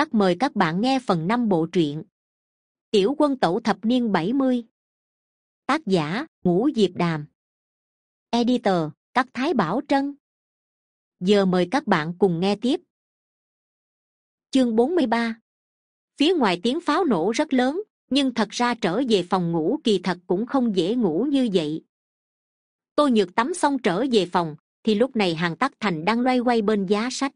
tắc mời các bạn nghe phần năm bộ truyện tiểu quân tẩu thập niên bảy mươi. Tác giả, ngũ diệp đàm. Editor, các thái bảo trân. Giờ mời các bạn cùng nghe tiếp. Chương bốn mươi ba. Phía ngoài tiếng pháo nổ rất lớn, nhưng thật ra trở về phòng ngủ kỳ thật cũng không dễ ngủ như vậy. Tôi nhược tắm xong trở về phòng, thì lúc này hàng tắc thành đang loay quay bên giá sách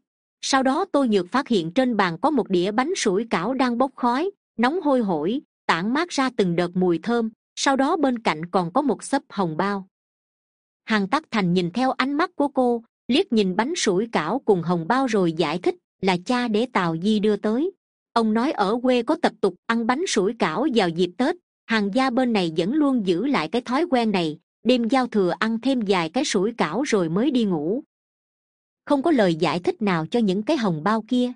sau đó tôi nhược phát hiện trên bàn có một đĩa bánh sủi cảo đang bốc khói, nóng hôi hổi, tản mát ra từng đợt mùi thơm, sau đó bên cạnh còn có một xấp hồng bao. Hàng tắc thành nhìn theo ánh mắt của cô, liếc nhìn bánh sủi cảo cùng hồng bao rồi giải thích là cha để tào di đưa tới. Ông nói ở quê có tập tục ăn bánh sủi cảo vào dịp tết, hàng gia bên này vẫn luôn giữ lại cái thói quen này, đêm giao thừa ăn thêm vài cái sủi cảo rồi mới đi ngủ không có lời giải thích nào cho những cái hồng bao kia.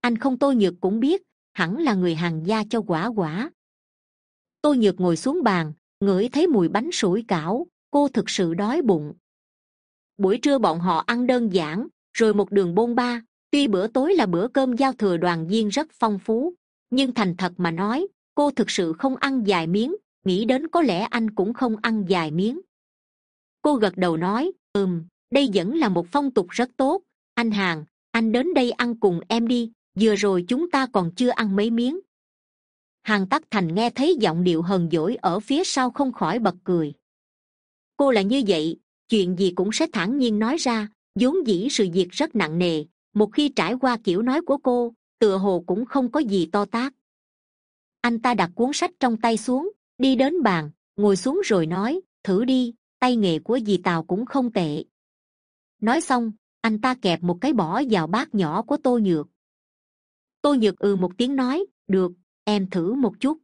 Anh không tôi nhược cũng biết, hẳn là người hàng gia cho quả quả. Tôi nhược ngồi xuống bàn, ngửi thấy mùi bánh sủi cảo, cô thực sự đói bụng. Buổi trưa bọn họ ăn đơn giản, rồi một đường bôn ba. Tuy bữa tối là bữa cơm giao thừa đoàn viên rất phong phú, nhưng thành thật mà nói, cô thực sự không ăn vài miếng, nghĩ đến có lẽ anh cũng không ăn vài miếng. Cô gật đầu nói, ừm đây vẫn là một phong tục rất tốt. Anh hàng anh đến đây ăn cùng em đi, vừa rồi chúng ta còn chưa ăn mấy miếng. Hàng tắc thành nghe thấy giọng điệu hờn dỗi ở phía sau không khỏi bật cười. Cô là như vậy, chuyện gì cũng sẽ thản nhiên nói ra, vốn dĩ sự việc rất nặng nề, một khi trải qua kiểu nói của cô, tựa hồ cũng không có gì to tát. Anh ta đặt cuốn sách trong tay xuống, đi đến bàn, ngồi xuống rồi nói, thử đi, tay nghề của dì tàu cũng không tệ nói xong, anh ta kẹp một cái bỏ vào bát nhỏ của tô nhược. Tô nhược ừ một tiếng nói, được, em thử một chút.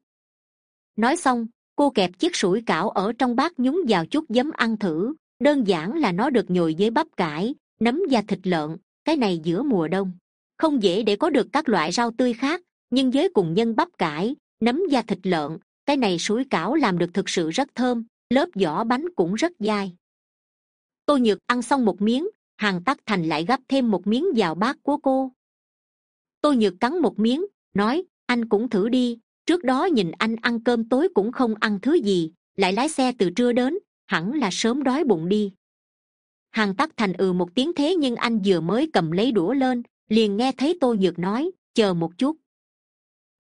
Nói xong, cô kẹp chiếc sủi cảo ở trong bát nhúng vào chút giấm ăn thử. Đơn giản là nó được nhồi với bắp cải, nấm và thịt lợn, cái này giữa mùa đông. Không dễ để có được các loại rau tươi khác, nhưng với cùng nhân bắp cải, nấm và thịt lợn, cái này sủi cảo làm được thực sự rất thơm, lớp vỏ bánh cũng rất dai tô nhược ăn xong một miếng hàng tắc thành lại gắp thêm một miếng vào bát của cô. Tô nhược cắn một miếng, nói, anh cũng thử đi, trước đó nhìn anh ăn cơm tối cũng không ăn thứ gì, lại lái xe từ trưa đến, hẳn là sớm đói bụng đi. Hàng tắc thành ừ một tiếng thế nhưng anh vừa mới cầm lấy đũa lên, liền nghe thấy tô nhược nói, chờ một chút.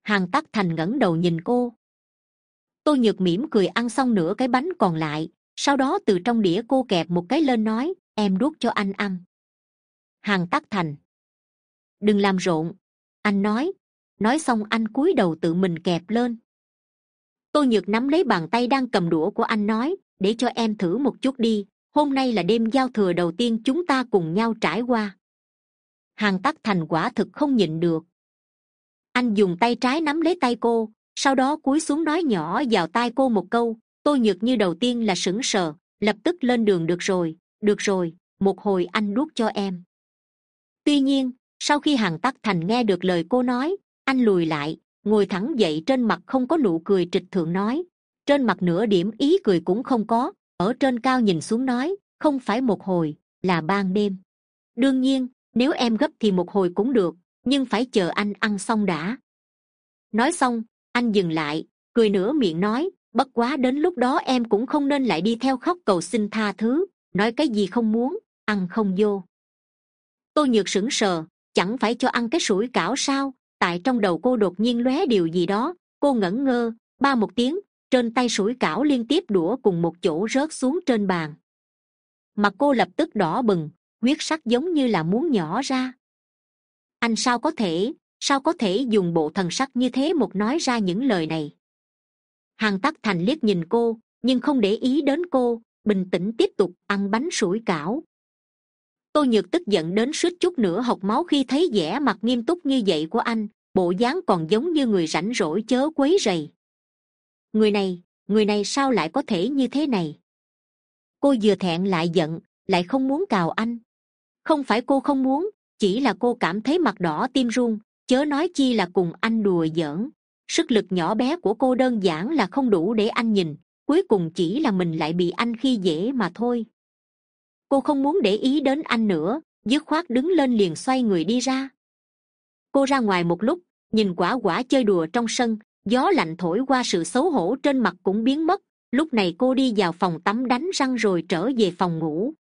Hàng tắc thành ngẩng đầu nhìn cô. Tô nhược mỉm cười ăn xong nửa cái bánh còn lại sau đó từ trong đĩa cô kẹp một cái lên nói, em đút cho anh ăn. Hằng tắc thành, đừng làm rộn. Anh nói nói xong anh cúi đầu tự mình kẹp lên. Tôi nhược nắm lấy bàn tay đang cầm đũa của anh nói, để cho em thử một chút đi, hôm nay là đêm giao thừa đầu tiên chúng ta cùng nhau trải qua. Hằng tắc thành quả thực không nhịn được. Anh dùng tay trái nắm lấy tay cô, sau đó cúi xuống nói nhỏ vào tai cô một câu tôi nhược như đầu tiên là sững sờ, lập tức lên đường được rồi được rồi, một hồi anh đút cho em. Tuy nhiên, sau khi hàng tắc thành nghe được lời cô nói, anh lùi lại, ngồi thẳng dậy trên mặt không có nụ cười trịch thượng nói. Trên mặt nửa điểm ý cười cũng không có, ở trên cao nhìn xuống nói, không phải một hồi, là ban đêm. Đương nhiên, nếu em gấp thì một hồi cũng được, nhưng phải chờ anh ăn xong đã. Nói xong, anh dừng lại, cười nửa miệng nói bất quá đến lúc đó em cũng không nên lại đi theo khóc cầu xin tha thứ, nói cái gì không muốn, ăn không vô. Tôi nhược sững sờ, chẳng phải cho ăn cái sủi cảo sao? Tại trong đầu cô đột nhiên lóe điều gì đó, cô ngẩn ngơ, ba một tiếng, trên tay sủi cảo liên tiếp đũa cùng một chỗ rớt xuống trên bàn. Mặt cô lập tức đỏ bừng, huyết sắc giống như là muốn nhỏ ra. Anh sao có thể, sao có thể dùng bộ thần sắc như thế một nói ra những lời này? Hàng tắc thành liếc nhìn cô, nhưng không để ý đến cô, bình tĩnh tiếp tục ăn bánh sủi cảo. Tôi nhược tức giận đến suýt chút nữa học máu khi thấy vẻ mặt nghiêm túc như vậy của anh, bộ dáng còn giống như người rảnh rỗi chớ quấy rầy. Người này người này sao lại có thể như thế này? Cô vừa thẹn lại giận, lại không muốn cào anh. Không phải cô không muốn, chỉ là cô cảm thấy mặt đỏ tim run, chớ nói chi là cùng anh đùa giỡn sức lực nhỏ bé của cô đơn giản là không đủ để anh nhìn, cuối cùng chỉ là mình lại bị anh khi dễ mà thôi. Cô không muốn để ý đến anh nữa, dứt khoát đứng lên liền xoay người đi ra. Cô ra ngoài một lúc, nhìn quả quả chơi đùa trong sân, gió lạnh thổi qua sự xấu hổ trên mặt cũng biến mất, lúc này cô đi vào phòng tắm đánh răng rồi trở về phòng ngủ.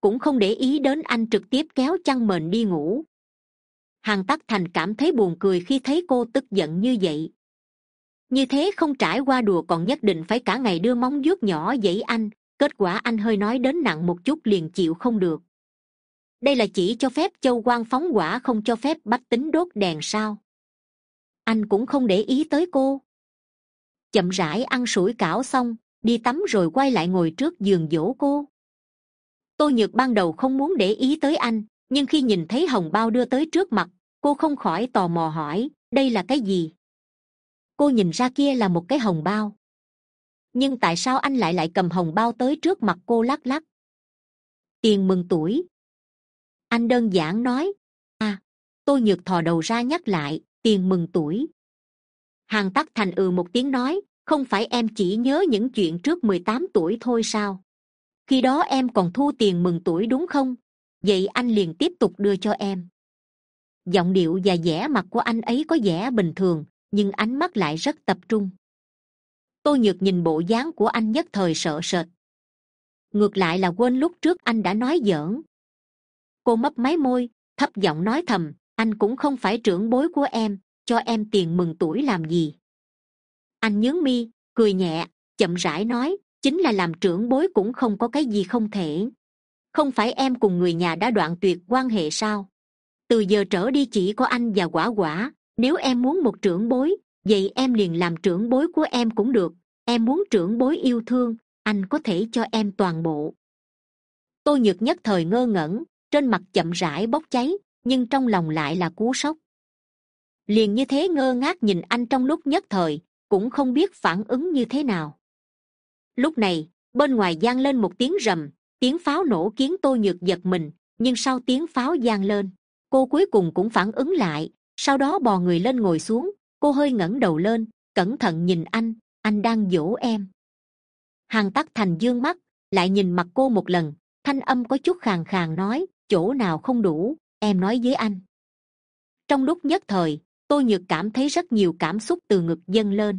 Cũng không để ý đến anh trực tiếp kéo chăn mền đi ngủ hàn tắc thành cảm thấy buồn cười khi thấy cô tức giận như vậy. Như thế không trải qua đùa còn nhất định phải cả ngày đưa móng vuốt nhỏ dãy anh, kết quả anh hơi nói đến nặng một chút liền chịu không được. Đây là chỉ cho phép châu quan phóng quả không cho phép bách tính đốt đèn sao? Anh cũng không để ý tới cô. Chậm rãi ăn sủi cảo xong, đi tắm rồi quay lại ngồi trước giường dỗ cô. Tôi nhược ban đầu không muốn để ý tới anh nhưng khi nhìn thấy hồng bao đưa tới trước mặt, cô không khỏi tò mò hỏi, đây là cái gì? Cô nhìn ra kia là một cái hồng bao. Nhưng tại sao anh lại lại cầm hồng bao tới trước mặt cô lắc lắc? Tiền mừng tuổi. Anh đơn giản nói à tôi nhược thò đầu ra nhắc lại, tiền mừng tuổi. Hàng tắc thành ừ một tiếng nói, không phải em chỉ nhớ những chuyện trước mười tám tuổi thôi sao? Khi đó em còn thu tiền mừng tuổi đúng không? Vậy anh liền tiếp tục đưa cho em. Giọng điệu và vẻ mặt của anh ấy có vẻ bình thường, nhưng ánh mắt lại rất tập trung. Tôi nhược nhìn bộ dáng của anh nhất thời sợ sệt. Ngược lại là quên lúc trước anh đã nói giỡn. Cô mấp máy môi, thấp giọng nói thầm, anh cũng không phải trưởng bối của em, cho em tiền mừng tuổi làm gì? Anh nhướng mi, cười nhẹ, chậm rãi nói, chính là làm trưởng bối cũng không có cái gì không thể không phải em cùng người nhà đã đoạn tuyệt quan hệ sao? Từ giờ trở đi chỉ có anh và quả quả. Nếu em muốn một trưởng bối, vậy em liền làm trưởng bối của em cũng được. Em muốn trưởng bối yêu thương, anh có thể cho em toàn bộ. Tô nhược nhất thời ngơ ngẩn, trên mặt chậm rãi bốc cháy, nhưng trong lòng lại là cú sốc. Liền như thế ngơ ngác nhìn anh trong lúc nhất thời, cũng không biết phản ứng như thế nào. Lúc này, bên ngoài g lên một tiếng rầm tiếng pháo nổ khiến tôi nhược giật mình, nhưng sau tiếng pháo g lên, cô cuối cùng cũng phản ứng lại, sau đó bò người lên ngồi xuống, cô hơi ngẩng đầu lên, cẩn thận nhìn anh anh đang dỗ em. Hàng tắc thành dương mắt, lại nhìn mặt cô một lần, thanh âm có chút khàn khàn nói, chỗ nào không đủ, em nói với anh. Trong lúc nhất thời tôi nhược cảm thấy rất nhiều cảm xúc từ ngực dâng lên.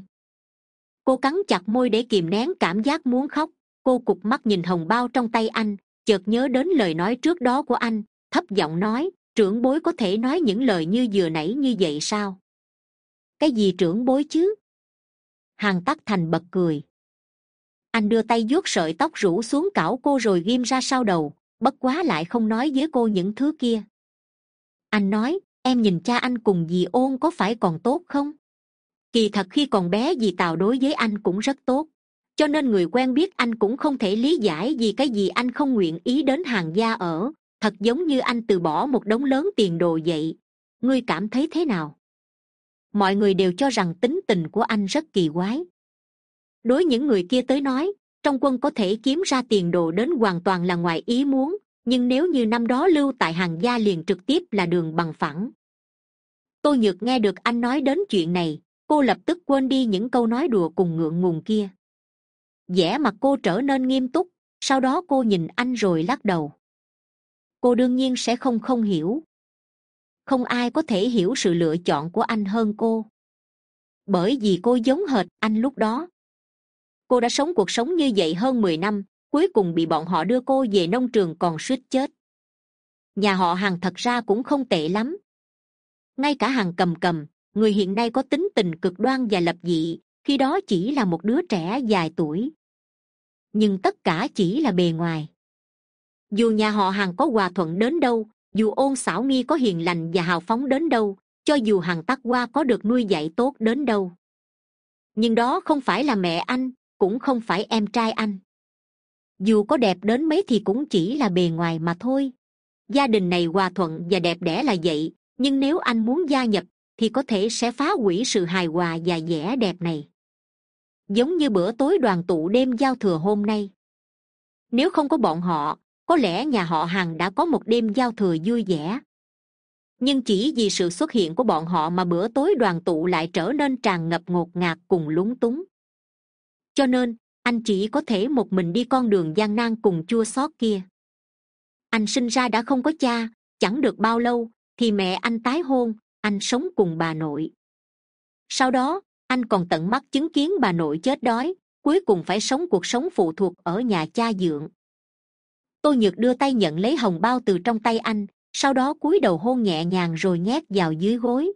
Cô cắn chặt môi để kìm nén cảm giác muốn khóc cô cụp mắt nhìn hồng bao trong tay anh, chợt nhớ đến lời nói trước đó của anh, thấp giọng nói, trưởng bối có thể nói những lời như vừa nãy như vậy sao? Cái gì trưởng bối chứ? Hàng tắc thành bật cười. Anh đưa tay vuốt sợi tóc rủ xuống cảo cô rồi ghim ra sau đầu, bất quá lại không nói với cô những thứ kia. Anh nói, em nhìn cha anh cùng dì ôn có phải còn tốt không? Kỳ thật khi còn bé dì tào đối với anh cũng rất tốt cho nên người quen biết anh cũng không thể lý giải vì cái gì anh không nguyện ý đến hàng gia ở. Thật giống như anh từ bỏ một đống lớn tiền đồ vậy. Ngươi cảm thấy thế nào? Mọi người đều cho rằng tính tình của anh rất kỳ quái. Đối những người kia tới nói, trong quân có thể kiếm ra tiền đồ đến hoàn toàn là ngoài ý muốn, nhưng nếu như năm đó lưu tại hàng gia liền trực tiếp là đường bằng phẳng. Tô nhược nghe được anh nói đến chuyện này, cô lập tức quên đi những câu nói đùa cùng ngượng ngùng kia vẻ mặt cô trở nên nghiêm túc, sau đó cô nhìn anh rồi lắc đầu. Cô đương nhiên sẽ không không hiểu. Không ai có thể hiểu sự lựa chọn của anh hơn cô. Bởi vì cô giống hệt anh lúc đó. Cô đã sống cuộc sống như vậy hơn mười năm, cuối cùng bị bọn họ đưa cô về nông trường còn suýt chết. Nhà họ hàng thật ra cũng không tệ lắm. Ngay cả hàng cầm cầm, người hiện nay có tính tình cực đoan và lập dị khi đó chỉ là một đứa trẻ dài tuổi. Nhưng tất cả chỉ là bề ngoài. Dù nhà họ hàng có hòa thuận đến đâu, dù ôn xảo nghi có hiền lành và hào phóng đến đâu, cho dù hàng tắc qua có được nuôi dạy tốt đến đâu. Nhưng đó không phải là mẹ anh, cũng không phải em trai anh. Dù có đẹp đến mấy thì cũng chỉ là bề ngoài mà thôi. Gia đình này hòa thuận và đẹp đẽ là vậy, nhưng nếu anh muốn gia nhập thì có thể sẽ phá hủy sự hài hòa và vẻ đẹp này giống như bữa tối đoàn tụ đêm giao thừa hôm nay. Nếu không có bọn họ, có lẽ nhà họ Hằng đã có một đêm giao thừa vui vẻ. Nhưng chỉ vì sự xuất hiện của bọn họ mà bữa tối đoàn tụ lại trở nên tràn ngập ngột ngạt cùng lúng túng. Cho nên, anh chỉ có thể một mình đi con đường gian nan cùng chua xót kia. Anh sinh ra đã không có cha, chẳng được bao lâu, thì mẹ anh tái hôn, anh sống cùng bà nội. Sau đó anh còn tận mắt chứng kiến bà nội chết đói, cuối cùng phải sống cuộc sống phụ thuộc ở nhà cha dượng. Tô nhược đưa tay nhận lấy hồng bao từ trong tay anh, sau đó cúi đầu hôn nhẹ nhàng rồi nhét vào dưới gối.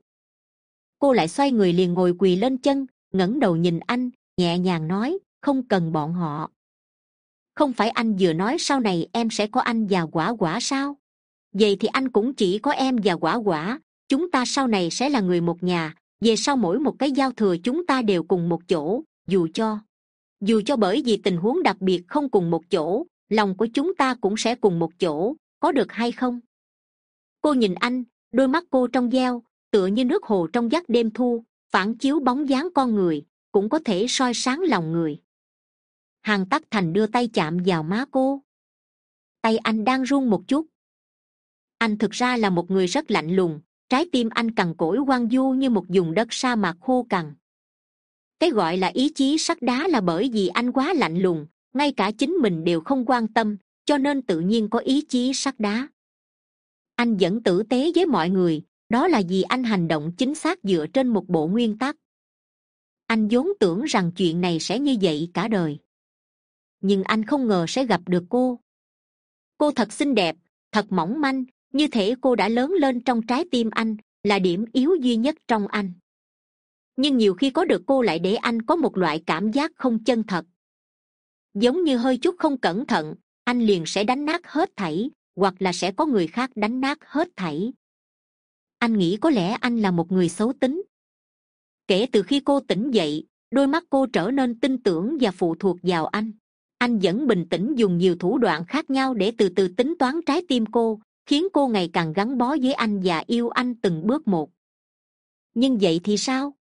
Cô lại xoay người liền ngồi quỳ lên chân, ngẩng đầu nhìn anh, nhẹ nhàng nói, không cần bọn họ. Không phải anh vừa nói sau này em sẽ có anh và quả quả sao? Vậy thì anh cũng chỉ có em và quả quả, chúng ta sau này sẽ là người một nhà về sau mỗi một cái giao thừa chúng ta đều cùng một chỗ, dù cho dù cho bởi vì tình huống đặc biệt không cùng một chỗ, lòng của chúng ta cũng sẽ cùng một chỗ, có được hay không? Cô nhìn anh, đôi mắt cô trong veo, tựa như nước hồ trong giấc đêm thu, phản chiếu bóng dáng con người, cũng có thể soi sáng lòng người. Hàng tắc thành đưa tay chạm vào má cô. Tay anh đang run một chút. Anh thực ra là một người rất lạnh lùng trái tim anh cằn cỗi hoang du như một vùng đất sa mạc khô cằn. Cái gọi là ý chí sắt đá là bởi vì anh quá lạnh lùng, ngay cả chính mình đều không quan tâm, cho nên tự nhiên có ý chí sắt đá. Anh vẫn tử tế với mọi người, đó là vì anh hành động chính xác dựa trên một bộ nguyên tắc. Anh vốn tưởng rằng chuyện này sẽ như vậy cả đời. Nhưng anh không ngờ sẽ gặp được cô. Cô thật xinh đẹp, thật mỏng manh như thể cô đã lớn lên trong trái tim anh, là điểm yếu duy nhất trong anh. Nhưng nhiều khi có được cô lại để anh có một loại cảm giác không chân thật. Giống như hơi chút không cẩn thận, anh liền sẽ đánh nát hết thảy, hoặc là sẽ có người khác đánh nát hết thảy. Anh nghĩ có lẽ anh là một người xấu tính. Kể từ khi cô tỉnh dậy, đôi mắt cô trở nên tin tưởng và phụ thuộc vào anh. Anh vẫn bình tĩnh dùng nhiều thủ đoạn khác nhau để từ từ tính toán trái tim cô khiến cô ngày càng gắn bó với anh và yêu anh từng bước một. Nhưng vậy thì sao?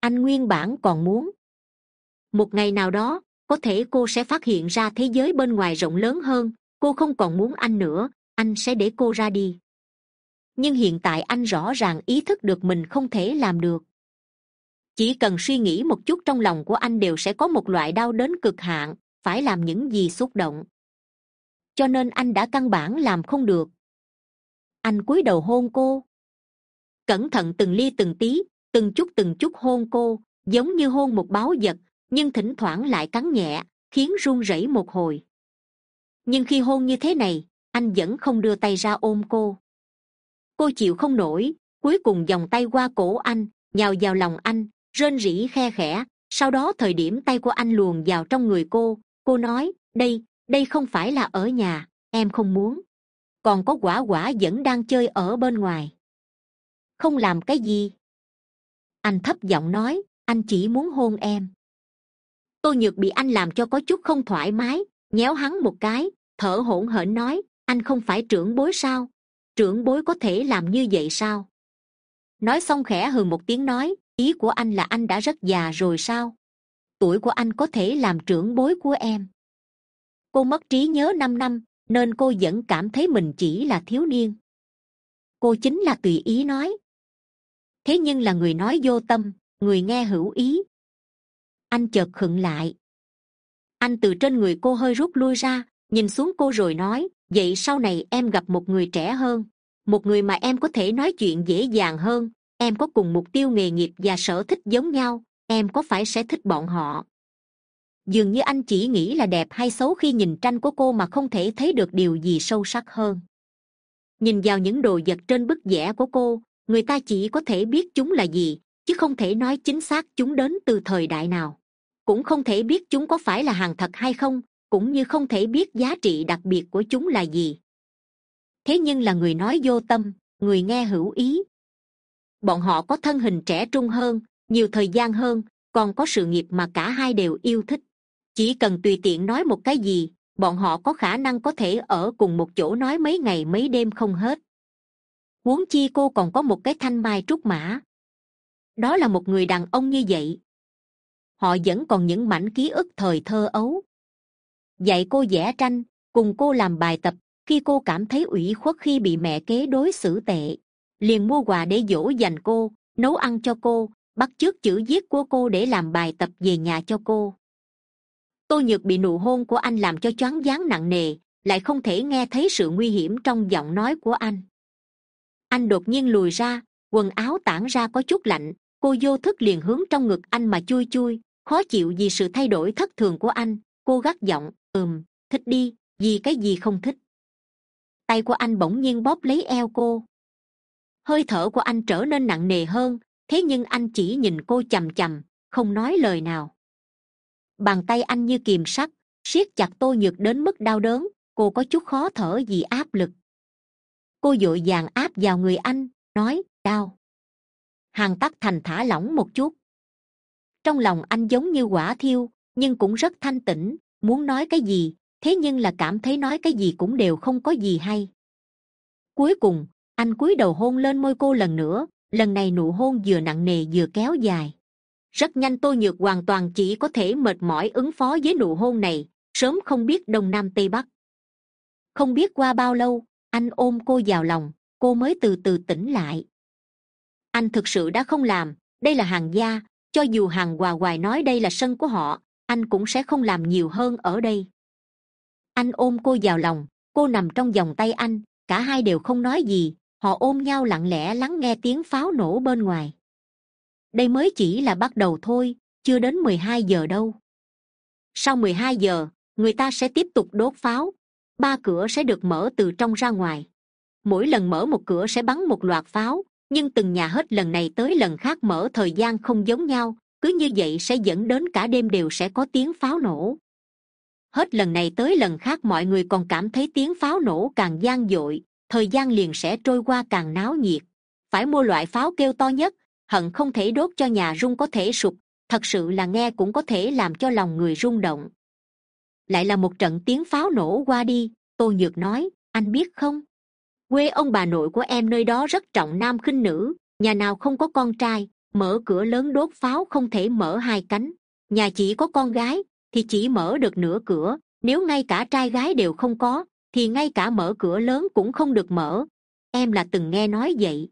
Anh nguyên bản còn muốn. Một ngày nào đó, có thể cô sẽ phát hiện ra thế giới bên ngoài rộng lớn hơn, cô không còn muốn anh nữa, anh sẽ để cô ra đi. Nhưng hiện tại anh rõ ràng ý thức được mình không thể làm được. Chỉ cần suy nghĩ một chút trong lòng của anh đều sẽ có một loại đau đến cực hạn, phải làm những gì xúc động cho nên anh đã căn bản làm không được. Anh cúi đầu hôn cô. Cẩn thận từng ly từng tí, từng chút từng chút hôn cô, giống như hôn một báu vật, nhưng thỉnh thoảng lại cắn nhẹ, khiến run rẩy một hồi. Nhưng khi hôn như thế này, anh vẫn không đưa tay ra ôm cô. Cô chịu không nổi, cuối cùng vòng tay qua cổ anh, nhào vào lòng anh, rên rỉ khe khẽ. Sau đó thời điểm tay của anh luồn vào trong người cô cô nói, đây đây không phải là ở nhà, em không muốn. Còn có quả quả vẫn đang chơi ở bên ngoài. Không làm cái gì. Anh thấp giọng nói, anh chỉ muốn hôn em. Tô nhược bị anh làm cho có chút không thoải mái, nhéo hắn một cái, thở hổn hển nói, anh không phải trưởng bối sao? Trưởng bối có thể làm như vậy sao? Nói xong khẽ hừ một tiếng nói, ý của anh là anh đã rất già rồi sao? Tuổi của anh có thể làm trưởng bối của em cô mất trí nhớ năm năm, nên cô vẫn cảm thấy mình chỉ là thiếu niên. Cô chính là tùy ý nói. Thế nhưng là người nói vô tâm, người nghe hữu ý. Anh chợt khựng lại. Anh từ trên người cô hơi rút lui ra, nhìn xuống cô rồi nói, vậy sau này em gặp một người trẻ hơn, một người mà em có thể nói chuyện dễ dàng hơn. Em có cùng mục tiêu nghề nghiệp và sở thích giống nhau, em có phải sẽ thích bọn họ? Dường như anh chỉ nghĩ là đẹp hay xấu khi nhìn tranh của cô mà không thể thấy được điều gì sâu sắc hơn. Nhìn vào những đồ vật trên bức vẽ của cô, người ta chỉ có thể biết chúng là gì, chứ không thể nói chính xác chúng đến từ thời đại nào. Cũng không thể biết chúng có phải là hàng thật hay không, cũng như không thể biết giá trị đặc biệt của chúng là gì. Thế nhưng là người nói vô tâm, người nghe hữu ý. Bọn họ có thân hình trẻ trung hơn, nhiều thời gian hơn, còn có sự nghiệp mà cả hai đều yêu thích chỉ cần tùy tiện nói một cái gì, bọn họ có khả năng có thể ở cùng một chỗ nói mấy ngày mấy đêm không hết. Huống chi cô còn có một cái thanh mai trúc mã. Đó là một người đàn ông như vậy. Họ vẫn còn những mảnh ký ức thời thơ ấu. Dạy cô vẽ tranh, cùng cô làm bài tập, khi cô cảm thấy ủy khuất khi bị mẹ kế đối xử tệ. Liền mua quà để dỗ dành cô, nấu ăn cho cô, bắt chước chữ viết của cô để làm bài tập về nhà cho cô tô nhược bị nụ hôn của anh làm cho choáng váng nặng nề, lại không thể nghe thấy sự nguy hiểm trong giọng nói của anh. Anh đột nhiên lùi ra, quần áo tản ra có chút lạnh, cô vô thức liền hướng trong ngực anh mà chui chui, khó chịu vì sự thay đổi thất thường của anh, cô gắt giọng, ừm, thích đi, vì cái gì không thích? Tay của anh bỗng nhiên bóp lấy eo cô. Hơi thở của anh trở nên nặng nề hơn, thế nhưng anh chỉ nhìn cô c h ầ m c h ầ m không nói lời nào bàn tay anh như kìm sắt, siết chặt tô nhược đến mức đau đớn, cô có chút khó thở vì áp lực. Cô d ộ i vàng áp vào người anh, nói, đau. Hàng tắc thành thả lỏng một chút. Trong lòng anh giống như quả thiêu, nhưng cũng rất thanh tĩnh, muốn nói cái gì, thế nhưng là cảm thấy nói cái gì cũng đều không có gì hay. Cuối cùng, anh cúi đầu hôn lên môi cô lần nữa, lần này nụ hôn vừa nặng nề vừa kéo dài rất nhanh tôi nhược hoàn toàn chỉ có thể mệt mỏi ứng phó với nụ hôn này, sớm không biết đông nam tây bắc. Không biết qua bao lâu, anh ôm cô vào lòng, cô mới từ từ tỉnh lại. Anh thực sự đã không làm, đây là hàng gia, cho dù hàng hòa hoài nói đây là sân của họ, anh cũng sẽ không làm nhiều hơn ở đây. Anh ôm cô vào lòng, cô nằm trong vòng tay anh, cả hai đều không nói gì, họ ôm nhau lặng lẽ lắng nghe tiếng pháo nổ bên ngoài đây mới chỉ là bắt đầu thôi, chưa đến mười hai giờ đâu. Sau mười hai giờ, người ta sẽ tiếp tục đốt pháo. Ba cửa sẽ được mở từ trong ra ngoài. Mỗi lần mở một cửa sẽ bắn một loạt pháo, nhưng từng nhà hết lần này tới lần khác mở thời gian không giống nhau, cứ như vậy sẽ dẫn đến cả đêm đều sẽ có tiếng pháo nổ. Hết lần này tới lần khác mọi người còn cảm thấy tiếng pháo nổ càng gian dội, thời gian liền sẽ trôi qua càng náo nhiệt. Phải mua loại pháo kêu to nhất hận không thể đốt cho nhà rung có thể sụp, thật sự là nghe cũng có thể làm cho lòng người rung động. Lại là một trận tiếng pháo nổ qua đi, tô nhược nói, anh biết không? Quê ông bà nội của em nơi đó rất trọng nam khinh nữ, nhà nào không có con trai, mở cửa lớn đốt pháo không thể mở hai cánh. Nhà chỉ có con gái, thì chỉ mở được nửa cửa, nếu ngay cả trai gái đều không có, thì ngay cả mở cửa lớn cũng không được mở. Em là từng nghe nói vậy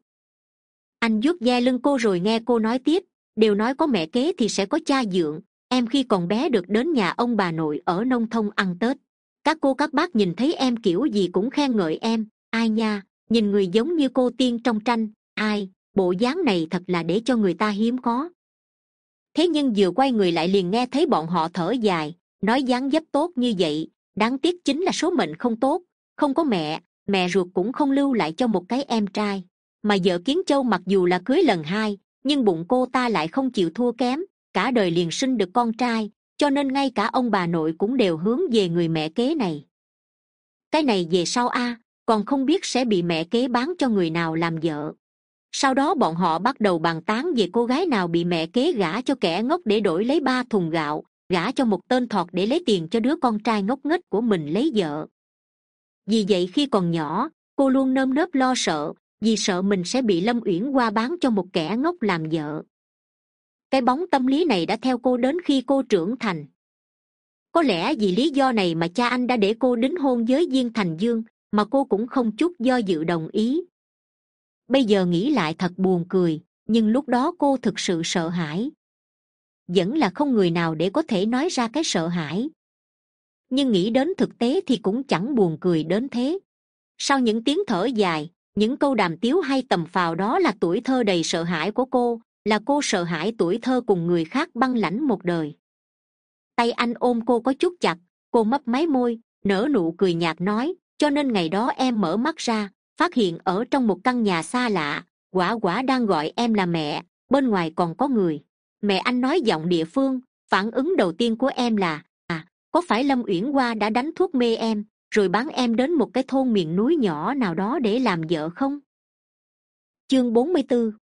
anh vuốt ve lưng cô rồi nghe cô nói tiếp, đều nói có mẹ kế thì sẽ có cha dượng, em khi còn bé được đến nhà ông bà nội ở nông thôn ăn tết. Các cô các bác nhìn thấy em kiểu gì cũng khen ngợi em, ai nha, nhìn người giống như cô tiên trong tranh, ai, bộ dáng này thật là để cho người ta hiếm có. Thế nhưng vừa quay người lại liền nghe thấy bọn họ thở dài, nói dáng dấp tốt như vậy, đáng tiếc chính là số mệnh không tốt, không có mẹ mẹ ruột cũng không lưu lại cho một cái em trai mà vợ kiến châu mặc dù là cưới lần hai, nhưng bụng cô ta lại không chịu thua kém, cả đời liền sinh được con trai, cho nên ngay cả ông bà nội cũng đều hướng về người mẹ kế này. Cái này về sau a, còn không biết sẽ bị mẹ kế bán cho người nào làm vợ. Sau đó bọn họ bắt đầu bàn tán về cô gái nào bị mẹ kế gả cho kẻ ngốc để đổi lấy ba thùng gạo, gả cho một tên thọt để lấy tiền cho đứa con trai ngốc nghếch của mình lấy vợ. Vì vậy khi còn nhỏ, cô luôn nơm nớp lo sợ vì sợ mình sẽ bị lâm uyển qua bán cho một kẻ ngốc làm vợ. Cái bóng tâm lý này đã theo cô đến khi cô trưởng thành. Có lẽ vì lý do này mà cha anh đã để cô đính hôn với viên thành dương, mà cô cũng không chút do dự đồng ý. Bây giờ nghĩ lại thật buồn cười, nhưng lúc đó cô thực sự sợ hãi. Vẫn là không người nào để có thể nói ra cái sợ hãi. Nhưng nghĩ đến thực tế thì cũng chẳng buồn cười đến thế. Sau những tiếng thở dài những câu đàm tiếu hay tầm phào đó là tuổi thơ đầy sợ hãi của cô, là cô sợ hãi tuổi thơ cùng người khác băng lãnh một đời. Tay anh ôm cô có chút chặt, cô mấp máy môi, nở nụ cười nhạt nói, cho nên ngày đó em mở mắt ra, phát hiện ở trong một căn nhà xa lạ, quả quả đang gọi em là mẹ, bên ngoài còn có người. Mẹ anh nói giọng địa phương, phản ứng đầu tiên của em là à có phải lâm uyển hoa đã đánh thuốc mê em? Rồi bán em đến một cái thôn miền núi nhỏ nào đó để làm vợ không? Chương bốn mươi 44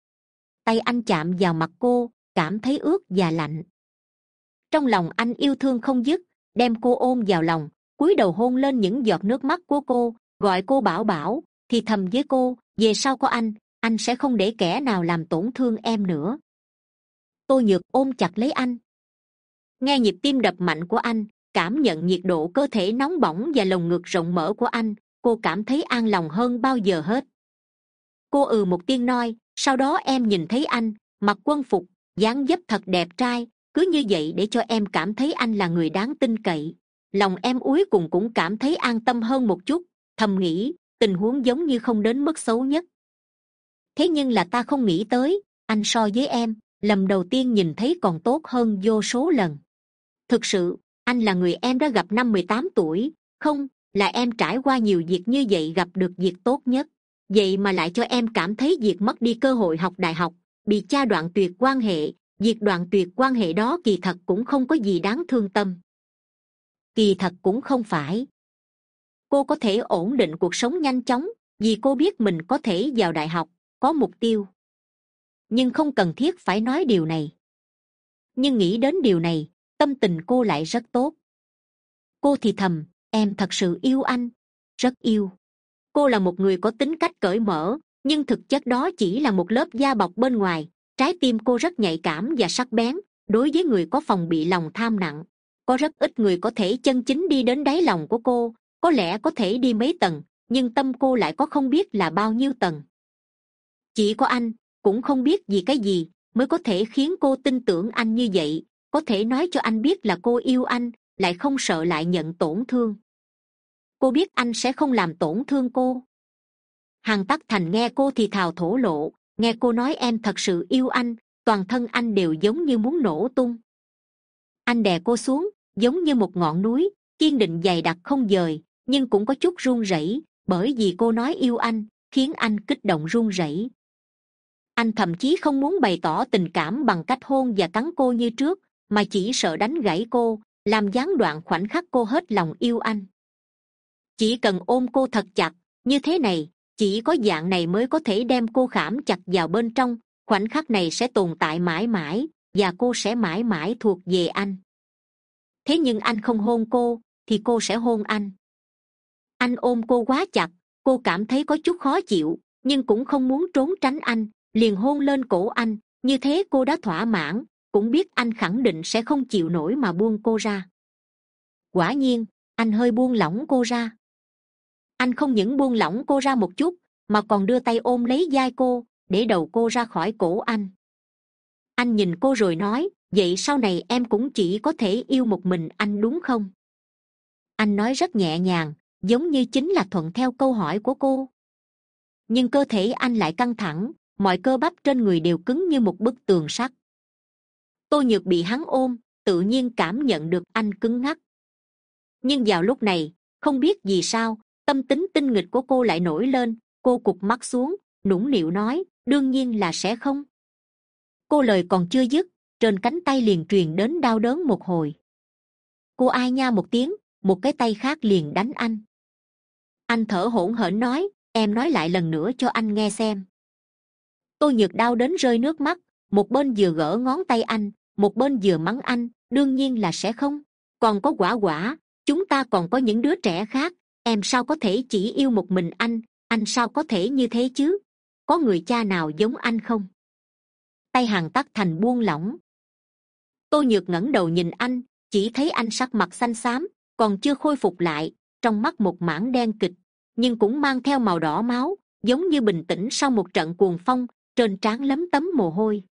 tay anh chạm vào mặt cô, cảm thấy ướt và lạnh. Trong lòng anh yêu thương không dứt, đem cô ôm vào lòng, cúi đầu hôn lên những giọt nước mắt của cô, gọi cô bảo bảo, thì thầm với cô, về sau có anh anh sẽ không để kẻ nào làm tổn thương em nữa. Tôi nhược ôm chặt lấy anh. Nghe nhịp tim đập mạnh của anh cảm nhận nhiệt độ cơ thể nóng bỏng và lồng ngực rộng mở của anh, cô cảm thấy an lòng hơn bao giờ hết. Cô ừ một tiếng nói, sau đó em nhìn thấy anh, mặc quân phục, dáng dấp thật đẹp trai, cứ như vậy để cho em cảm thấy anh là người đáng tin cậy. Lòng em úi cùng cũng cảm thấy an tâm hơn một chút, thầm nghĩ, tình huống giống như không đến mức xấu nhất. Thế nhưng là ta không nghĩ tới, anh so với em, lần đầu tiên nhìn thấy còn tốt hơn vô số lần. Thực sự anh là người em đã gặp năm mười tám tuổi. Không, là em trải qua nhiều việc như vậy gặp được việc tốt nhất. Vậy mà lại cho em cảm thấy việc mất đi cơ hội học đại học, bị cha đoạn tuyệt quan hệ, việc đoạn tuyệt quan hệ đó kỳ thật cũng không có gì đáng thương tâm. Kỳ thật cũng không phải. Cô có thể ổn định cuộc sống nhanh chóng, vì cô biết mình có thể vào đại học, có mục tiêu. Nhưng không cần thiết phải nói điều này. Nhưng nghĩ đến điều này tâm tình cô lại rất tốt. Cô thì thầm, em thật sự yêu anh, rất yêu. Cô là một người có tính cách cởi mở, nhưng thực chất đó chỉ là một lớp da bọc bên ngoài. Trái tim cô rất nhạy cảm và sắc bén, đối với người có phòng bị lòng tham nặng. Có rất ít người có thể chân chính đi đến đáy lòng của cô, có lẽ có thể đi mấy tầng, nhưng tâm cô lại có không biết là bao nhiêu tầng. Chỉ có anh, cũng không biết vì cái gì, mới có thể khiến cô tin tưởng anh như vậy có thể nói cho anh biết là cô yêu anh, lại không sợ lại nhận tổn thương. Cô biết anh sẽ không làm tổn thương cô. Hằng tắc thành nghe cô thì thào thổ lộ, nghe cô nói em thật sự yêu anh, toàn thân anh đều giống như muốn nổ tung. Anh đè cô xuống, giống như một ngọn núi, kiên định dày đặc không dời, nhưng cũng có chút run rẩy, bởi vì cô nói yêu anh, khiến anh kích động run rẩy. Anh thậm chí không muốn bày tỏ tình cảm bằng cách hôn và cắn cô như trước mà chỉ sợ đánh gãy cô, làm gián đoạn khoảnh khắc cô hết lòng yêu anh. Chỉ cần ôm cô thật chặt, như thế này, chỉ có dạng này mới có thể đem cô khảm chặt vào bên trong, khoảnh khắc này sẽ tồn tại mãi mãi, và cô sẽ mãi mãi thuộc về anh. Thế nhưng anh không hôn cô, thì cô sẽ hôn anh. Anh ôm cô quá chặt, cô cảm thấy có chút khó chịu, nhưng cũng không muốn trốn tránh anh, liền hôn lên cổ anh, như thế cô đã thỏa mãn cũng biết anh khẳng định sẽ không chịu nổi mà buông cô ra. Quả nhiên, anh hơi buông lỏng cô ra. Anh không những buông lỏng cô ra một chút, mà còn đưa tay ôm lấy vai cô, để đầu cô ra khỏi cổ anh. Anh nhìn cô rồi nói, vậy sau này em cũng chỉ có thể yêu một mình anh đúng không? Anh nói rất nhẹ nhàng, giống như chính là thuận theo câu hỏi của cô. Nhưng cơ thể anh lại căng thẳng, mọi cơ bắp trên người đều cứng như một bức tường sắt tô nhược bị hắn ôm, tự nhiên cảm nhận được anh cứng ngắc. Nhưng vào lúc này, không biết vì sao, tâm tính tinh nghịch của cô lại nổi lên, cô cụp mắt xuống, nũng nịu nói, đương nhiên là sẽ không. Cô lời còn chưa dứt, trên cánh tay liền truyền đến đau đớn một hồi. Cô ai nha một tiếng, một cái tay khác liền đánh anh. Anh thở hổn hển nói, em nói lại lần nữa cho anh nghe xem. Tôi nhược đau đến rơi nước mắt, một bên vừa gỡ ngón tay anh một bên vừa mắng anh, đương nhiên là sẽ không. Còn có quả quả, chúng ta còn có những đứa trẻ khác, em sao có thể chỉ yêu một mình anh anh sao có thể như thế chứ? Có người cha nào giống anh không? Tay hàng tắc thành buông lỏng. Tô nhược ngẩng đầu nhìn anh, chỉ thấy anh sắc mặt xanh xám, còn chưa khôi phục lại, trong mắt một mảng đen kịch, nhưng cũng mang theo màu đỏ máu, giống như bình tĩnh sau một trận cuồng phong, trên trán lấm tấm mồ hôi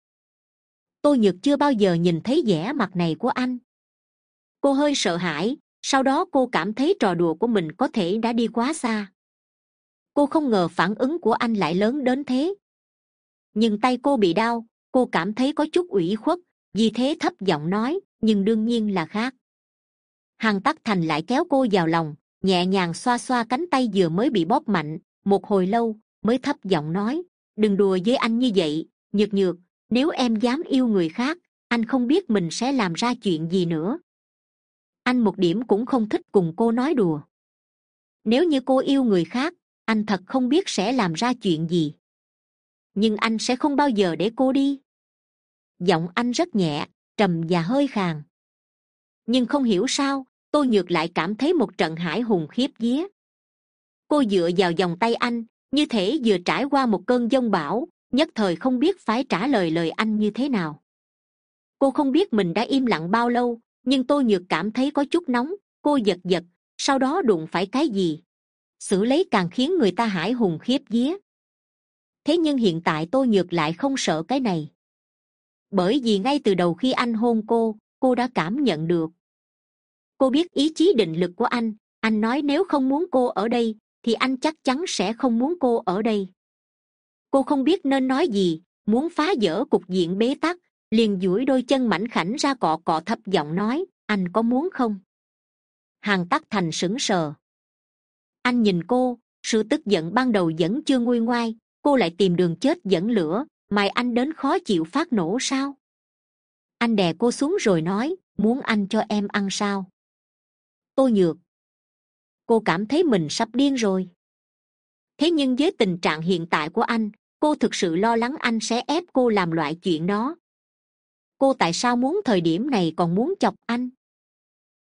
tôi nhược chưa bao giờ nhìn thấy vẻ mặt này của anh. Cô hơi sợ hãi, sau đó cô cảm thấy trò đùa của mình có thể đã đi quá xa. Cô không ngờ phản ứng của anh lại lớn đến thế. Nhưng tay cô bị đau, cô cảm thấy có chút ủy khuất, vì thế thấp giọng nói, nhưng đương nhiên là khác. Hằng tắc thành lại kéo cô vào lòng, nhẹ nhàng xoa xoa cánh tay vừa mới bị bóp mạnh, một hồi lâu, mới thấp giọng nói, đừng đùa với anh như vậy, nhược nhược nếu em dám yêu người khác, anh không biết mình sẽ làm ra chuyện gì nữa. Anh một điểm cũng không thích cùng cô nói đùa. Nếu như cô yêu người khác, anh thật không biết sẽ làm ra chuyện gì. Nhưng anh sẽ không bao giờ để cô đi. Giọng anh rất nhẹ, trầm và hơi khàn. Nhưng không hiểu sao tôi nhược lại cảm thấy một trận hải hùng khiếp vía. Cô dựa vào vòng tay anh, như thể vừa trải qua một cơn giông bão nhất thời không biết phải trả lời lời anh như thế nào. Cô không biết mình đã im lặng bao lâu, nhưng tôi nhược cảm thấy có chút nóng, cô giật giật, sau đó đụng phải cái gì? Xử lấy càng khiến người ta hãi hùng khiếp vía. Thế nhưng hiện tại tôi nhược lại không sợ cái này. Bởi vì ngay từ đầu khi anh hôn cô cô đã cảm nhận được. Cô biết ý chí định lực của anh anh nói nếu không muốn cô ở đây, thì anh chắc chắn sẽ không muốn cô ở đây cô không biết nên nói gì, muốn phá vỡ cục diện bế tắc, liền duỗi đôi chân mảnh khảnh ra cọ cọ thấp giọng nói, anh có muốn không? Hàng tắc thành sững sờ. Anh nhìn cô, sự tức giận ban đầu vẫn chưa nguôi ngoai, cô lại tìm đường chết dẫn lửa mày anh đến khó chịu phát nổ sao? Anh đè cô xuống rồi nói, muốn anh cho em ăn sao? Tôi nhược. Cô cảm thấy mình sắp điên rồi. Thế nhưng với tình trạng hiện tại của anh cô thực sự lo lắng anh sẽ ép cô làm loại chuyện đó. Cô tại sao muốn thời điểm này còn muốn chọc anh?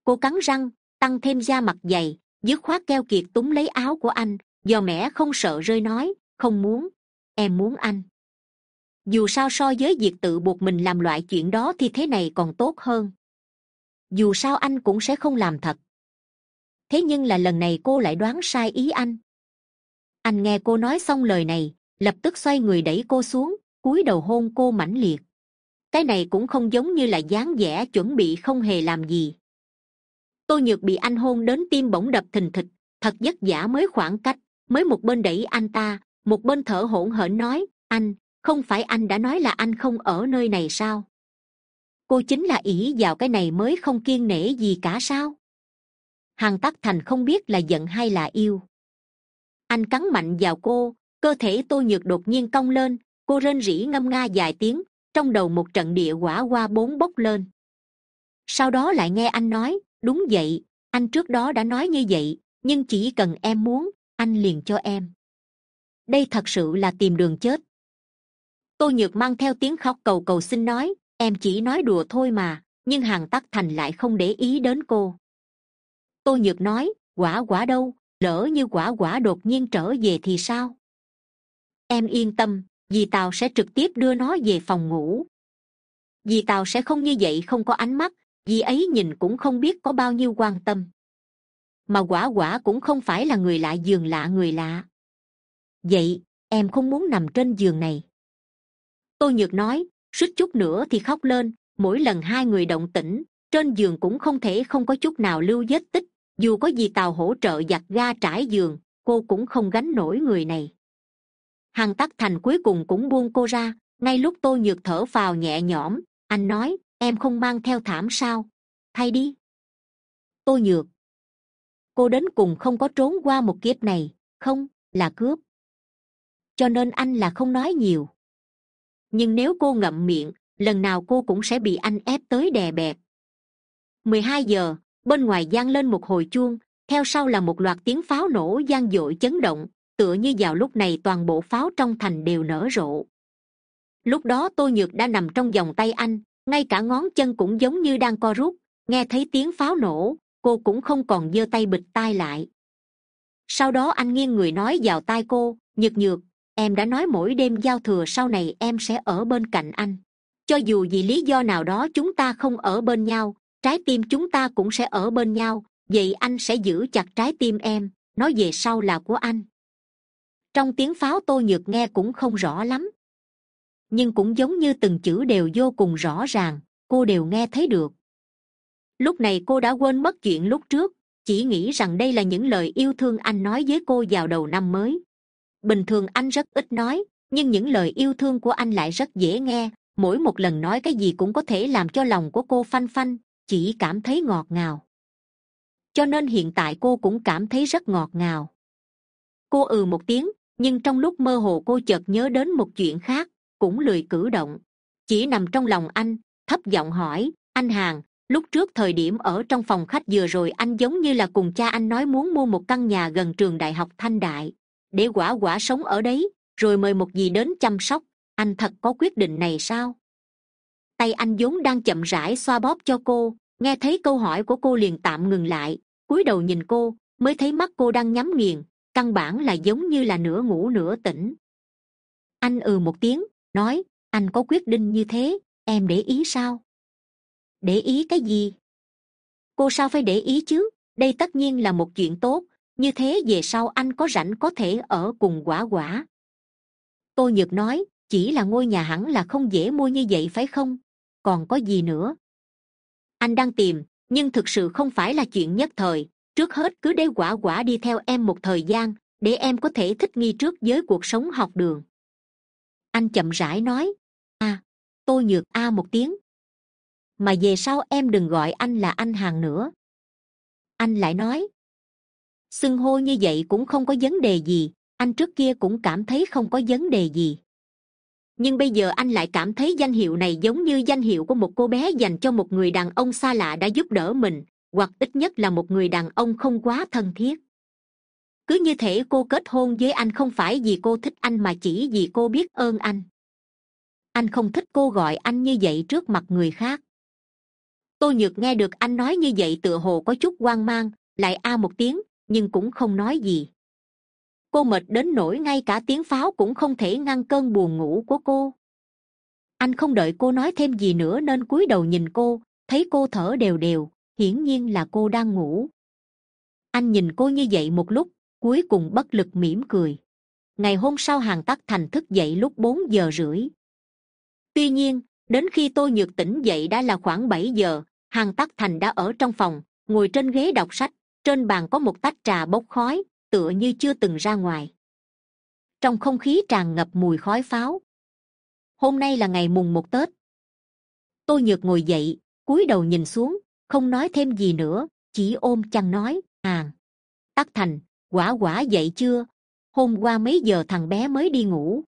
Cô cắn răng, tăng thêm da mặt dày, dứt khoát keo kiệt túm lấy áo của anh do mẹ không sợ rơi nói, không muốn, em muốn anh. Dù sao so với việc tự buộc mình làm loại chuyện đó thì thế này còn tốt hơn. Dù sao anh cũng sẽ không làm thật. Thế nhưng là lần này cô lại đoán sai ý anh. Anh nghe cô nói xong lời này lập tức xoay người đẩy cô xuống, cúi đầu hôn cô mãnh liệt. Cái này cũng không giống như là dáng vẻ chuẩn bị không hề làm gì. Tôi nhược bị anh hôn đến tim bỗng đập thình thịch, thật vất vả mới khoảng cách, mới một bên đẩy anh ta, một bên thở hổn hển nói, anh, không phải anh đã nói là anh không ở nơi này sao? Cô chính là ỷ vào cái này mới không kiên nể gì cả sao? Hằng tắc thành không biết là giận hay là yêu. Anh cắn mạnh vào cô cơ thể tôi nhược đột nhiên cong lên, cô rên rỉ ngâm nga vài tiếng, trong đầu một trận địa quả qua bốn bốc lên. Sau đó lại nghe anh nói, đúng vậy, anh trước đó đã nói như vậy, nhưng chỉ cần em muốn, anh liền cho em. Đây thật sự là tìm đường chết. Tô nhược mang theo tiếng khóc cầu cầu xin nói, em chỉ nói đùa thôi mà, nhưng hàng tắc thành lại không để ý đến cô. Tô nhược nói, quả quả đâu, lỡ như quả quả đột nhiên trở về thì sao? Em yên tâm, dì tàu sẽ trực tiếp đưa nó về phòng ngủ. Dì tàu sẽ không như vậy không có ánh mắt, dì ấy nhìn cũng không biết có bao nhiêu quan tâm. Mà quả quả cũng không phải là người lạ, giường lạ người lạ. Vậy, em không muốn nằm trên giường này. Tôi nhược nói, suýt chút nữa thì khóc lên, mỗi lần hai người động tĩnh, trên giường cũng không thể không có chút nào lưu vết tích, dù có gì tàu hỗ trợ giặt ga trải giường, cô cũng không gánh nổi người này hằng tắc thành cuối cùng cũng buông cô ra, ngay lúc tôi nhược thở vào nhẹ nhõm, anh nói, em không mang theo thảm sao? Thay đi. Tôi nhược. Cô đến cùng không có trốn qua một kiếp này, không, là cướp. Cho nên anh là không nói nhiều. Nhưng nếu cô ngậm miệng, lần nào cô cũng sẽ bị anh ép tới đè bẹp. Mười hai giờ, bên ngoài g lên một hồi chuông, theo sau là một loạt tiếng pháo nổ g dội chấn động tựa như vào lúc này toàn bộ pháo trong thành đều nở rộ. Lúc đó tôi nhược đã nằm trong vòng tay anh, ngay cả ngón chân cũng giống như đang co rút, nghe thấy tiếng pháo nổ, cô cũng không còn giơ tay bịt tai lại. Sau đó anh nghiêng người nói vào tai cô, nhược nhược, em đã nói mỗi đêm giao thừa sau này em sẽ ở bên cạnh anh. Cho dù vì lý do nào đó chúng ta không ở bên nhau, trái tim chúng ta cũng sẽ ở bên nhau, vậy anh sẽ giữ chặt trái tim em, nói về sau là của anh trong tiếng pháo tôi nhược nghe cũng không rõ lắm. Nhưng cũng giống như từng chữ đều vô cùng rõ ràng, cô đều nghe thấy được. Lúc này cô đã quên mất chuyện lúc trước, chỉ nghĩ rằng đây là những lời yêu thương anh nói với cô vào đầu năm mới. Bình thường anh rất ít nói, nhưng những lời yêu thương của anh lại rất dễ nghe, mỗi một lần nói cái gì cũng có thể làm cho lòng của cô phanh phanh, chỉ cảm thấy ngọt ngào. Cho nên hiện tại cô cũng cảm thấy rất ngọt ngào. Cô ừ một tiếng nhưng trong lúc mơ hồ cô chợt nhớ đến một chuyện khác, cũng lười cử động. Chỉ nằm trong lòng anh, thấp giọng hỏi, anh hàng lúc trước thời điểm ở trong phòng khách vừa rồi anh giống như là cùng cha anh nói muốn mua một căn nhà gần trường đại học thanh đại. Để quả quả sống ở đấy, rồi mời một gì đến chăm sóc, anh thật có quyết định này sao? Tay anh vốn đang chậm rãi xoa bóp cho cô, nghe thấy câu hỏi của cô liền tạm ngừng lại. Cúi đầu nhìn cô, mới thấy mắt cô đang nhắm nghiền căn bản là giống như là nửa ngủ nửa tỉnh. Anh ừ một tiếng, nói, anh có quyết định như thế, em để ý sao? Để ý cái gì? Cô sao phải để ý chứ? Đây tất nhiên là một chuyện tốt, như thế về sau anh có rảnh có thể ở cùng quả quả. Tô nhược nói, chỉ là ngôi nhà hẳn là không dễ mua như vậy phải không? Còn có gì nữa? Anh đang tìm, nhưng thực sự không phải là chuyện nhất thời trước hết cứ để quả quả đi theo em một thời gian, để em có thể thích nghi trước với cuộc sống học đường. Anh chậm rãi nói a tôi nhược a một tiếng. Mà về sau em đừng gọi anh là anh hàng nữa. Anh lại nói, xưng hô như vậy cũng không có vấn đề gì, anh trước kia cũng cảm thấy không có vấn đề gì. Nhưng bây giờ anh lại cảm thấy danh hiệu này giống như danh hiệu của một cô bé dành cho một người đàn ông xa lạ đã giúp đỡ mình hoặc ít nhất là một người đàn ông không quá thân thiết. Cứ như thể cô kết hôn với anh không phải vì cô thích anh mà chỉ vì cô biết ơn anh. Anh không thích cô gọi anh như vậy trước mặt người khác. Tôi nhược nghe được anh nói như vậy tựa hồ có chút hoang mang, lại a một tiếng, nhưng cũng không nói gì. Cô mệt đến nỗi ngay cả tiếng pháo cũng không thể ngăn cơn buồn ngủ của cô. Anh không đợi cô nói thêm gì nữa nên cúi đầu nhìn cô, thấy cô thở đều đều hiển nhiên là cô đang ngủ. Anh nhìn cô như vậy một lúc, cuối cùng bất lực mỉm cười. Ngày hôm sau hàng tắc thành thức dậy lúc bốn giờ rưỡi. Tuy nhiên, đến khi tôi nhược tỉnh dậy đã là khoảng bảy giờ hàng tắc thành đã ở trong phòng, ngồi trên ghế đọc sách, trên bàn có một tách trà bốc khói, tựa như chưa từng ra ngoài. Trong không khí tràn ngập mùi khói pháo. Hôm nay là ngày mùng một tết. Tôi nhược ngồi dậy, cúi đầu nhìn xuống không nói thêm gì nữa, chỉ ôm chăn nói hàng tắc thành, quả quả dậy chưa? Hôm qua mấy giờ thằng bé mới đi ngủ?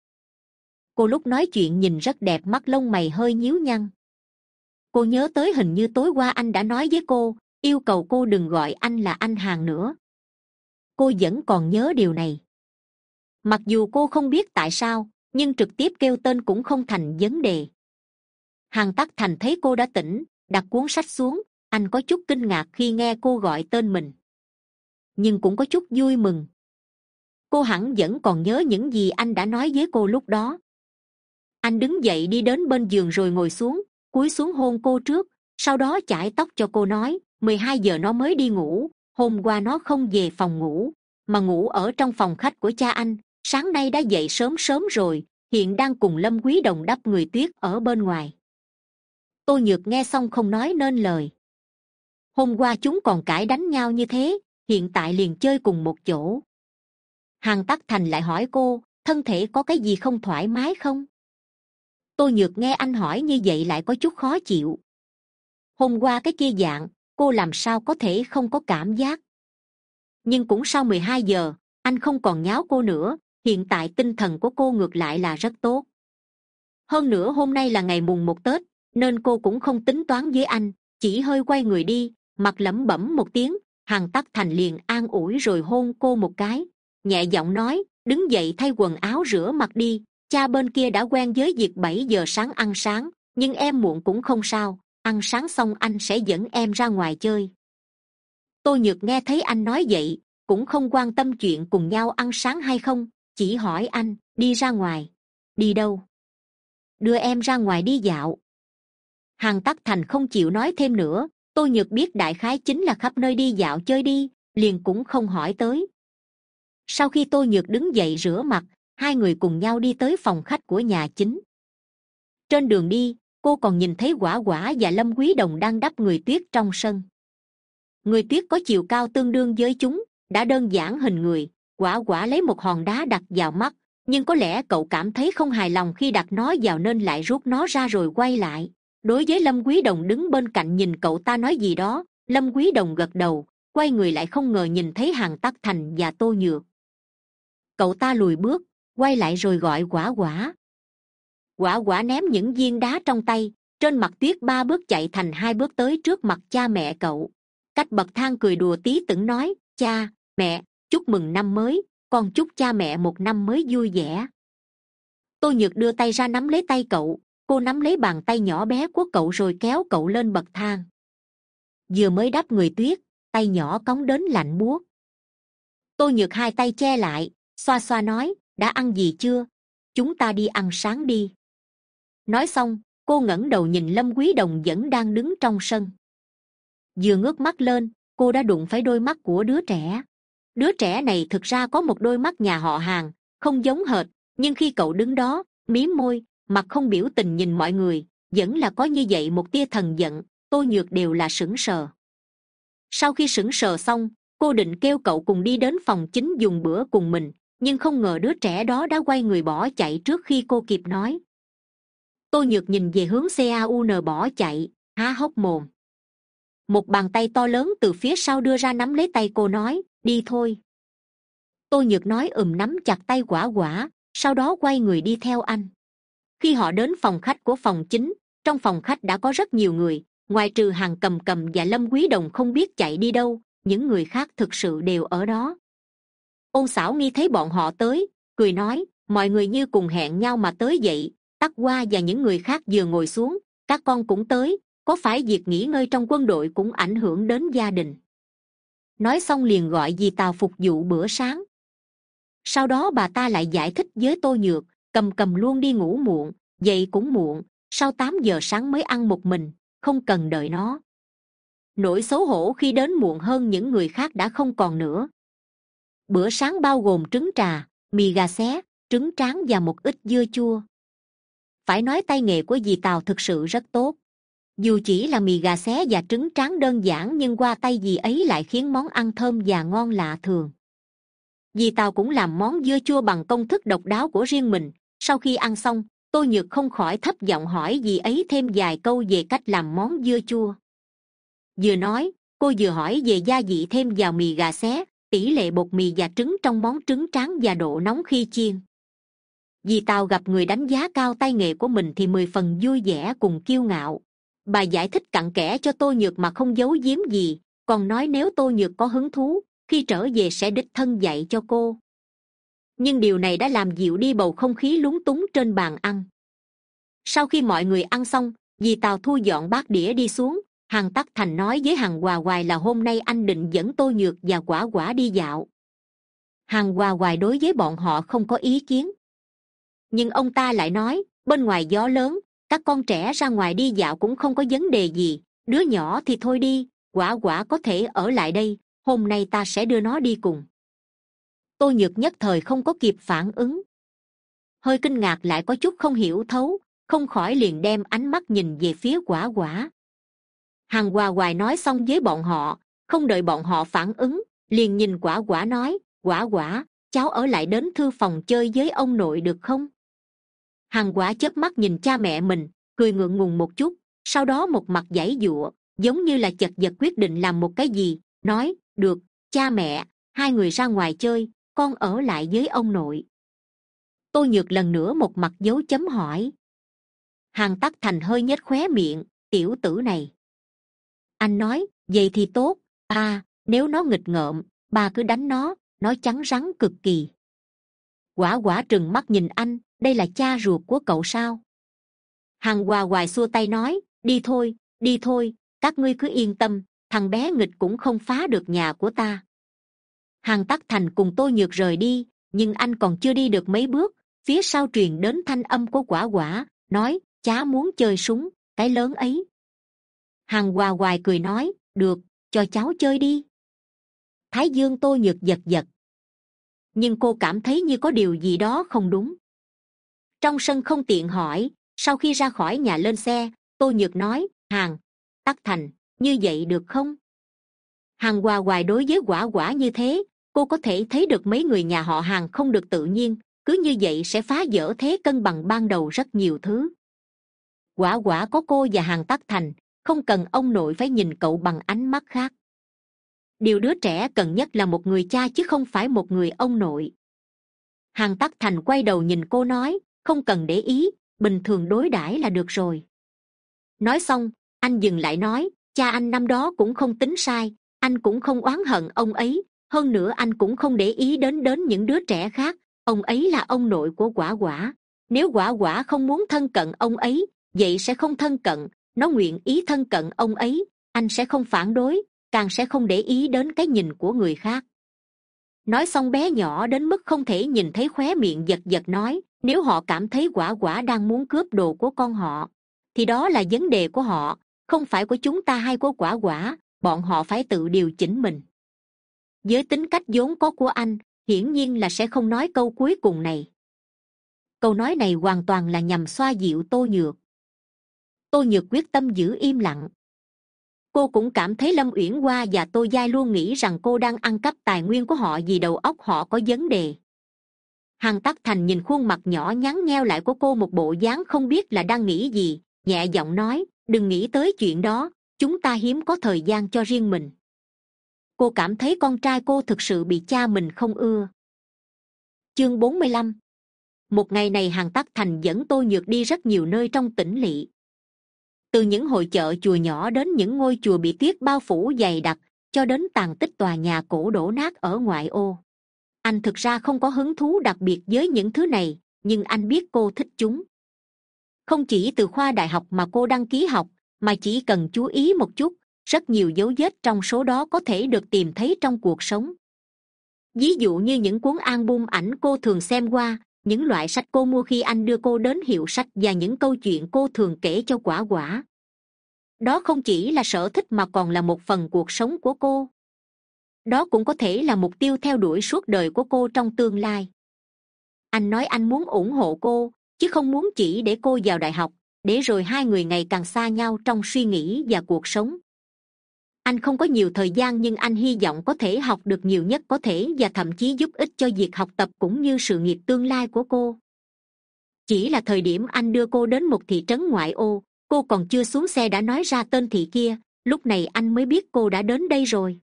Cô lúc nói chuyện nhìn rất đẹp, mắt lông mày hơi nhíu nhăn. Cô nhớ tới hình như tối qua anh đã nói với cô, yêu cầu cô đừng gọi anh là anh hàng nữa. Cô vẫn còn nhớ điều này. Mặc dù cô không biết tại sao, nhưng trực tiếp kêu tên cũng không thành vấn đề. Hàng tắc thành thấy cô đã tỉnh, đặt cuốn sách xuống anh có chút kinh ngạc khi nghe cô gọi tên mình. Nhưng cũng có chút vui mừng. Cô hẳn vẫn còn nhớ những gì anh đã nói với cô lúc đó. Anh đứng dậy đi đến bên giường rồi ngồi xuống, cúi xuống hôn cô trước, sau đó chải tóc cho cô nói, mười hai giờ nó mới đi ngủ, hôm qua nó không về phòng ngủ, mà ngủ ở trong phòng khách của cha anh, sáng nay đã dậy sớm sớm rồi, hiện đang cùng lâm quý đồng đắp người tuyết ở bên ngoài. Tôi nhược nghe xong không nói nên lời hôm qua chúng còn cãi đánh nhau như thế, hiện tại liền chơi cùng một chỗ. Hàn tắc thành lại hỏi cô, thân thể có cái gì không thoải mái không? Tôi nhược nghe anh hỏi như vậy lại có chút khó chịu. Hôm qua cái kia dạng, cô làm sao có thể không có cảm giác? Nhưng cũng sau mười hai giờ, anh không còn nháo cô nữa, hiện tại tinh thần của cô ngược lại là rất tốt. Hơn nữa hôm nay là ngày mùng một tết, nên cô cũng không tính toán với anh, chỉ hơi quay người đi mặt lẩm bẩm một tiếng hằng tắc thành liền an ủi rồi hôn cô một cái, nhẹ giọng nói, đứng dậy thay quần áo rửa mặt đi, cha bên kia đã quen với việc bảy giờ sáng ăn sáng, nhưng em muộn cũng không sao, ăn sáng xong anh sẽ dẫn em ra ngoài chơi. Tôi nhược nghe thấy anh nói vậy, cũng không quan tâm chuyện cùng nhau ăn sáng hay không, chỉ hỏi anh, đi ra ngoài? Đi đâu? Đưa em ra ngoài đi dạo. Hằng tắc thành không chịu nói thêm nữa tôi nhược biết đại khái chính là khắp nơi đi dạo chơi đi, liền cũng không hỏi tới. Sau khi tôi nhược đứng dậy rửa mặt, hai người cùng nhau đi tới phòng khách của nhà chính. Trên đường đi, cô còn nhìn thấy quả quả và lâm quý đồng đang đắp người tuyết trong sân. Người tuyết có chiều cao tương đương với chúng, đã đơn giản hình người, quả quả lấy một hòn đá đặt vào mắt, nhưng có lẽ cậu cảm thấy không hài lòng khi đặt nó vào nên lại rút nó ra rồi quay lại đối với lâm quý đồng đứng bên cạnh nhìn cậu ta nói gì đó, lâm quý đồng gật đầu, quay người lại không ngờ nhìn thấy hàng tắc thành và tô nhược. Cậu ta lùi bước, quay lại rồi gọi quả quả. Quả quả ném những viên đá trong tay, trên mặt tuyết ba bước chạy thành hai bước tới trước mặt cha mẹ cậu. Cách bậc thang cười đùa tí tửng nói, cha, mẹ, chúc mừng năm mới, con chúc cha mẹ một năm mới vui vẻ. Tôi nhược đưa tay ra nắm lấy tay cậu cô nắm lấy bàn tay nhỏ bé của cậu rồi kéo cậu lên bậc thang. Vừa mới đắp người tuyết, tay nhỏ cống đến lạnh buốt. Tôi nhược hai tay che lại, xoa xoa nói, đã ăn gì chưa? Chúng ta đi ăn sáng đi. Nói xong, cô ngẩng đầu nhìn lâm quý đồng vẫn đang đứng trong sân. Vừa ngước mắt lên, cô đã đụng phải đôi mắt của đứa trẻ. Đứa trẻ này thực ra có một đôi mắt nhà họ hàng không giống hệt, nhưng khi cậu đứng đó, mí môi mặt không biểu tình nhìn mọi người, vẫn là có như vậy một tia thần giận tôi nhược đều là sững sờ. Sau khi sững sờ xong, cô định kêu cậu cùng đi đến phòng chính dùng bữa cùng mình, nhưng không ngờ đứa trẻ đó đã quay người bỏ chạy trước khi cô kịp nói. Tôi nhược nhìn về hướng caun bỏ chạy, há hốc mồm. Một bàn tay to lớn từ phía sau đưa ra nắm lấy tay cô nói, đi thôi. Tôi nhược nói ừm nắm chặt tay quả quả, sau đó quay người đi theo anh khi họ đến phòng khách của phòng chính, trong phòng khách đã có rất nhiều người. Ngoài trừ hàng cầm cầm và lâm quý đồng không biết chạy đi đâu, những người khác thực sự đều ở đó. Ôn xảo nghi thấy bọn họ tới, cười nói, mọi người như cùng hẹn nhau mà tới vậy. Tắc qua và những người khác vừa ngồi xuống, các con cũng tới. Có phải việc nghỉ ngơi trong quân đội cũng ảnh hưởng đến gia đình? Nói xong liền gọi dì tàu phục vụ bữa sáng. Sau đó bà ta lại giải thích với tô nhược cầm cầm luôn đi ngủ muộn, dậy cũng muộn, sau tám giờ sáng mới ăn một mình, không cần đợi nó. Nỗi xấu hổ khi đến muộn hơn những người khác đã không còn nữa. Bữa sáng bao gồm trứng trà, mì gà xé, trứng tráng và một ít dưa chua. Phải nói tay nghề của dì tàu thực sự rất tốt. Dù chỉ là mì gà xé và trứng tráng đơn giản nhưng qua tay dì ấy lại khiến món ăn thơm và ngon lạ thường. Dì tàu cũng làm món dưa chua bằng công thức độc đáo của riêng mình sau khi ăn xong tôi nhược không khỏi thấp giọng hỏi dì ấy thêm vài câu về cách làm món dưa chua. Vừa nói, cô vừa hỏi về gia vị thêm vào mì gà xé, tỷ lệ bột mì và trứng trong món trứng tráng và độ nóng khi chiên. Vì tàu gặp người đánh giá cao tay nghề của mình thì mười phần vui vẻ cùng kiêu ngạo. Bà giải thích cặn kẽ cho tôi nhược mà không giấu giếm gì, còn nói nếu tôi nhược có hứng thú, khi trở về sẽ đích thân dạy cho cô nhưng điều này đã làm dịu đi bầu không khí lúng túng trên bàn ăn. Sau khi mọi người ăn xong dì tàu thu dọn bát đĩa đi xuống. Hằng tắc thành nói với hằng hòa hoài là hôm nay anh định dẫn tôi nhược và quả quả đi dạo. Hằng hòa hoài đối với bọn họ không có ý kiến. Nhưng ông ta lại nói, bên ngoài gió lớn, các con trẻ ra ngoài đi dạo cũng không có vấn đề gì. Đứa nhỏ thì thôi đi, quả quả có thể ở lại đây. Hôm nay ta sẽ đưa nó đi cùng tô nhược nhất thời không có kịp phản ứng. Hơi kinh ngạc lại có chút không hiểu thấu, không khỏi liền đem ánh mắt nhìn về phía quả quả. Hằng hòa hoài nói xong với bọn họ, không đợi bọn họ phản ứng, liền nhìn quả quả nói, quả quả, cháu ở lại đến thư phòng chơi với ông nội được không? Hằng quả chớp mắt nhìn cha mẹ mình, cười ngượng ngùng một chút, sau đó một mặt giãy giụa, giống như là chật vật quyết định làm một cái gì, nói, được, cha mẹ, hai người ra ngoài chơi con ở lại với ông nội. Tôi nhược lần nữa một mặt dấu chấm hỏi. Hàng tắc thành hơi nhếch khóe miệng, tiểu tử này. Anh nói, vậy thì tốt à nếu nó nghịch ngợm bà cứ đánh nó nó trắng rắn cực kỳ. Quả quả trừng mắt nhìn anh, đây là cha ruột của cậu sao? Hằng hòa hoài xua tay nói, đi thôi đi thôi, các ngươi cứ yên tâm, thằng bé nghịch cũng không phá được nhà của ta hằng tắc thành cùng tôi nhược rời đi, nhưng anh còn chưa đi được mấy bước, phía sau truyền đến thanh âm của quả quả, nói, chá muốn chơi súng, cái lớn ấy. Hằng hòa hoài cười nói, được, cho cháu chơi đi. Thái dương tôi nhược giật giật. Nhưng cô cảm thấy như có điều gì đó không đúng. Trong sân không tiện hỏi, sau khi ra khỏi nhà lên xe tôi nhược nói, hàng tắc thành, như vậy được không? Hàng hòa hoài đối với quả quả như thế cô có thể thấy được mấy người nhà họ hàng không được tự nhiên, cứ như vậy sẽ phá vỡ thế cân bằng ban đầu rất nhiều thứ. Quả quả có cô và hàng tắc thành, không cần ông nội phải nhìn cậu bằng ánh mắt khác. Điều đứa trẻ cần nhất là một người cha chứ không phải một người ông nội. Hàng tắc thành quay đầu nhìn cô nói, không cần để ý, bình thường đối đãi là được rồi. Nói xong, anh dừng lại nói, cha anh năm đó cũng không tính sai, anh cũng không oán hận ông ấy hơn nữa anh cũng không để ý đến đến những đứa trẻ khác. Ông ấy là ông nội của quả quả. Nếu quả quả không muốn thân cận ông ấy, vậy sẽ không thân cận. Nó nguyện ý thân cận ông ấy, anh sẽ không phản đối, càng sẽ không để ý đến cái nhìn của người khác. Nói xong bé nhỏ đến mức không thể nhìn thấy khóe miệng giật giật nói, nếu họ cảm thấy quả quả đang muốn cướp đồ của con họ, thì đó là vấn đề của họ. Không phải của chúng ta hay của quả quả, bọn họ phải tự điều chỉnh mình với tính cách vốn có của anh, hiển nhiên là sẽ không nói câu cuối cùng này. Câu nói này hoàn toàn là nhằm xoa dịu tô nhược. Tô nhược quyết tâm giữ im lặng. Cô cũng cảm thấy lâm uyển hoa và tô giai luôn nghĩ rằng cô đang ăn cắp tài nguyên của họ vì đầu óc họ có vấn đề. Hằng tắc thành nhìn khuôn mặt nhỏ nhắn nheo lại của cô một bộ dáng không biết là đang nghĩ gì, nhẹ giọng nói, đừng nghĩ tới chuyện đó, chúng ta hiếm có thời gian cho riêng mình cô cảm thấy con trai cô thực sự bị cha mình không ưa. Chương bốn mươi lăm. Một ngày này hàng tắc thành dẫn tôi nhược đi rất nhiều nơi trong tỉnh lỵ. Từ những hội chợ chùa nhỏ đến những ngôi chùa bị tuyết bao phủ dày đặc, cho đến tàn tích tòa nhà cổ đổ nát ở ngoại ô. Anh thực ra không có hứng thú đặc biệt với những thứ này, nhưng anh biết cô thích chúng. Không chỉ từ khoa đại học mà cô đăng ký học, mà chỉ cần chú ý một chút rất nhiều dấu vết trong số đó có thể được tìm thấy trong cuộc sống. Ví dụ như những cuốn album ảnh cô thường xem qua, những loại sách cô mua khi anh đưa cô đến hiệu sách và những câu chuyện cô thường kể cho quả quả. Đó không chỉ là sở thích mà còn là một phần cuộc sống của cô. Đó cũng có thể là mục tiêu theo đuổi suốt đời của cô trong tương lai. Anh nói anh muốn ủng hộ cô, chứ không muốn chỉ để cô vào đại học, để rồi hai người ngày càng xa nhau trong suy nghĩ và cuộc sống anh không có nhiều thời gian nhưng anh hy vọng có thể học được nhiều nhất có thể và thậm chí giúp ích cho việc học tập cũng như sự nghiệp tương lai của cô. Chỉ là thời điểm anh đưa cô đến một thị trấn ngoại ô, cô còn chưa xuống xe đã nói ra tên thị kia, lúc này anh mới biết cô đã đến đây rồi.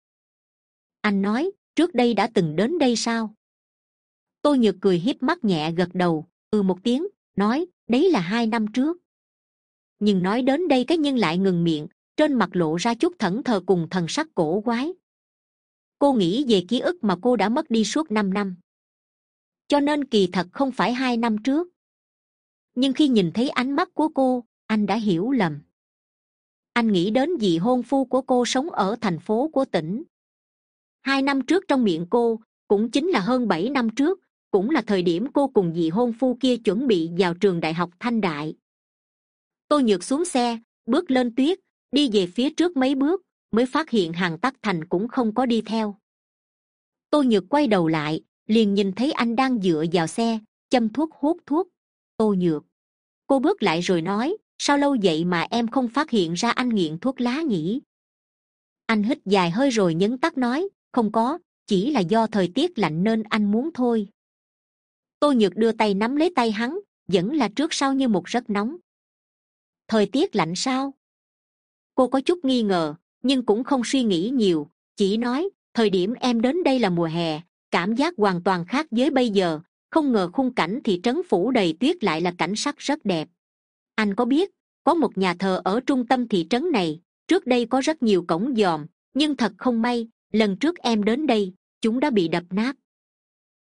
Anh nói, trước đây đã từng đến đây sao? Tôi nhược cười hiếp mắt nhẹ gật đầu ừ một tiếng, nói, đấy là hai năm trước. Nhưng nói đến đây cái nhân lại ngừng miệng trên mặt lộ ra chút thẫn thờ cùng thần sắc cổ quái. Cô nghĩ về ký ức mà cô đã mất đi suốt năm năm. Cho nên kỳ thật không phải hai năm trước. Nhưng khi nhìn thấy ánh mắt của cô, anh đã hiểu lầm. Anh nghĩ đến vị hôn phu của cô sống ở thành phố của tỉnh. Hai năm trước trong miệng cô, cũng chính là hơn bảy năm trước, cũng là thời điểm cô cùng vị hôn phu kia chuẩn bị vào trường đại học thanh đại. Tôi nhược xuống xe, bước lên tuyết đi về phía trước mấy bước, mới phát hiện hàng tắc thành cũng không có đi theo. Tôi nhược quay đầu lại, liền nhìn thấy anh đang dựa vào xe, châm thuốc hút thuốc. Tô nhược, cô bước lại rồi nói, sao lâu vậy mà em không phát hiện ra anh nghiện thuốc lá nhỉ? Anh hít dài hơi rồi nhấn tắt nói, không có, chỉ là do thời tiết lạnh nên anh muốn thôi. Tô nhược đưa tay nắm lấy tay hắn, vẫn là trước sau như một rất nóng. Thời tiết lạnh sao? Cô có chút nghi ngờ, nhưng cũng không suy nghĩ nhiều, chỉ nói, thời điểm em đến đây là mùa hè, cảm giác hoàn toàn khác với bây giờ, không ngờ khung cảnh thị trấn phủ đầy tuyết lại là cảnh sắc rất đẹp. Anh có biết, có một nhà thờ ở trung tâm thị trấn này, trước đây có rất nhiều cổng dòm, nhưng thật không may, lần trước em đến đây, chúng đã bị đập nát.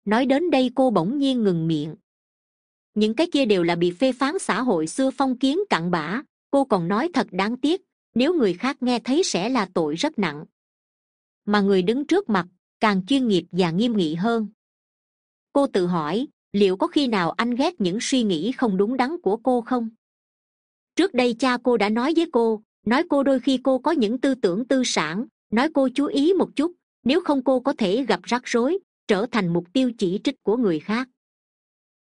Nói đến đây cô bỗng nhiên ngừng miệng. Những cái kia đều là bị phê phán xã hội xưa phong kiến cặn bã, cô còn nói thật đáng tiếc nếu người khác nghe thấy sẽ là tội rất nặng. Mà người đứng trước mặt, càng chuyên nghiệp và nghiêm nghị hơn. Cô tự hỏi, liệu có khi nào anh ghét những suy nghĩ không đúng đắn của cô không? Trước đây cha cô đã nói với cô, nói cô đôi khi cô có những tư tưởng tư sản, nói cô chú ý một chút, nếu không cô có thể gặp rắc rối, trở thành mục tiêu chỉ trích của người khác.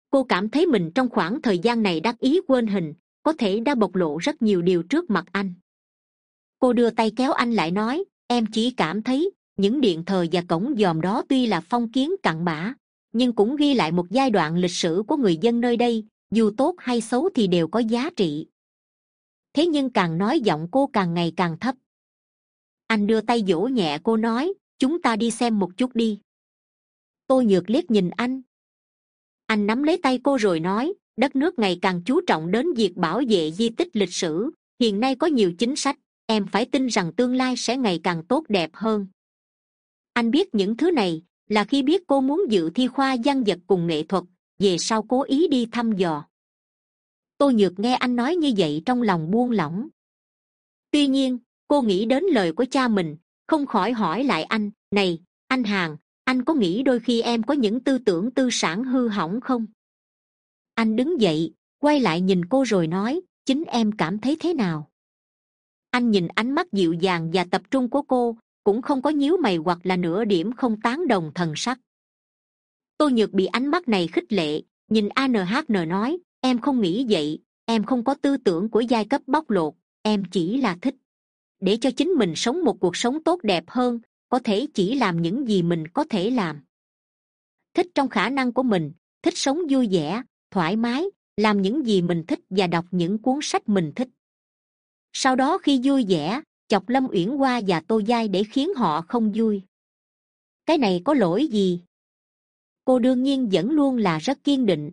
Cô cảm thấy mình trong khoảng thời gian này đắc ý quên hình, có thể đã bộc lộ rất nhiều điều trước mặt anh cô đưa tay kéo anh lại nói, em chỉ cảm thấy những điện thờ và cổng dòm đó tuy là phong kiến cặn bã, nhưng cũng ghi lại một giai đoạn lịch sử của người dân nơi đây, dù tốt hay xấu thì đều có giá trị. Thế nhưng càng nói giọng cô càng ngày càng thấp. Anh đưa tay vỗ nhẹ cô nói, chúng ta đi xem một chút đi. Tôi nhược liếc nhìn anh. Anh nắm lấy tay cô rồi nói, đất nước ngày càng chú trọng đến việc bảo vệ di tích lịch sử, hiện nay có nhiều chính sách em phải tin rằng tương lai sẽ ngày càng tốt đẹp hơn. Anh biết những thứ này là khi biết cô muốn dự thi khoa văn vật cùng nghệ thuật, về sau cố ý đi thăm dò. Tôi nhược nghe anh nói như vậy trong lòng buông lỏng. Tuy nhiên, cô nghĩ đến lời của cha mình, không khỏi hỏi lại anh, này, anh hàng anh có nghĩ đôi khi em có những tư tưởng tư sản hư hỏng không? Anh đứng dậy, quay lại nhìn cô rồi nói, chính em cảm thấy thế nào? Anh nhìn ánh mắt dịu dàng và tập trung của cô, cũng không có nhíu mày hoặc là nửa điểm không tán đồng thần sắc. Tôi nhược bị ánh mắt này khích lệ, nhìn anhn nói, em không nghĩ vậy, em không có tư tưởng của giai cấp bóc lột, em chỉ là thích. Để cho chính mình sống một cuộc sống tốt đẹp hơn, có thể chỉ làm những gì mình có thể làm. Thích trong khả năng của mình, thích sống vui vẻ, thoải mái, làm những gì mình thích và đọc những cuốn sách mình thích sau đó khi vui vẻ, chọc lâm uyển hoa và tô giai để khiến họ không vui. Cái này có lỗi gì? Cô đương nhiên vẫn luôn là rất kiên định.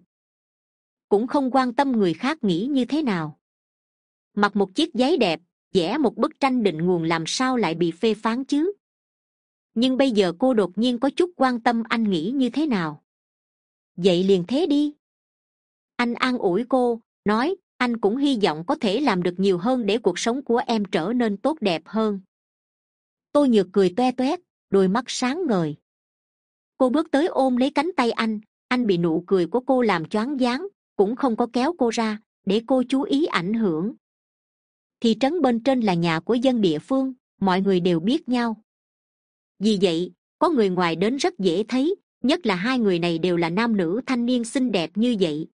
Cũng không quan tâm người khác nghĩ như thế nào. Mặc một chiếc giấy đẹp, vẽ một bức tranh định nguồn làm sao lại bị phê phán chứ? Nhưng bây giờ cô đột nhiên có chút quan tâm anh nghĩ như thế nào? Vậy liền thế đi. Anh an ủi cô, nói anh cũng hy vọng có thể làm được nhiều hơn để cuộc sống của em trở nên tốt đẹp hơn. Tôi nhược cười toe toét, đôi mắt sáng ngời. Cô bước tới ôm lấy cánh tay anh anh bị nụ cười của cô làm choáng váng, cũng không có kéo cô ra, để cô chú ý ảnh hưởng. Thị trấn bên trên là nhà của dân địa phương, mọi người đều biết nhau. Vì vậy, có người ngoài đến rất dễ thấy, nhất là hai người này đều là nam nữ thanh niên xinh đẹp như vậy.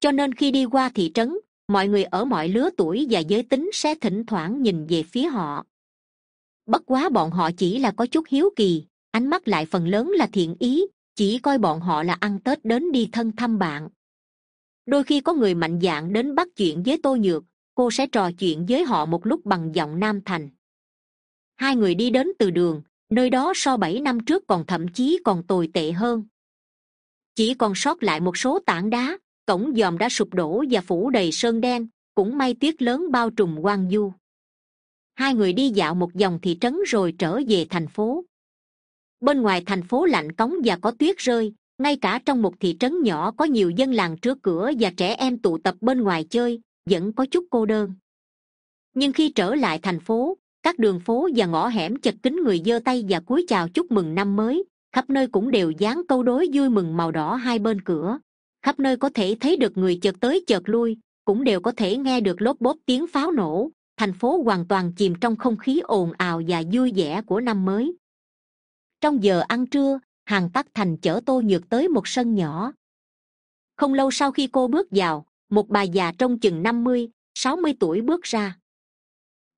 Cho nên khi đi qua thị trấn mọi người ở mọi lứa tuổi và giới tính sẽ thỉnh thoảng nhìn về phía họ. Bất quá bọn họ chỉ là có chút hiếu kỳ, ánh mắt lại phần lớn là thiện ý, chỉ coi bọn họ là ăn tết đến đi thân thăm bạn. Đôi khi có người mạnh dạn đến bắt chuyện với tô nhược, cô sẽ trò chuyện với họ một lúc bằng giọng nam thành. Hai người đi đến từ đường, nơi đó so bảy năm trước còn thậm chí còn tồi tệ hơn. Chỉ còn sót lại một số tảng đá cổng dòm đã sụp đổ và phủ đầy sơn đen, cũng may tuyết lớn bao trùm quang du. Hai người đi dạo một vòng thị trấn rồi trở về thành phố. Bên ngoài thành phố lạnh cống và có tuyết rơi, ngay cả trong một thị trấn nhỏ có nhiều dân làng trước cửa và trẻ em tụ tập bên ngoài chơi, vẫn có chút cô đơn. Nhưng khi trở lại thành phố, các đường phố và ngõ hẻm chật kín người giơ tay và cúi chào chúc mừng năm mới, khắp nơi cũng đều dán câu đối vui mừng màu đỏ hai bên cửa khắp nơi có thể thấy được người chợt tới chợt lui, cũng đều có thể nghe được lốp bốp tiếng pháo nổ. Thành phố hoàn toàn chìm trong không khí ồn ào và vui vẻ của năm mới. Trong giờ ăn trưa, hàng tắc thành chở tô nhược tới một sân nhỏ. Không lâu sau khi cô bước vào, một bà già trong chừng năm mươi, sáu mươi tuổi bước ra.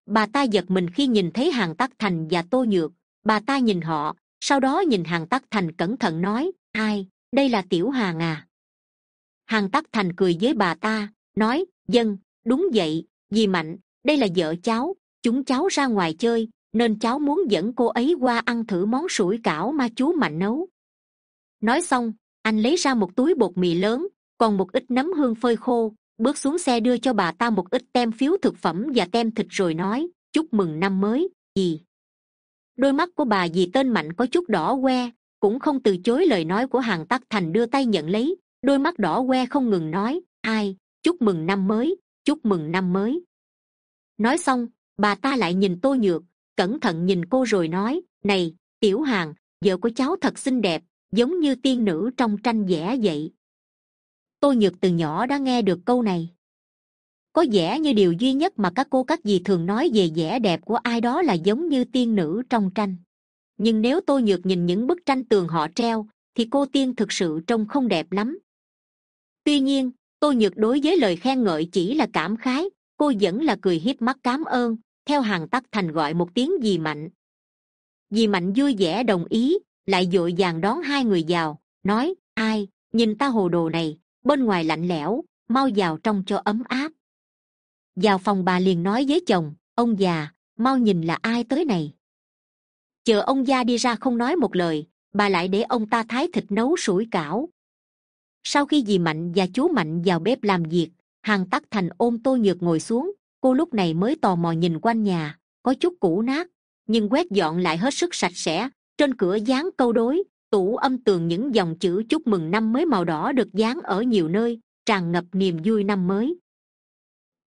Bà ta giật mình khi nhìn thấy hàng tắc thành và tô nhược. Bà ta nhìn họ, sau đó nhìn hàng tắc thành cẩn thận nói, ai, đây là tiểu hàng à? Hàng tắc thành cười với bà ta, nói, dân, đúng vậy, dì mạnh, đây là vợ cháu, chúng cháu ra ngoài chơi, nên cháu muốn dẫn cô ấy qua ăn thử món sủi cảo mà chú mạnh nấu nói xong, anh lấy ra một túi bột mì lớn, còn một ít nấm hương phơi khô, bước xuống xe đưa cho bà ta một ít tem phiếu thực phẩm và tem thịt rồi nói, chúc mừng năm mới, dì." đôi mắt của bà dì tên mạnh có chút đỏ que cũng không từ chối lời nói của hàng tắc thành đưa tay nhận lấy đôi mắt đỏ que không ngừng nói, ai, chúc mừng năm mới, chúc mừng năm mới. Nói xong, bà ta lại nhìn tô nhược, cẩn thận nhìn cô rồi nói, này, tiểu hàng, vợ của cháu thật xinh đẹp, giống như tiên nữ trong tranh vẽ vậy. Tôi nhược từ nhỏ đã nghe được câu này. Có vẻ như điều duy nhất mà các cô các dì thường nói về vẻ đẹp của ai đó là giống như tiên nữ trong tranh. Nhưng nếu tôi nhược nhìn những bức tranh tường họ treo, thì cô tiên thực sự trông không đẹp lắm tuy nhiên tôi nhược đối với lời khen ngợi chỉ là cảm khái, cô vẫn là cười hiếp mắt cám ơn, theo hàng tắc thành gọi một tiếng dì mạnh. Dì mạnh vui vẻ đồng ý, lại d ộ i vàng đón hai người vào, nói, ai, nhìn ta hồ đồ này, bên ngoài lạnh lẽo, mau vào trong cho ấm áp. Vào phòng bà liền nói với chồng, ông già, mau nhìn là ai tới này? Chờ ông gia đi ra không nói một lời, bà lại để ông ta thái thịt nấu sủi cảo sau khi dì mạnh và chú mạnh vào bếp làm việc hàng tắc thành ôm tô nhược ngồi xuống. Cô lúc này mới tò mò nhìn quanh nhà, có chút cũ nát, nhưng quét dọn lại hết sức sạch sẽ. Trên cửa dán câu đối, tủ âm tường những dòng chữ chúc mừng năm mới màu đỏ được dán ở nhiều nơi, tràn ngập niềm vui năm mới.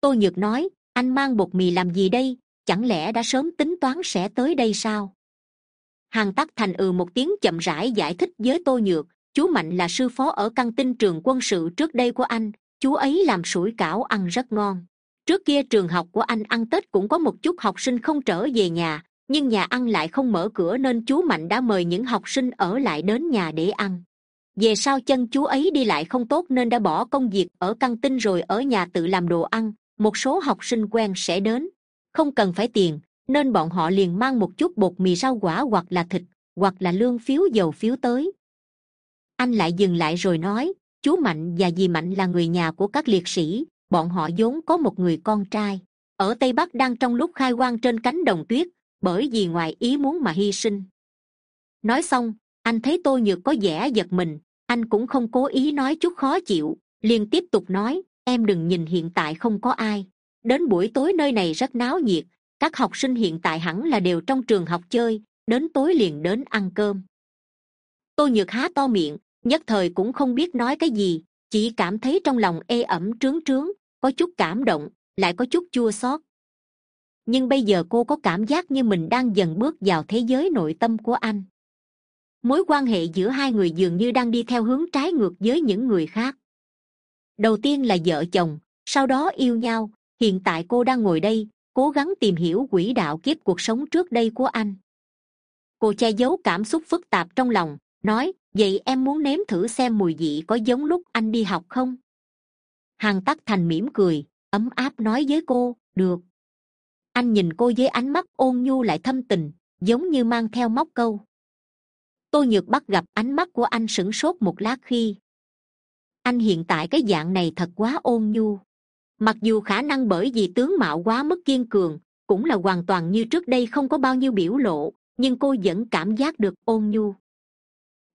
Tô nhược nói, anh mang bột mì làm gì đây? Chẳng lẽ đã sớm tính toán sẽ tới đây sao? Hàng tắc thành ừ một tiếng chậm rãi giải thích với tô nhược chú mạnh là sư phó ở căn tin trường quân sự trước đây của anh, chú ấy làm sủi cảo ăn rất ngon. Trước kia trường học của anh ăn tết cũng có một chút học sinh không trở về nhà, nhưng nhà ăn lại không mở cửa nên chú mạnh đã mời những học sinh ở lại đến nhà để ăn. Về sau chân chú ấy đi lại không tốt nên đã bỏ công việc ở căng tin rồi ở nhà tự làm đồ ăn, một số học sinh quen sẽ đến. Không cần phải tiền, nên bọn họ liền mang một chút bột mì rau quả hoặc là thịt, hoặc là lương phiếu dầu phiếu tới anh lại dừng lại rồi nói, chú mạnh và dì mạnh là người nhà của các liệt sĩ, bọn họ vốn có một người con trai. Ở tây bắc đang trong lúc khai quang trên cánh đồng tuyết, bởi vì ngoài ý muốn mà hy sinh. Nói xong, anh thấy tôi nhược có vẻ giật mình, anh cũng không cố ý nói chút khó chịu, liền tiếp tục nói, em đừng nhìn hiện tại không có ai. Đến buổi tối nơi này rất náo nhiệt, các học sinh hiện tại hẳn là đều trong trường học chơi, đến tối liền đến ăn cơm. Tôi nhược há to miệng nhất thời cũng không biết nói cái gì, chỉ cảm thấy trong lòng ê ẩm trướng trướng, có chút cảm động, lại có chút chua xót. Nhưng bây giờ cô có cảm giác như mình đang dần bước vào thế giới nội tâm của anh. Mối quan hệ giữa hai người dường như đang đi theo hướng trái ngược với những người khác. Đầu tiên là vợ chồng, sau đó yêu nhau, hiện tại cô đang ngồi đây, cố gắng tìm hiểu quỹ đạo kiếp cuộc sống trước đây của anh. Cô che giấu cảm xúc phức tạp trong lòng, nói vậy em muốn nếm thử xem mùi vị có giống lúc anh đi học không? Hàn tắc thành mỉm cười, ấm áp nói với cô, được. Anh nhìn cô với ánh mắt ôn nhu lại thâm tình, giống như mang theo móc câu. Tôi nhược bắt gặp ánh mắt của anh sửng sốt một lát khi, anh hiện tại cái dạng này thật quá ôn nhu. Mặc dù khả năng bởi vì tướng mạo quá mức kiên cường, cũng là hoàn toàn như trước đây không có bao nhiêu biểu lộ, nhưng cô vẫn cảm giác được ôn nhu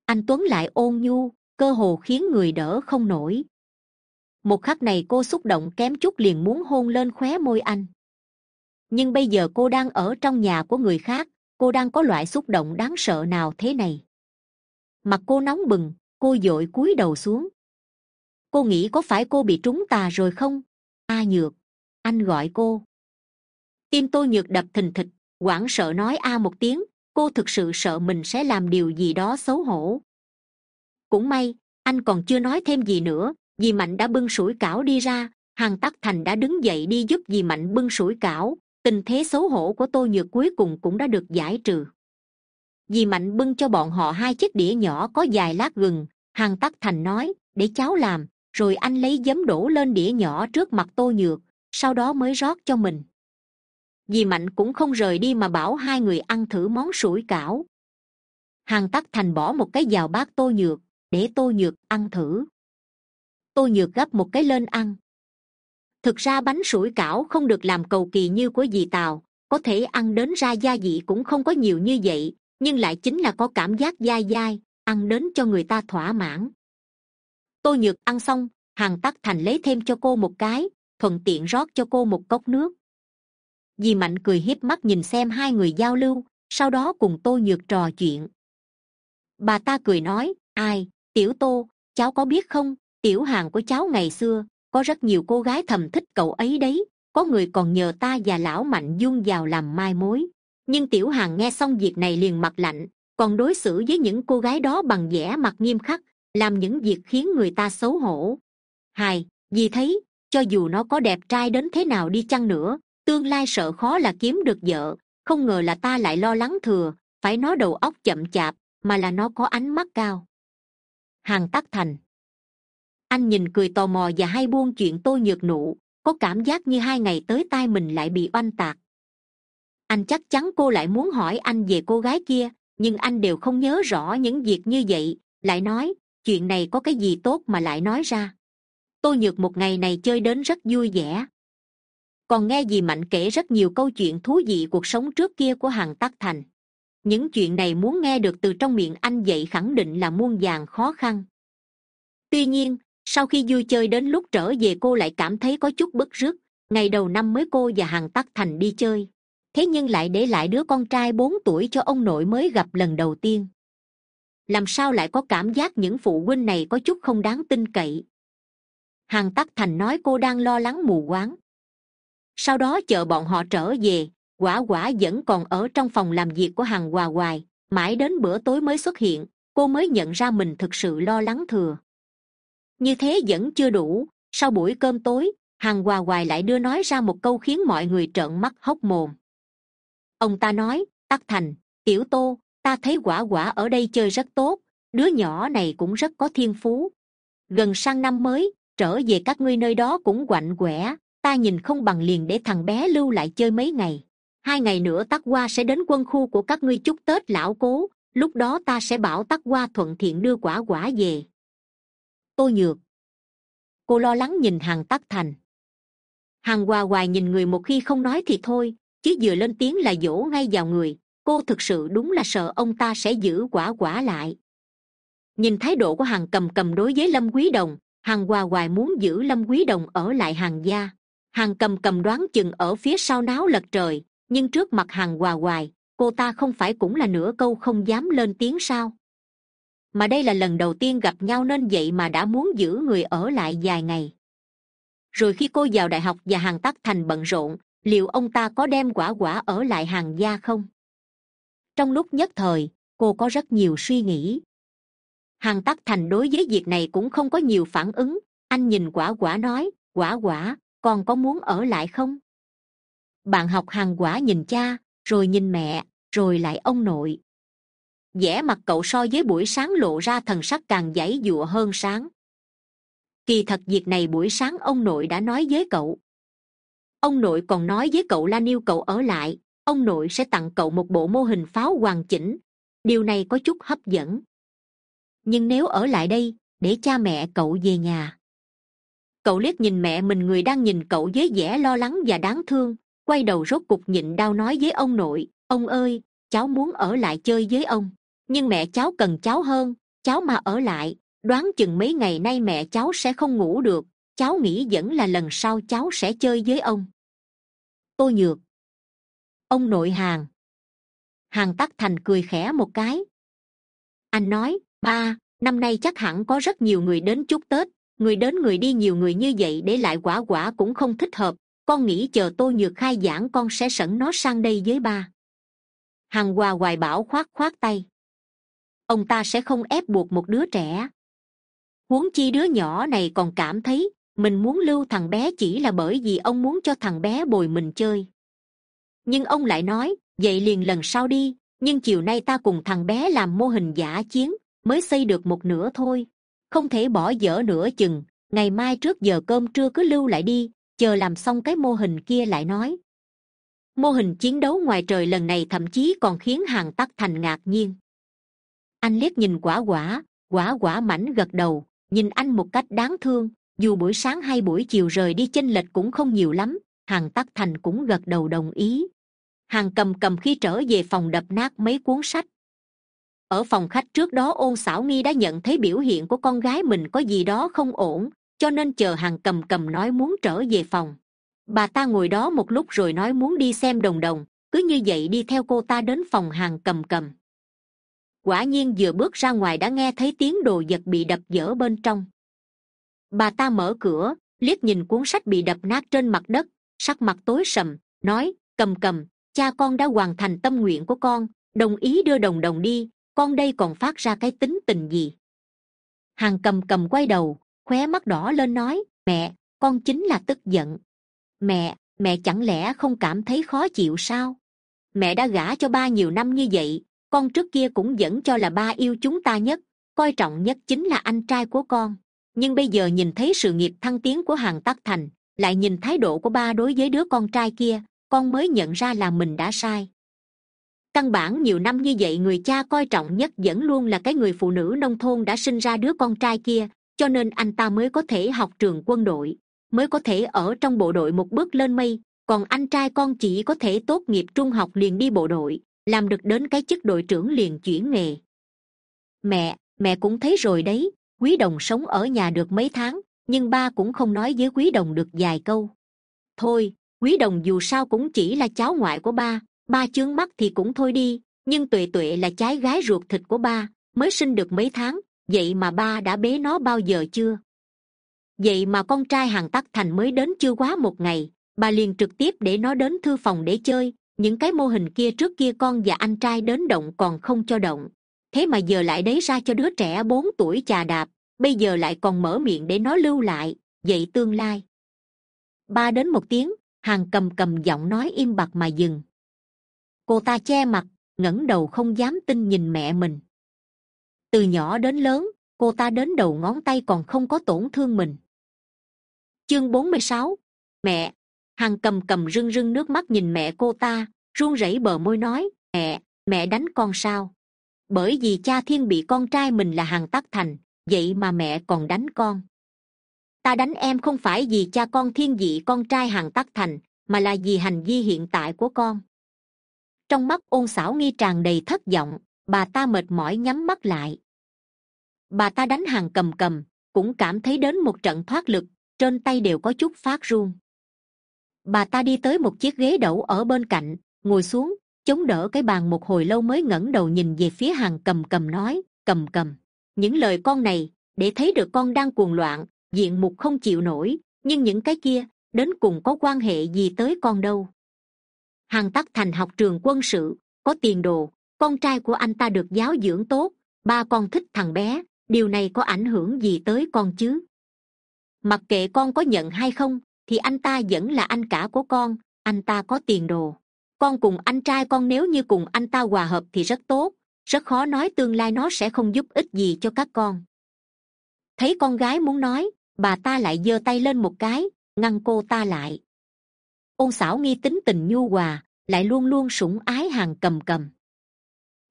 anh tuấn lại ôn nhu, cơ hồ khiến người đỡ không nổi. Một khắc này cô xúc động kém chút liền muốn hôn lên khóe môi anh. Nhưng bây giờ cô đang ở trong nhà của người khác, cô đang có loại xúc động đáng sợ nào thế này? Mặt cô nóng bừng, cô d ộ i cúi đầu xuống. Cô nghĩ có phải cô bị trúng tà rồi không? A nhược, anh gọi cô. Tim tôi nhược đập thình thịch, hoảng sợ nói a một tiếng cô thực sự sợ mình sẽ làm điều gì đó xấu hổ. Cũng may, anh còn chưa nói thêm gì nữa, dì mạnh đã bưng sủi cảo đi ra, hàng tắc thành đã đứng dậy đi giúp dì mạnh bưng sủi cảo, tình thế xấu hổ của tôi nhược cuối cùng cũng đã được giải trừ. Dì mạnh bưng cho bọn họ hai chiếc đĩa nhỏ có dài lát gừng hằng tắc thành nói, để cháu làm, rồi anh lấy giấm đổ lên đĩa nhỏ trước mặt tô nhược, sau đó mới rót cho mình dì mạnh cũng không rời đi mà bảo hai người ăn thử món sủi cảo. Hằng tắc thành bỏ một cái vào bát tô nhược, để tô nhược ăn thử. Tô nhược gấp một cái lên ăn. Thực ra bánh sủi cảo không được làm cầu kỳ như của dì tàu có thể ăn đến ra gia vị cũng không có nhiều như vậy, nhưng lại chính là có cảm giác dai dai, ăn đến cho người ta thỏa mãn. Tô nhược ăn xong, hàng tắc thành lấy thêm cho cô một cái, thuận tiện rót cho cô một cốc nước dì mạnh cười hiếp mắt nhìn xem hai người giao lưu, sau đó cùng tôi nhược trò chuyện. Bà ta cười nói, ai, tiểu tô, cháu có biết không, tiểu hàng của cháu ngày xưa, có rất nhiều cô gái thầm thích cậu ấy đấy, có người còn nhờ ta và lão mạnh dung vào làm mai mối. Nhưng tiểu hàng nghe xong việc này liền mặt lạnh, còn đối xử với những cô gái đó bằng vẻ mặt nghiêm khắc, làm những việc khiến người ta xấu hổ. Hai vì thấy, cho dù nó có đẹp trai đến thế nào đi chăng nữa tương lai sợ khó là kiếm được vợ, không ngờ là ta lại lo lắng thừa, phải nó đầu óc chậm chạp, mà là nó có ánh mắt cao. Hàng tắc thành. Anh nhìn cười tò mò và hay buông chuyện tôi nhược nụ, có cảm giác như hai ngày tới tai mình lại bị oanh tạc. Anh chắc chắn cô lại muốn hỏi anh về cô gái kia, nhưng anh đều không nhớ rõ những việc như vậy, lại nói, chuyện này có cái gì tốt mà lại nói ra? Tôi nhược một ngày này chơi đến rất vui vẻ còn nghe dì mạnh kể rất nhiều câu chuyện thú vị cuộc sống trước kia của hằng tắc thành. Những chuyện này muốn nghe được từ trong miệng anh vậy khẳng định là muôn vàng khó khăn. Tuy nhiên, sau khi vui chơi đến lúc trở về cô lại cảm thấy có chút bức rứt, ngày đầu năm mới cô và hằng tắc thành đi chơi. Thế nhưng lại để lại đứa con trai bốn tuổi cho ông nội mới gặp lần đầu tiên. Làm sao lại có cảm giác những phụ huynh này có chút không đáng tin cậy? Hằng tắc thành nói cô đang lo lắng mù quáng sau đó chờ bọn họ trở về, quả quả vẫn còn ở trong phòng làm việc của hằng hòa hoài. Mãi đến bữa tối mới xuất hiện, cô mới nhận ra mình thực sự lo lắng thừa. Như thế vẫn chưa đủ, sau buổi cơm tối hằng hòa hoài lại đưa nói ra một câu khiến mọi người trợn mắt hốc mồm. Ông ta nói, tắc thành, tiểu tô, ta thấy quả quả ở đây chơi rất tốt, đứa nhỏ này cũng rất có thiên phú. Gần sang năm mới, trở về các ngươi nơi đó cũng quạnh quẻ ta nhìn không bằng liền để thằng bé lưu lại chơi mấy ngày. Hai ngày nữa tắc qua sẽ đến quân khu của các ngươi chúc tết lão cố, lúc đó ta sẽ bảo tắc qua thuận thiện đưa quả quả về. Tôi nhược. Cô lo lắng nhìn hàng tắc thành. Hàng hòa hoài nhìn người một khi không nói thì thôi, chứ vừa lên tiếng là dỗ ngay vào người, cô thực sự đúng là sợ ông ta sẽ giữ quả quả lại. Nhìn thái độ của hàng cầm cầm đối với lâm quý đồng, hàng hòa hoài muốn giữ lâm quý đồng ở lại hàng gia hàng cầm cầm đoán chừng ở phía sau náo lật trời, nhưng trước mặt hàng hòa hoài, cô ta không phải cũng là nửa câu không dám lên tiếng sao? Mà đây là lần đầu tiên gặp nhau nên vậy mà đã muốn giữ người ở lại dài ngày. Rồi khi cô vào đại học và hàng tắc thành bận rộn, liệu ông ta có đem quả quả ở lại hàng gia không? Trong lúc nhất thời, cô có rất nhiều suy nghĩ. Hàng tắc thành đối với việc này cũng không có nhiều phản ứng. Anh nhìn quả quả nói, quả quả con có muốn ở lại không? Bạn học hàng quả nhìn cha, rồi nhìn mẹ, rồi lại ông nội. Vẻ mặt cậu so với buổi sáng lộ ra thần sắc càng dãy dụa hơn sáng. Kỳ thật việc này buổi sáng ông nội đã nói với cậu. Ông nội còn nói với cậu lan yêu cậu ở lại, ông nội sẽ tặng cậu một bộ mô hình pháo hoàn chỉnh. Điều này có chút hấp dẫn. Nhưng nếu ở lại đây, để cha mẹ cậu về nhà cậu liếc nhìn mẹ mình người đang nhìn cậu với vẻ lo lắng và đáng thương. Quay đầu rốt cục nhịn đau nói với ông nội, ông ơi, cháu muốn ở lại chơi với ông. Nhưng mẹ cháu cần cháu hơn, cháu mà ở lại, đoán chừng mấy ngày nay mẹ cháu sẽ không ngủ được. Cháu nghĩ vẫn là lần sau cháu sẽ chơi với ông. Tôi nhược. Ông nội hàng hàng tắc thành cười khẽ một cái. Anh nói, ba, năm nay chắc hẳn có rất nhiều người đến chúc tết người đến người đi nhiều người như vậy để lại quả quả cũng không thích hợp. Con nghĩ chờ tôi nhược khai giảng con sẽ sẵn nó sang đây với ba. Hằng hòa hoài bảo khoát khoát tay. Ông ta sẽ không ép buộc một đứa trẻ. Huống chi đứa nhỏ này còn cảm thấy mình muốn lưu thằng bé chỉ là bởi vì ông muốn cho thằng bé bồi mình chơi. Nhưng ông lại nói, vậy liền lần sau đi, nhưng chiều nay ta cùng thằng bé làm mô hình giả chiến, mới xây được một nửa thôi không thể bỏ dở nửa chừng, ngày mai trước giờ cơm trưa cứ lưu lại đi, chờ làm xong cái mô hình kia lại nói. Mô hình chiến đấu ngoài trời lần này thậm chí còn khiến hàng tắc thành ngạc nhiên. Anh liếc nhìn quả quả quả quả mảnh gật đầu, nhìn anh một cách đáng thương, dù buổi sáng hay buổi chiều rời đi chênh lệch cũng không nhiều lắm hàng tắc thành cũng gật đầu đồng ý. Hàng cầm cầm khi trở về phòng đập nát mấy cuốn sách ở phòng khách trước đó ôn xảo nghi đã nhận thấy biểu hiện của con gái mình có gì đó không ổn, cho nên chờ hàng cầm cầm nói muốn trở về phòng. Bà ta ngồi đó một lúc rồi nói muốn đi xem đồng đồng, cứ như vậy đi theo cô ta đến phòng hàng cầm cầm. Quả nhiên vừa bước ra ngoài đã nghe thấy tiếng đồ vật bị đập dở bên trong. Bà ta mở cửa, liếc nhìn cuốn sách bị đập nát trên mặt đất, sắc mặt tối sầm, nói, cầm cầm, cha con đã hoàn thành tâm nguyện của con, đồng ý đưa đồng đồng đi con đây còn phát ra cái tính tình gì? Hàng cầm cầm quay đầu, khóe mắt đỏ lên nói, mẹ, con chính là tức giận. Mẹ mẹ chẳng lẽ không cảm thấy khó chịu sao? Mẹ đã gả cho ba nhiều năm như vậy, con trước kia cũng vẫn cho là ba yêu chúng ta nhất, coi trọng nhất chính là anh trai của con. Nhưng bây giờ nhìn thấy sự nghiệp thăng tiến của hàng tắc thành, lại nhìn thái độ của ba đối với đứa con trai kia, con mới nhận ra là mình đã sai căn bản nhiều năm như vậy người cha coi trọng nhất vẫn luôn là cái người phụ nữ nông thôn đã sinh ra đứa con trai kia, cho nên anh ta mới có thể học trường quân đội, mới có thể ở trong bộ đội một bước lên mây. Còn anh trai con chỉ có thể tốt nghiệp trung học liền đi bộ đội, làm được đến cái chức đội trưởng liền chuyển nghề. Mẹ mẹ cũng thấy rồi đấy, quý đồng sống ở nhà được mấy tháng, nhưng ba cũng không nói với quý đồng được vài câu. Thôi, quý đồng dù sao cũng chỉ là cháu ngoại của ba ba chướng mắt thì cũng thôi đi, nhưng tuệ tuệ là trái gái ruột thịt của ba, mới sinh được mấy tháng, vậy mà ba đã bế nó bao giờ chưa? Vậy mà con trai hàng tắc thành mới đến chưa quá một ngày, bà liền trực tiếp để nó đến thư phòng để chơi, những cái mô hình kia trước kia con và anh trai đến động còn không cho động. Thế mà giờ lại đấy ra cho đứa trẻ bốn tuổi chà đạp, bây giờ lại còn mở miệng để nó lưu lại, vậy tương lai. Ba đến một tiếng hàng cầm cầm giọng nói im bặt mà dừng cô ta che mặt, ngẩng đầu không dám tin nhìn mẹ mình. Từ nhỏ đến lớn, cô ta đến đầu ngón tay còn không có tổn thương mình. Chương bốn mươi sáu, mẹ. Hằng cầm cầm rưng rưng nước mắt nhìn mẹ cô ta, run rẩy bờ môi nói, mẹ mẹ đánh con sao? Bởi vì cha thiên bị con trai mình là hàng tắc thành, vậy mà mẹ còn đánh con. Ta đánh em không phải vì cha con thiên dị con trai hàng tắc thành, mà là vì hành vi hiện tại của con trong mắt ôn xảo nghi tràn đầy thất vọng, bà ta mệt mỏi nhắm mắt lại. Bà ta đánh hàng cầm cầm, cũng cảm thấy đến một trận thoát lực, trên tay đều có chút phát run. Bà ta đi tới một chiếc ghế đẩu ở bên cạnh, ngồi xuống, chống đỡ cái bàn một hồi lâu mới ngẩng đầu nhìn về phía hàng cầm cầm nói, cầm cầm, những lời con này, để thấy được con đang cuồng loạn, diện mục không chịu nổi, nhưng những cái kia, đến cùng có quan hệ gì tới con đâu? Hàng tắc thành học trường quân sự, có tiền đồ, con trai của anh ta được giáo dưỡng tốt, ba con thích thằng bé, điều này có ảnh hưởng gì tới con chứ? Mặc kệ con có nhận hay không, thì anh ta vẫn là anh cả của con, anh ta có tiền đồ. Con cùng anh trai con nếu như cùng anh ta hòa hợp thì rất tốt, rất khó nói tương lai nó sẽ không giúp ích gì cho các con. Thấy con gái muốn nói, bà ta lại giơ tay lên một cái, ngăn cô ta lại ôn xảo nghi tính tình nhu hòa, lại luôn luôn sủng ái hàng cầm cầm.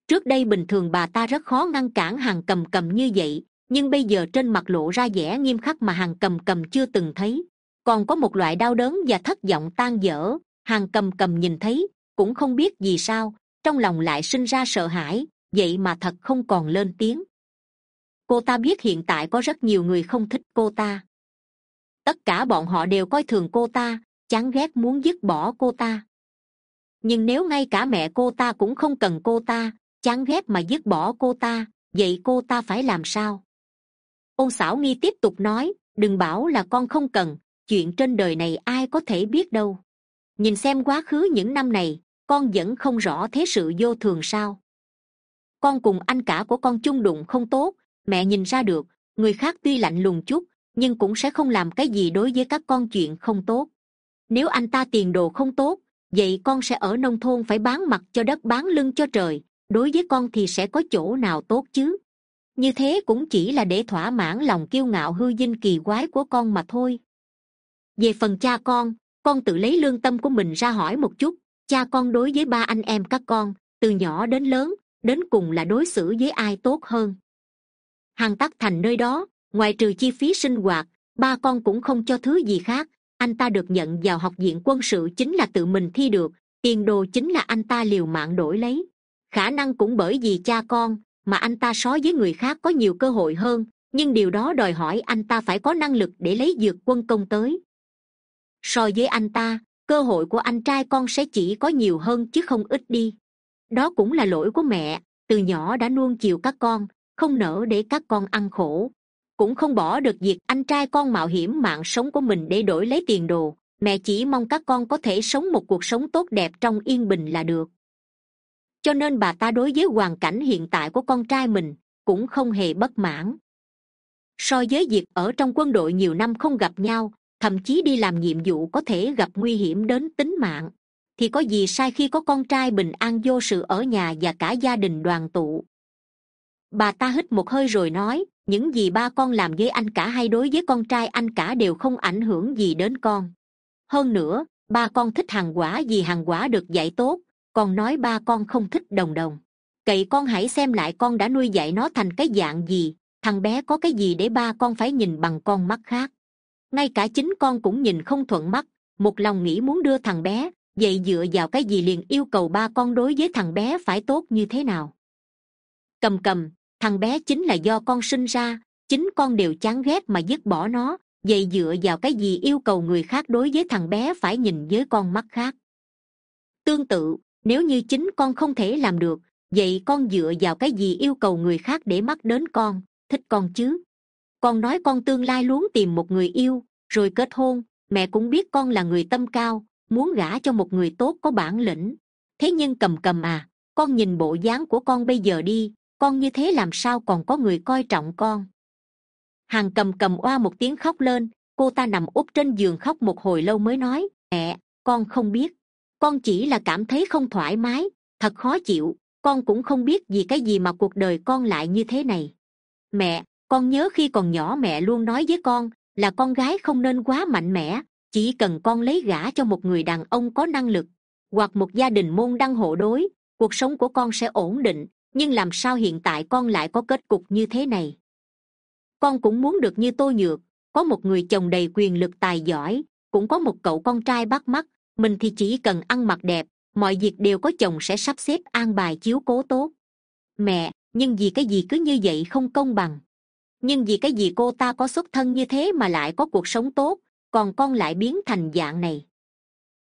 Trước đây bình thường bà ta rất khó ngăn cản hàng cầm cầm như vậy, nhưng bây giờ trên mặt lộ ra vẻ nghiêm khắc mà hàng cầm cầm chưa từng thấy. Còn có một loại đau đớn và thất vọng tan dở, hàng cầm cầm nhìn thấy, cũng không biết vì sao, trong lòng lại sinh ra sợ hãi, vậy mà thật không còn lên tiếng. Cô ta biết hiện tại có rất nhiều người không thích cô ta. Tất cả bọn họ đều coi thường cô ta chán ghét muốn dứt bỏ cô ta. Nhưng nếu ngay cả mẹ cô ta cũng không cần cô ta, chán ghét mà dứt bỏ cô ta, vậy cô ta phải làm sao? Ôn xảo nghi tiếp tục nói, đừng bảo là con không cần, chuyện trên đời này ai có thể biết đâu. Nhìn xem quá khứ những năm này, con vẫn không rõ thế sự vô thường sao. Con cùng anh cả của con chung đụng không tốt, mẹ nhìn ra được, người khác tuy lạnh lùng chút, nhưng cũng sẽ không làm cái gì đối với các con chuyện không tốt nếu anh ta tiền đồ không tốt, vậy con sẽ ở nông thôn phải bán mặt cho đất bán lưng cho trời, đối với con thì sẽ có chỗ nào tốt chứ? Như thế cũng chỉ là để thỏa mãn lòng kiêu ngạo hư dinh kỳ quái của con mà thôi. Về phần cha con con tự lấy lương tâm của mình ra hỏi một chút. Cha con đối với ba anh em các con, từ nhỏ đến lớn, đến cùng là đối xử với ai tốt hơn? Hàng tắc thành nơi đó, ngoài trừ chi phí sinh hoạt, ba con cũng không cho thứ gì khác anh ta được nhận vào học viện quân sự chính là tự mình thi được, tiền đồ chính là anh ta liều mạng đổi lấy. Khả năng cũng bởi vì cha con mà anh ta so với người khác có nhiều cơ hội hơn, nhưng điều đó đòi hỏi anh ta phải có năng lực để lấy dược quân công tới. So với anh ta, cơ hội của anh trai con sẽ chỉ có nhiều hơn chứ không ít đi. Đó cũng là lỗi của mẹ, từ nhỏ đã nuông chiều các con, không nỡ để các con ăn khổ cũng không bỏ được việc anh trai con mạo hiểm mạng sống của mình để đổi lấy tiền đồ. Mẹ chỉ mong các con có thể sống một cuộc sống tốt đẹp trong yên bình là được. Cho nên bà ta đối với hoàn cảnh hiện tại của con trai mình cũng không hề bất mãn. So với việc ở trong quân đội nhiều năm không gặp nhau, thậm chí đi làm nhiệm vụ có thể gặp nguy hiểm đến tính mạng, thì có gì sai khi có con trai bình an vô sự ở nhà và cả gia đình đoàn tụ? Bà ta hít một hơi rồi nói những gì ba con làm với anh cả hay đối với con trai anh cả đều không ảnh hưởng gì đến con. Hơn nữa, ba con thích hàng quả vì hàng quả được dạy tốt, còn nói ba con không thích đồng đồng. Cậy con hãy xem lại con đã nuôi dạy nó thành cái dạng gì, thằng bé có cái gì để ba con phải nhìn bằng con mắt khác. Ngay cả chính con cũng nhìn không thuận mắt, một lòng nghĩ muốn đưa thằng bé, vậy dựa vào cái gì liền yêu cầu ba con đối với thằng bé phải tốt như thế nào? Cầm cầm thằng bé chính là do con sinh ra, chính con đều chán ghét mà dứt bỏ nó vậy dựa vào cái gì yêu cầu người khác đối với thằng bé phải nhìn với con mắt khác. Tương tự, nếu như chính con không thể làm được, vậy con dựa vào cái gì yêu cầu người khác để mắt đến con, thích con chứ? Con nói con tương lai luôn tìm một người yêu, rồi kết hôn, mẹ cũng biết con là người tâm cao, muốn gả cho một người tốt có bản lĩnh. Thế nhưng cầm cầm à con nhìn bộ dáng của con bây giờ đi con như thế làm sao còn có người coi trọng con? Hàng cầm cầm oa một tiếng khóc lên, cô ta nằm úp trên giường khóc một hồi lâu mới nói, mẹ, con không biết. Con chỉ là cảm thấy không thoải mái, thật khó chịu. Con cũng không biết vì cái gì mà cuộc đời con lại như thế này. Mẹ, con nhớ khi còn nhỏ mẹ luôn nói với con là con gái không nên quá mạnh mẽ, chỉ cần con lấy gả cho một người đàn ông có năng lực, hoặc một gia đình môn đăng hộ đối, cuộc sống của con sẽ ổn định nhưng làm sao hiện tại con lại có kết cục như thế này? Con cũng muốn được như tôi nhược, có một người chồng đầy quyền lực tài giỏi, cũng có một cậu con trai bắt mắt, mình thì chỉ cần ăn mặc đẹp, mọi việc đều có chồng sẽ sắp xếp an bài chiếu cố tốt. Mẹ, nhưng vì cái gì cứ như vậy không công bằng? Nhưng vì cái gì cô ta có xuất thân như thế mà lại có cuộc sống tốt, còn con lại biến thành dạng này?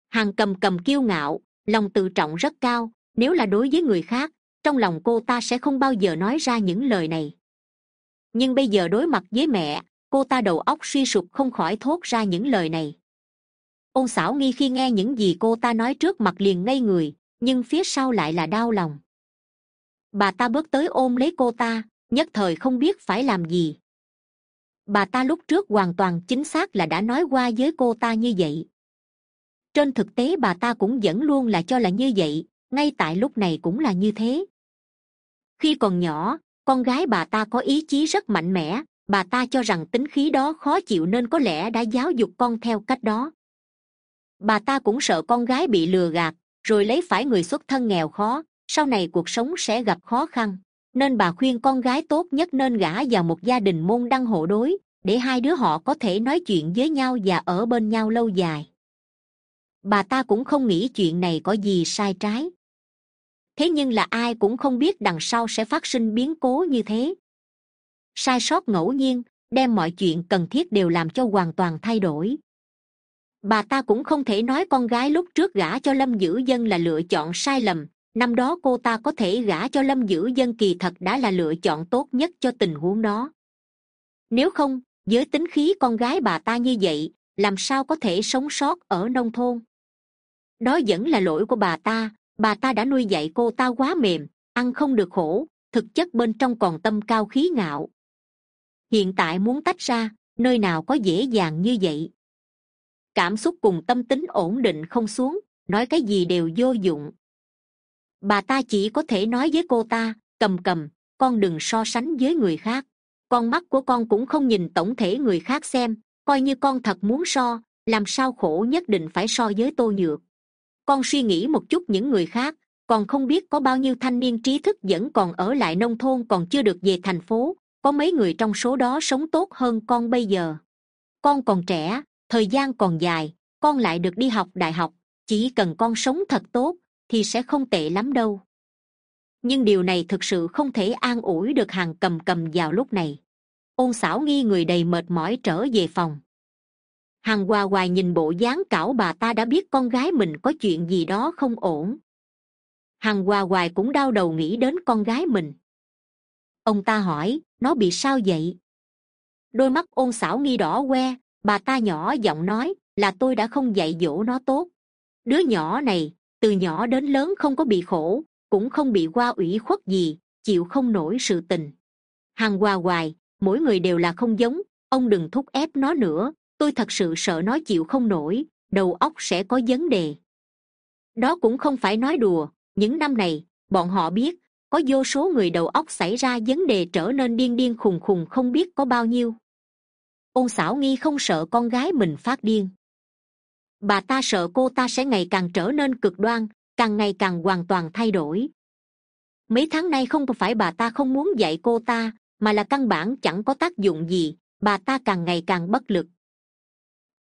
Hàng cầm cầm kiêu ngạo, lòng tự trọng rất cao, nếu là đối với người khác trong lòng cô ta sẽ không bao giờ nói ra những lời này. Nhưng bây giờ đối mặt với mẹ, cô ta đầu óc suy sụp không khỏi thốt ra những lời này. Ôn xảo nghi khi nghe những gì cô ta nói trước mặt liền ngây người, nhưng phía sau lại là đau lòng. Bà ta bước tới ôm lấy cô ta, nhất thời không biết phải làm gì. Bà ta lúc trước hoàn toàn chính xác là đã nói qua với cô ta như vậy. Trên thực tế bà ta cũng vẫn luôn là cho là như vậy, ngay tại lúc này cũng là như thế khi còn nhỏ, con gái bà ta có ý chí rất mạnh mẽ. Bà ta cho rằng tính khí đó khó chịu nên có lẽ đã giáo dục con theo cách đó. Bà ta cũng sợ con gái bị lừa gạt, rồi lấy phải người xuất thân nghèo khó. Sau này cuộc sống sẽ gặp khó khăn, nên bà khuyên con gái tốt nhất nên gả vào một gia đình môn đăng hộ đối, để hai đứa họ có thể nói chuyện với nhau và ở bên nhau lâu dài. Bà ta cũng không nghĩ chuyện này có gì sai trái thế nhưng là ai cũng không biết đằng sau sẽ phát sinh biến cố như thế. Sai sót ngẫu nhiên, đem mọi chuyện cần thiết đều làm cho hoàn toàn thay đổi. Bà ta cũng không thể nói con gái lúc trước gả cho lâm dữ dân là lựa chọn sai lầm, năm đó cô ta có thể gả cho lâm dữ dân kỳ thật đã là lựa chọn tốt nhất cho tình huống đó. Nếu không, với tính khí con gái bà ta như vậy, làm sao có thể sống sót ở nông thôn? Đó vẫn là lỗi của bà ta bà ta đã nuôi dạy cô ta quá mềm, ăn không được khổ, thực chất bên trong còn tâm cao khí ngạo. Hiện tại muốn tách ra, nơi nào có dễ dàng như vậy? Cảm xúc cùng tâm tính ổn định không xuống, nói cái gì đều vô dụng. Bà ta chỉ có thể nói với cô ta, cầm cầm, con đừng so sánh với người khác. Con mắt của con cũng không nhìn tổng thể người khác xem, coi như con thật muốn so, làm sao khổ nhất định phải so với tô nhược con suy nghĩ một chút những người khác, còn không biết có bao nhiêu thanh niên trí thức vẫn còn ở lại nông thôn còn chưa được về thành phố, có mấy người trong số đó sống tốt hơn con bây giờ. Con còn trẻ, thời gian còn dài, con lại được đi học đại học, chỉ cần con sống thật tốt thì sẽ không tệ lắm đâu. Nhưng điều này thực sự không thể an ủi được hàng cầm cầm vào lúc này. Ôn xảo nghi người đầy mệt mỏi trở về phòng. Hằng hòa hoài nhìn bộ dáng cảo bà ta đã biết con gái mình có chuyện gì đó không ổn. Hằng hòa hoài cũng đau đầu nghĩ đến con gái mình. Ông ta hỏi, nó bị sao vậy? Đôi mắt ôn xảo nghi đỏ que bà ta nhỏ giọng nói, là tôi đã không dạy dỗ nó tốt. Đứa nhỏ này, từ nhỏ đến lớn không có bị khổ, cũng không bị qua ủy khuất gì, chịu không nổi sự tình. Hằng hòa hoài, mỗi người đều là không giống, ông đừng thúc ép nó nữa tôi thật sự sợ nó chịu không nổi, đầu óc sẽ có vấn đề. Đó cũng không phải nói đùa, những năm này, bọn họ biết, có vô số người đầu óc xảy ra vấn đề trở nên điên điên khùng khùng không biết có bao nhiêu. Ôn xảo nghi không sợ con gái mình phát điên. Bà ta sợ cô ta sẽ ngày càng trở nên cực đoan, càng ngày càng hoàn toàn thay đổi. Mấy tháng nay không phải bà ta không muốn dạy cô ta, mà là căn bản chẳng có tác dụng gì, bà ta càng ngày càng bất lực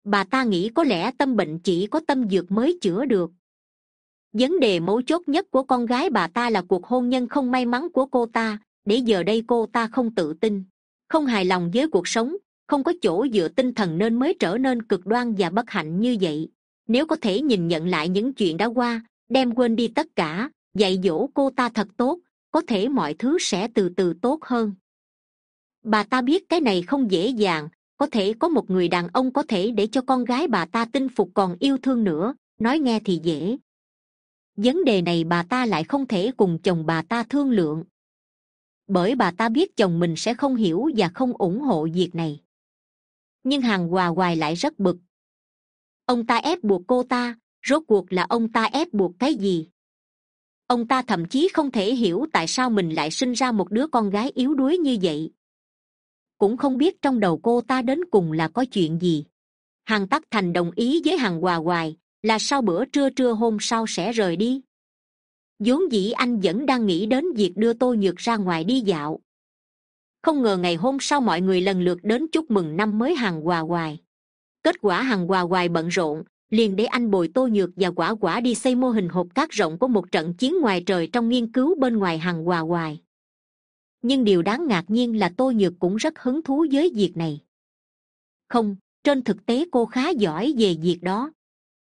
bà ta nghĩ có lẽ tâm bệnh chỉ có tâm dược mới chữa được. Vấn đề mấu chốt nhất của con gái bà ta là cuộc hôn nhân không may mắn của cô ta. Để giờ đây cô ta không tự tin, không hài lòng với cuộc sống, không có chỗ dựa tinh thần nên mới trở nên cực đoan và bất hạnh như vậy. Nếu có thể nhìn nhận lại những chuyện đã qua, đem quên đi tất cả, dạy dỗ cô ta thật tốt, có thể mọi thứ sẽ từ từ tốt hơn. Bà ta biết cái này không dễ dàng có thể có một người đàn ông có thể để cho con gái bà ta tin phục còn yêu thương nữa. Nói nghe thì dễ. Vấn đề này bà ta lại không thể cùng chồng bà ta thương lượng. Bởi bà ta biết chồng mình sẽ không hiểu và không ủng hộ việc này. Nhưng hàng hòa hoài lại rất bực. Ông ta ép buộc cô ta, rốt cuộc là ông ta ép buộc cái gì? Ông ta thậm chí không thể hiểu tại sao mình lại sinh ra một đứa con gái yếu đuối như vậy cũng không biết trong đầu cô ta đến cùng là có chuyện gì. Hằng tắc thành đồng ý với hằng hòa hoài là sau bữa trưa trưa hôm sau sẽ rời đi. Vốn dĩ anh vẫn đang nghĩ đến việc đưa tôi nhược ra ngoài đi dạo. Không ngờ ngày hôm sau mọi người lần lượt đến chúc mừng năm mới hàng hòa hoài. Kết quả hàng hòa hoài bận rộn, liền để anh bồi tô nhược và quả quả đi xây mô hình hộp cát rộng của một trận chiến ngoài trời trong nghiên cứu bên ngoài hàng hòa hoài nhưng điều đáng ngạc nhiên là tô nhược cũng rất hứng thú với việc này. Không, trên thực tế cô khá giỏi về việc đó.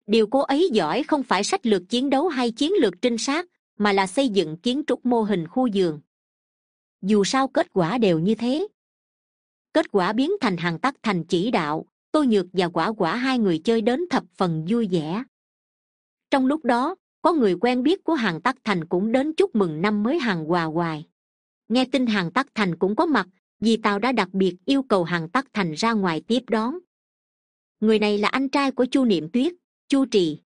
Điều cô ấy giỏi không phải sách lược chiến đấu hay chiến lược trinh sát, mà là xây dựng kiến trúc mô hình khu giường dù sao kết quả đều như thế. Kết quả biến thành hàng tắc thành chỉ đạo, tô nhược và quả quả hai người chơi đến thập phần vui vẻ. Trong lúc đó, có người quen biết của hàng tắc thành cũng đến chúc mừng năm mới hàng hòa hoài nghe tin hàng tắc thành cũng có mặt, vì tàu đã đặc biệt yêu cầu hàng tắc thành ra ngoài tiếp đón. Người này là anh trai của chu niệm tuyết, chu trì.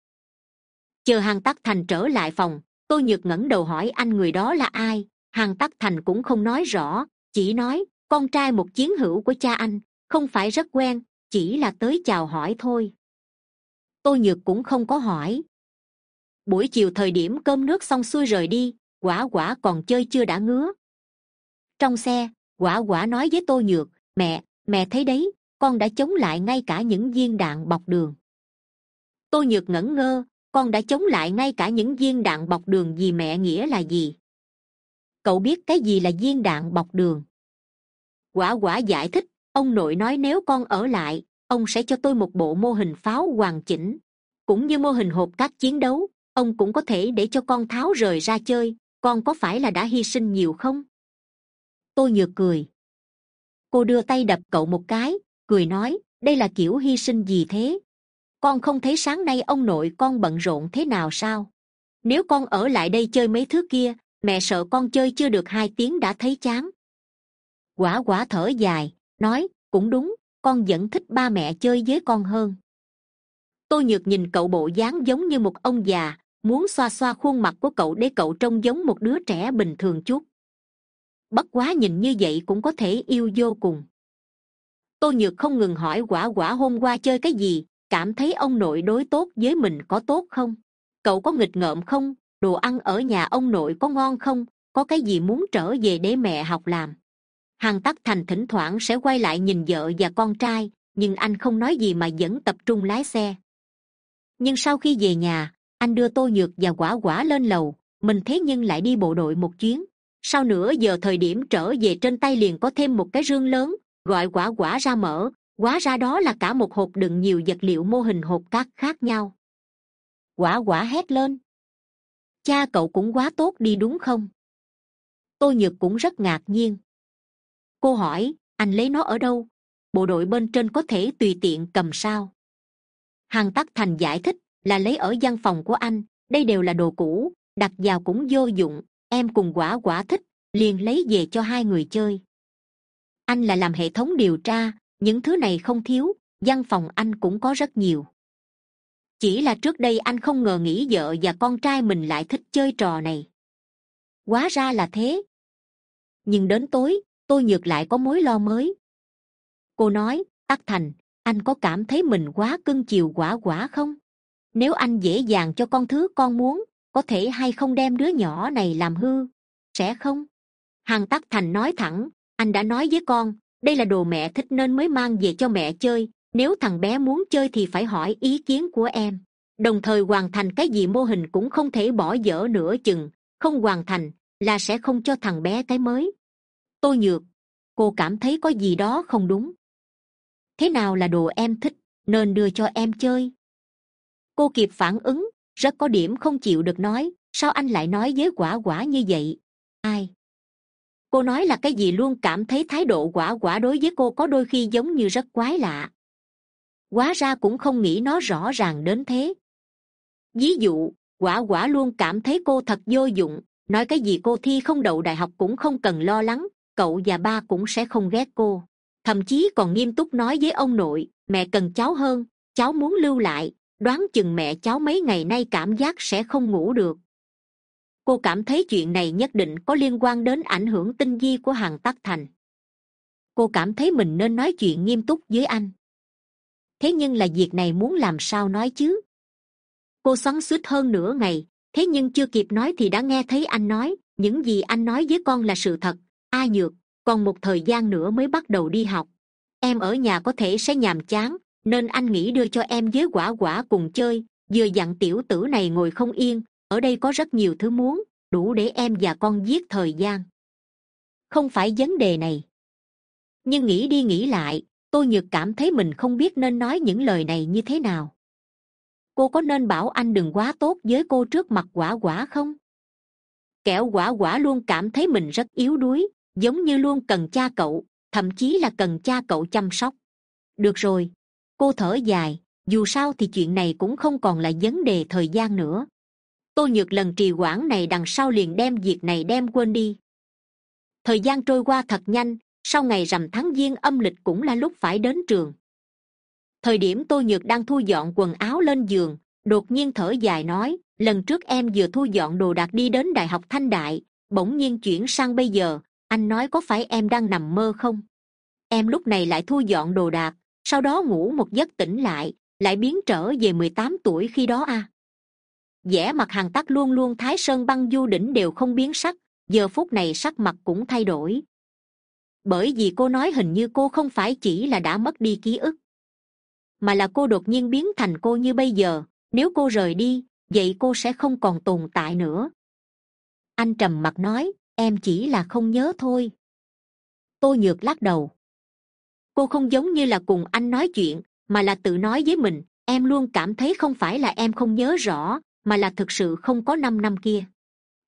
Chờ hàng tắc thành trở lại phòng tôi nhược ngẩng đầu hỏi anh người đó là ai? Hàng tắc thành cũng không nói rõ, chỉ nói, con trai một chiến hữu của cha anh, không phải rất quen, chỉ là tới chào hỏi thôi. Tôi nhược cũng không có hỏi. Buổi chiều thời điểm cơm nước xong xuôi rời đi, quả quả còn chơi chưa đã ngứa trong xe, quả quả nói với tô nhược, mẹ mẹ thấy đấy, con đã chống lại ngay cả những viên đạn bọc đường. Tô nhược ngẩn ngơ, con đã chống lại ngay cả những viên đạn bọc đường vì mẹ nghĩa là gì? Cậu biết cái gì là viên đạn bọc đường? Quả quả giải thích, ông nội nói nếu con ở lại, ông sẽ cho tôi một bộ mô hình pháo hoàn chỉnh. Cũng như mô hình hộp các chiến đấu, ông cũng có thể để cho con tháo rời ra chơi, con có phải là đã hy sinh nhiều không? Tôi nhược cười. Cô đưa tay đập cậu một cái, cười nói, đây là kiểu hy sinh gì thế? Con không thấy sáng nay ông nội con bận rộn thế nào sao? Nếu con ở lại đây chơi mấy thứ kia, mẹ sợ con chơi chưa được hai tiếng đã thấy chán. Quả quả thở dài, nói, cũng đúng, con vẫn thích ba mẹ chơi với con hơn. Tôi nhược nhìn cậu bộ dáng giống như một ông già, muốn xoa xoa khuôn mặt của cậu để cậu trông giống một đứa trẻ bình thường chút bất quá nhìn như vậy cũng có thể yêu vô cùng. Tô nhược không ngừng hỏi quả quả hôm qua chơi cái gì, cảm thấy ông nội đối tốt với mình có tốt không? Cậu có nghịch ngợm không? Đồ ăn ở nhà ông nội có ngon không? Có cái gì muốn trở về để mẹ học làm? Hàn tắc thành thỉnh thoảng sẽ quay lại nhìn vợ và con trai, nhưng anh không nói gì mà vẫn tập trung lái xe. Nhưng sau khi về nhà, anh đưa tô nhược và quả quả lên lầu, mình thế nhưng lại đi bộ đội một chuyến sau nửa giờ thời điểm trở về trên tay liền có thêm một cái rương lớn, gọi quả quả ra mở. Quá ra đó là cả một hộp đựng nhiều vật liệu mô hình hộp cát khác nhau. Quả quả hét lên. Cha cậu cũng quá tốt đi đúng không? Tôi nhược cũng rất ngạc nhiên. Cô hỏi, anh lấy nó ở đâu? Bộ đội bên trên có thể tùy tiện cầm sao? Hằng tắc thành giải thích là lấy ở văn phòng của anh, đây đều là đồ cũ, đặt vào cũng vô dụng em cùng quả quả thích, liền lấy về cho hai người chơi. Anh là làm hệ thống điều tra, những thứ này không thiếu, văn phòng anh cũng có rất nhiều. Chỉ là trước đây anh không ngờ nghĩ vợ và con trai mình lại thích chơi trò này. Quá ra là thế. Nhưng đến tối, tôi nhược lại có mối lo mới. Cô nói, tắc thành, anh có cảm thấy mình quá cưng chiều quả quả không? Nếu anh dễ dàng cho con thứ con muốn có thể hay không đem đứa nhỏ này làm hư? Sẽ không? Hằng tắc thành nói thẳng, anh đã nói với con, đây là đồ mẹ thích nên mới mang về cho mẹ chơi, nếu thằng bé muốn chơi thì phải hỏi ý kiến của em. Đồng thời hoàn thành cái gì mô hình cũng không thể bỏ dở nửa chừng, không hoàn thành là sẽ không cho thằng bé cái mới. Tôi nhược, cô cảm thấy có gì đó không đúng. Thế nào là đồ em thích, nên đưa cho em chơi? Cô kịp phản ứng rất có điểm không chịu được nói, sao anh lại nói với quả quả như vậy? Ai? Cô nói là cái gì luôn cảm thấy thái độ quả quả đối với cô có đôi khi giống như rất quái lạ. Quá ra cũng không nghĩ nó rõ ràng đến thế. Ví dụ, quả quả luôn cảm thấy cô thật vô dụng, nói cái gì cô thi không đậu đại học cũng không cần lo lắng, cậu và ba cũng sẽ không ghét cô. Thậm chí còn nghiêm túc nói với ông nội, mẹ cần cháu hơn, cháu muốn lưu lại đoán chừng mẹ cháu mấy ngày nay cảm giác sẽ không ngủ được. Cô cảm thấy chuyện này nhất định có liên quan đến ảnh hưởng tinh di của hằng tắc thành. Cô cảm thấy mình nên nói chuyện nghiêm túc với anh. Thế nhưng là việc này muốn làm sao nói chứ? Cô xoắn suýt hơn nửa ngày, thế nhưng chưa kịp nói thì đã nghe thấy anh nói, những gì anh nói với con là sự thật. A nhược, còn một thời gian nữa mới bắt đầu đi học. Em ở nhà có thể sẽ nhàm chán nên anh nghĩ đưa cho em với quả quả cùng chơi. Vừa dặn tiểu tử này ngồi không yên. Ở đây có rất nhiều thứ muốn. Đủ để em và con giết thời gian. Không phải vấn đề này. Nhưng nghĩ đi nghĩ lại tôi nhược cảm thấy mình không biết nên nói những lời này như thế nào. Cô có nên bảo anh đừng quá tốt với cô trước mặt quả quả không? Kẻo quả quả luôn cảm thấy mình rất yếu đuối, giống như luôn cần cha cậu, thậm chí là cần cha cậu chăm sóc. Được rồi cô thở dài, dù sao thì chuyện này cũng không còn là vấn đề thời gian nữa. Tô nhược lần trì hoãn này đằng sau liền đem việc này đem quên đi. Thời gian trôi qua thật nhanh, sau ngày rằm tháng giêng âm lịch cũng là lúc phải đến trường. Thời điểm Tô nhược đang thu dọn quần áo lên giường, đột nhiên thở dài nói, lần trước em vừa thu dọn đồ đạc đi đến đại học thanh đại, bỗng nhiên chuyển sang bây giờ, anh nói có phải em đang nằm mơ không? Em lúc này lại thu dọn đồ đạc sau đó ngủ một giấc tỉnh lại lại biến trở về mười tám tuổi khi đó à vẻ mặt hàng tắc luôn luôn thái sơn băng du đỉnh đều không biến sắc, giờ phút này sắc mặt cũng thay đổi. Bởi vì cô nói hình như cô không phải chỉ là đã mất đi ký ức, mà là cô đột nhiên biến thành cô như bây giờ. Nếu cô rời đi, vậy cô sẽ không còn tồn tại nữa. Anh trầm mặt nói, em chỉ là không nhớ thôi. Tôi nhược lắc đầu cô không giống như là cùng anh nói chuyện, mà là tự nói với mình, em luôn cảm thấy không phải là em không nhớ rõ, mà là thực sự không có năm năm kia.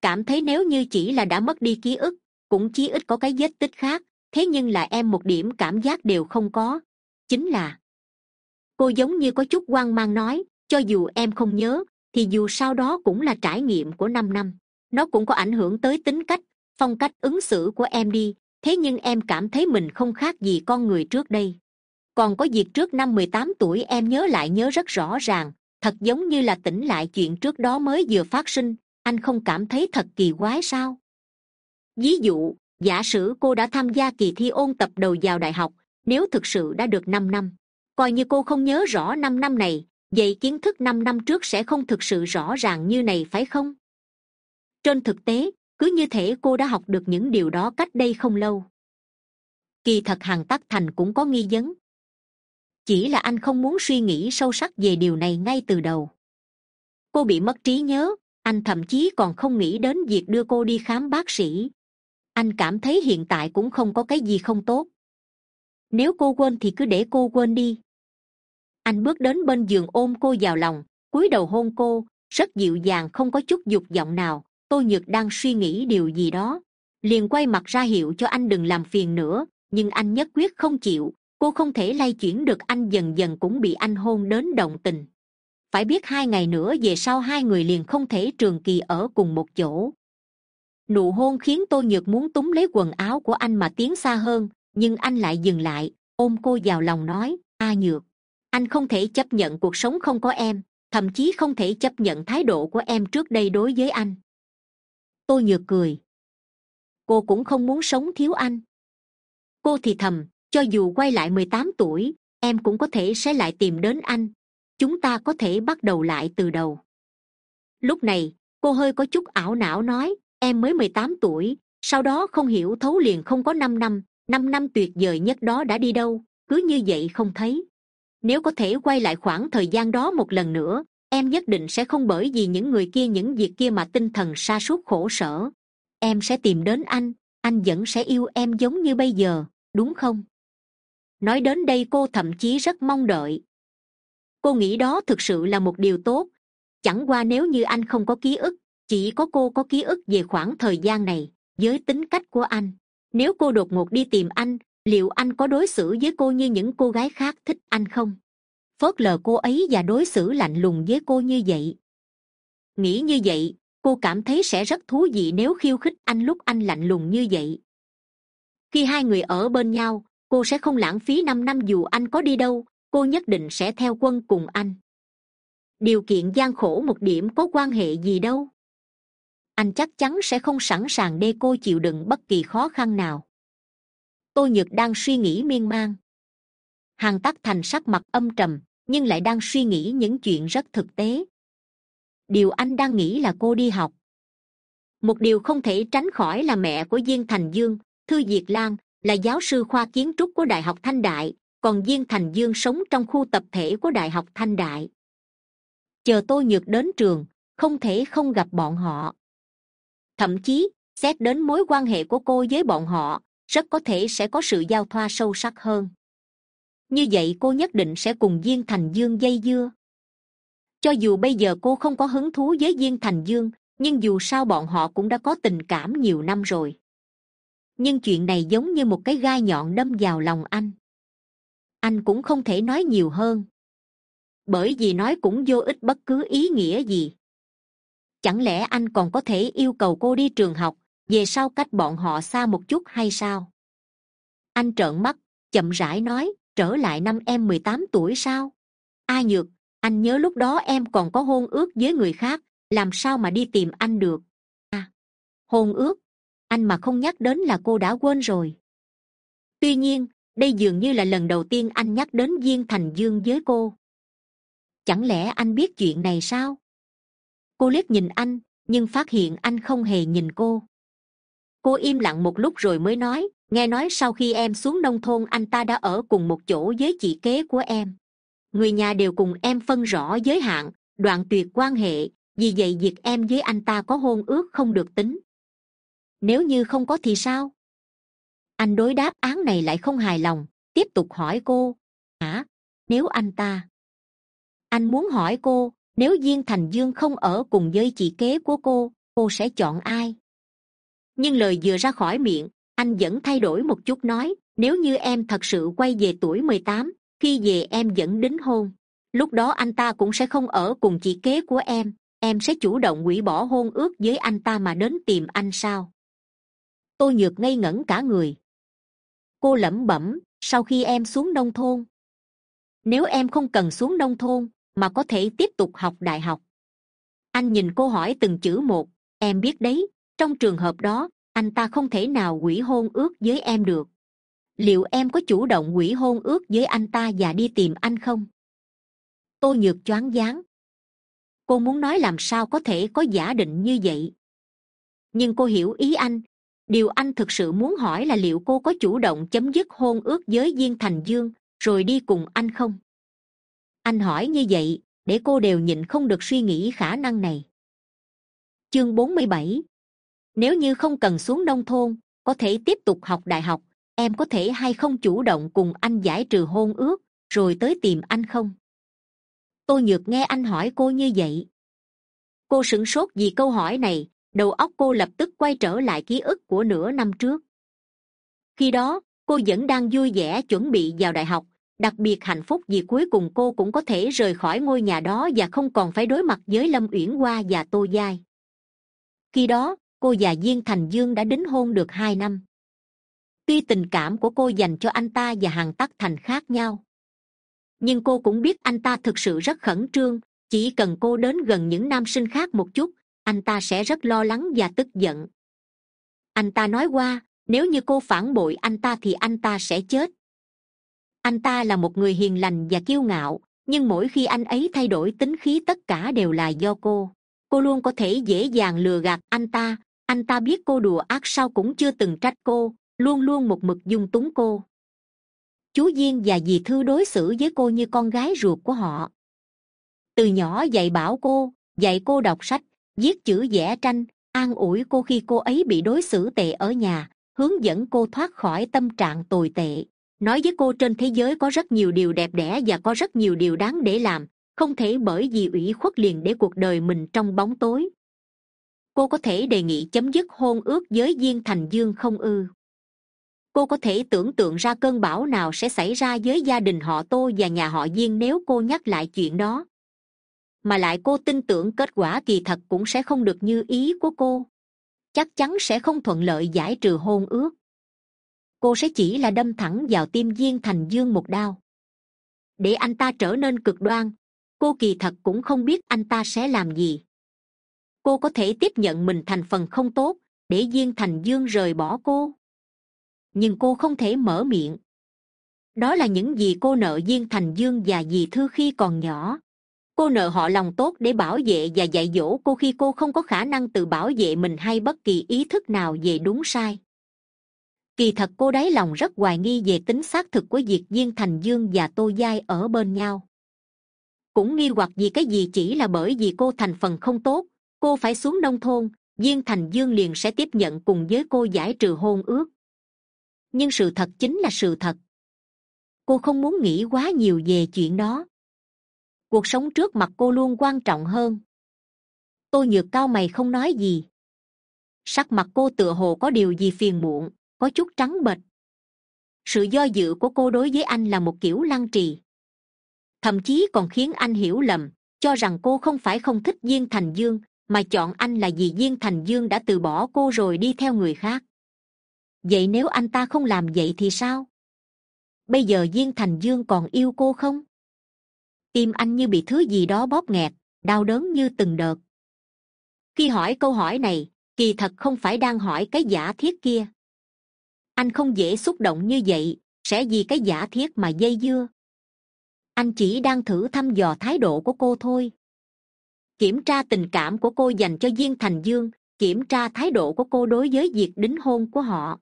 Cảm thấy nếu như chỉ là đã mất đi ký ức, cũng chí ít có cái vết tích khác, thế nhưng là em một điểm cảm giác đều không có. Chính là, cô giống như có chút hoang mang nói, cho dù em không nhớ, thì dù sau đó cũng là trải nghiệm của năm năm. Nó cũng có ảnh hưởng tới tính cách, phong cách ứng xử của em đi thế nhưng em cảm thấy mình không khác gì con người trước đây. Còn có việc trước năm mười tám tuổi em nhớ lại nhớ rất rõ ràng, thật giống như là tỉnh lại chuyện trước đó mới vừa phát sinh, anh không cảm thấy thật kỳ quái sao? Ví dụ, giả sử cô đã tham gia kỳ thi ôn tập đầu vào đại học, nếu thực sự đã được năm năm, coi như cô không nhớ rõ năm năm này, vậy kiến thức năm năm trước sẽ không thực sự rõ ràng như này phải không? Trên thực tế cứ như thể cô đã học được những điều đó cách đây không lâu. Kỳ thật hàn tắc thành cũng có nghi vấn. Chỉ là anh không muốn suy nghĩ sâu sắc về điều này ngay từ đầu. Cô bị mất trí nhớ, anh thậm chí còn không nghĩ đến việc đưa cô đi khám bác sĩ. Anh cảm thấy hiện tại cũng không có cái gì không tốt. Nếu cô quên thì cứ để cô quên đi. Anh bước đến bên giường ôm cô vào lòng, cúi đầu hôn cô, rất dịu dàng, không có chút dục vọng nào. Tô nhược đang suy nghĩ điều gì đó. Liền quay mặt ra hiệu cho anh đừng làm phiền nữa, nhưng anh nhất quyết không chịu. Cô không thể lay chuyển được, anh dần dần cũng bị anh hôn đến động tình. Phải biết hai ngày nữa về sau hai người liền không thể trường kỳ ở cùng một chỗ. Nụ hôn khiến Tô nhược muốn túm lấy quần áo của anh mà tiến xa hơn, nhưng anh lại dừng lại, ôm cô vào lòng nói, a nhược, anh không thể chấp nhận cuộc sống không có em, thậm chí không thể chấp nhận thái độ của em trước đây đối với anh tôi nhược cười. Cô cũng không muốn sống thiếu anh. Cô thì thầm, cho dù quay lại mười tám tuổi, em cũng có thể sẽ lại tìm đến anh. Chúng ta có thể bắt đầu lại từ đầu. Lúc này, cô hơi có chút ảo não nói, em mới mười tám tuổi, sau đó không hiểu thấu liền không có năm năm năm năm tuyệt vời nhất đó đã đi đâu, cứ như vậy không thấy. Nếu có thể quay lại khoảng thời gian đó một lần nữa em nhất định sẽ không bởi vì những người kia những việc kia mà tinh thần sa sút khổ sở. Em sẽ tìm đến anh anh vẫn sẽ yêu em giống như bây giờ, đúng không? Nói đến đây cô thậm chí rất mong đợi. Cô nghĩ đó thực sự là một điều tốt. Chẳng qua nếu như anh không có ký ức, chỉ có cô có ký ức về khoảng thời gian này, với tính cách của anh. Nếu cô đột ngột đi tìm anh, liệu anh có đối xử với cô như những cô gái khác thích anh không? Phớt lờ cô ấy và đối xử lạnh lùng với cô như vậy. Nghĩ như vậy, cô cảm thấy sẽ rất thú vị nếu khiêu khích anh lúc anh lạnh lùng như vậy. Khi hai người ở bên nhau, cô sẽ không lãng phí năm năm dù anh có đi đâu, cô nhất định sẽ theo quân cùng anh. Điều kiện gian khổ một điểm có quan hệ gì đâu. Anh chắc chắn sẽ không sẵn sàng để cô chịu đựng bất kỳ khó khăn nào. Tôi nhược đang suy nghĩ miên man. Hàng tắc thành sắc mặt âm trầm nhưng lại đang suy nghĩ những chuyện rất thực tế. Điều anh đang nghĩ là cô đi học. Một điều không thể tránh khỏi là mẹ của diên thành dương, thư diệt lan, là giáo sư khoa kiến trúc của đại học thanh đại, còn diên thành dương sống trong khu tập thể của đại học thanh đại. Chờ tôi nhược đến trường, không thể không gặp bọn họ. Thậm chí, xét đến mối quan hệ của cô với bọn họ, rất có thể sẽ có sự giao thoa sâu sắc hơn như vậy cô nhất định sẽ cùng Viên thành dương dây dưa. Cho dù bây giờ cô không có hứng thú với Viên thành dương, nhưng dù sao bọn họ cũng đã có tình cảm nhiều năm rồi. Nhưng chuyện này giống như một cái gai nhọn đâm vào lòng anh. Anh cũng không thể nói nhiều hơn. Bởi vì nói cũng vô ích bất cứ ý nghĩa gì. Chẳng lẽ anh còn có thể yêu cầu cô đi trường học, về sau cách bọn họ xa một chút hay sao? Anh trợn mắt, chậm rãi nói trở lại năm em mười tám tuổi sao? A nhược, anh nhớ lúc đó em còn có hôn ước với người khác, làm sao mà đi tìm anh được? À hôn ước? Anh mà không nhắc đến là cô đã quên rồi. Tuy nhiên, đây dường như là lần đầu tiên anh nhắc đến viên thành dương với cô. Chẳng lẽ anh biết chuyện này sao? Cô liếc nhìn anh, nhưng phát hiện anh không hề nhìn cô. Cô im lặng một lúc rồi mới nói nghe nói sau khi em xuống nông thôn, anh ta đã ở cùng một chỗ với chị kế của em. Người nhà đều cùng em phân rõ giới hạn, đoạn tuyệt quan hệ, vì vậy việc em với anh ta có hôn ước không được tính. Nếu như không có thì sao? Anh đối đáp án này lại không hài lòng, tiếp tục hỏi cô. Hả? Nếu anh ta? Anh muốn hỏi cô, nếu diên thành dương không ở cùng với chị kế của cô cô sẽ chọn ai? Nhưng lời vừa ra khỏi miệng anh vẫn thay đổi một chút nói, nếu như em thật sự quay về tuổi mười tám, khi về em vẫn đính hôn, lúc đó anh ta cũng sẽ không ở cùng chị kế của em em sẽ chủ động hủy bỏ hôn ước với anh ta mà đến tìm anh sao? Tôi nhược ngây ngẩn cả người. Cô lẩm bẩm, sau khi em xuống nông thôn, nếu em không cần xuống nông thôn mà có thể tiếp tục học đại học. Anh nhìn cô hỏi từng chữ một, em biết đấy, trong trường hợp đó anh ta không thể nào hủy hôn ước với em được. Liệu em có chủ động hủy hôn ước với anh ta và đi tìm anh không? Tôi nhược choáng váng. Cô muốn nói làm sao có thể có giả định như vậy? Nhưng cô hiểu ý anh. Điều anh thực sự muốn hỏi là liệu cô có chủ động chấm dứt hôn ước với viên thành dương, rồi đi cùng anh không? Anh hỏi như vậy để cô đều nhịn không được suy nghĩ khả năng này. Chương bốn mươi bảy nếu như không cần xuống nông thôn, có thể tiếp tục học đại học, em có thể hay không chủ động cùng anh giải trừ hôn ước, rồi tới tìm anh không? Tôi nhược nghe anh hỏi cô như vậy. Cô sửng sốt vì câu hỏi này, đầu óc cô lập tức quay trở lại ký ức của nửa năm trước. Khi đó, cô vẫn đang vui vẻ chuẩn bị vào đại học, đặc biệt hạnh phúc vì cuối cùng cô cũng có thể rời khỏi ngôi nhà đó và không còn phải đối mặt với lâm uyển hoa và tô giai. Khi đó cô và diên thành dương đã đính hôn được hai năm. Tuy tình cảm của cô dành cho anh ta và hàn tắc thành khác nhau, nhưng cô cũng biết anh ta thực sự rất khẩn trương. Chỉ cần cô đến gần những nam sinh khác một chút, anh ta sẽ rất lo lắng và tức giận. Anh ta nói qua, nếu như cô phản bội anh ta thì anh ta sẽ chết. Anh ta là một người hiền lành và kiêu ngạo, nhưng mỗi khi anh ấy thay đổi tính khí tất cả đều là do cô. Cô luôn có thể dễ dàng lừa gạt anh ta anh ta biết cô đùa ác sao cũng chưa từng trách cô, luôn luôn một mực dung túng cô. Chú Diên và dì thư đối xử với cô như con gái ruột của họ. Từ nhỏ dạy bảo cô, dạy cô đọc sách, viết chữ vẽ tranh, an ủi cô khi cô ấy bị đối xử tệ ở nhà, hướng dẫn cô thoát khỏi tâm trạng tồi tệ. Nói với cô trên thế giới có rất nhiều điều đẹp đẽ và có rất nhiều điều đáng để làm, không thể bởi vì ủy khuất liền để cuộc đời mình trong bóng tối cô có thể đề nghị chấm dứt hôn ước với viên thành dương không ư? Cô có thể tưởng tượng ra cơn bão nào sẽ xảy ra với gia đình họ tô và nhà họ viên nếu cô nhắc lại chuyện đó. Mà lại cô tin tưởng kết quả kỳ thật cũng sẽ không được như ý của cô. Chắc chắn sẽ không thuận lợi giải trừ hôn ước. Cô sẽ chỉ là đâm thẳng vào tim viên thành dương một đao để anh ta trở nên cực đoan, cô kỳ thật cũng không biết anh ta sẽ làm gì cô có thể tiếp nhận mình thành phần không tốt, để diên thành dương rời bỏ cô. Nhưng cô không thể mở miệng. Đó là những gì cô nợ diên thành dương và dì thư khi còn nhỏ. Cô nợ họ lòng tốt để bảo vệ và dạy dỗ cô khi cô không có khả năng tự bảo vệ mình hay bất kỳ ý thức nào về đúng sai. Kỳ thật cô đáy lòng rất hoài nghi về tính xác thực của việc diên thành dương và tô giai ở bên nhau. Cũng nghi hoặc vì cái gì chỉ là bởi vì cô thành phần không tốt cô phải xuống nông thôn Viên thành dương liền sẽ tiếp nhận cùng với cô giải trừ hôn ước. Nhưng sự thật chính là sự thật. Cô không muốn nghĩ quá nhiều về chuyện đó. Cuộc sống trước mặt cô luôn quan trọng hơn. Tôi nhược cao mày không nói gì. Sắc mặt cô tựa hồ có điều gì phiền muộn, có chút trắng bệch. Sự do dự của cô đối với anh là một kiểu lăng trì. Thậm chí còn khiến anh hiểu lầm, cho rằng cô không phải không thích Viên thành dương mà chọn anh là vì diên thành dương đã từ bỏ cô rồi đi theo người khác. Vậy nếu anh ta không làm vậy thì sao? Bây giờ diên thành dương còn yêu cô không? Tim anh như bị thứ gì đó bóp nghẹt, đau đớn như từng đợt. Khi hỏi câu hỏi này, kỳ thật không phải đang hỏi cái giả thiết kia. Anh không dễ xúc động như vậy, sẽ vì cái giả thiết mà dây dưa. Anh chỉ đang thử thăm dò thái độ của cô thôi kiểm tra tình cảm của cô dành cho diên thành dương, kiểm tra thái độ của cô đối với việc đính hôn của họ.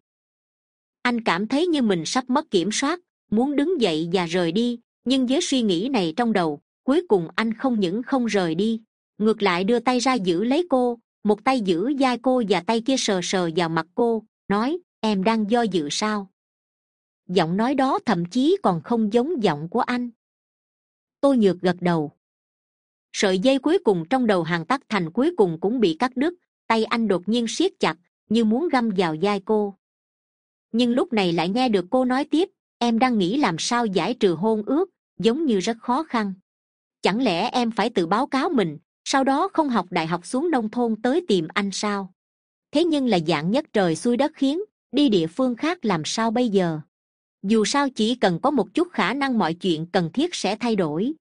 Anh cảm thấy như mình sắp mất kiểm soát, muốn đứng dậy và rời đi, nhưng với suy nghĩ này trong đầu, cuối cùng anh không những không rời đi, ngược lại đưa tay ra giữ lấy cô, một tay giữ d cô và tay kia sờ sờ vào mặt cô, nói, em đang do dự sao? Giọng nói đó thậm chí còn không giống giọng của anh. Tôi nhược gật đầu sợi dây cuối cùng trong đầu hàng tắc thành cuối cùng cũng bị cắt đứt, tay anh đột nhiên siết chặt, như muốn găm vào vai cô. Nhưng lúc này lại nghe được cô nói tiếp, em đang nghĩ làm sao giải trừ hôn ước, giống như rất khó khăn. Chẳng lẽ em phải tự báo cáo mình, sau đó không học đại học xuống nông thôn tới tìm anh sao? Thế nhưng là dạng nhất trời xuôi đất khiến, đi địa phương khác làm sao bây giờ? Dù sao chỉ cần có một chút khả năng mọi chuyện cần thiết sẽ thay đổi.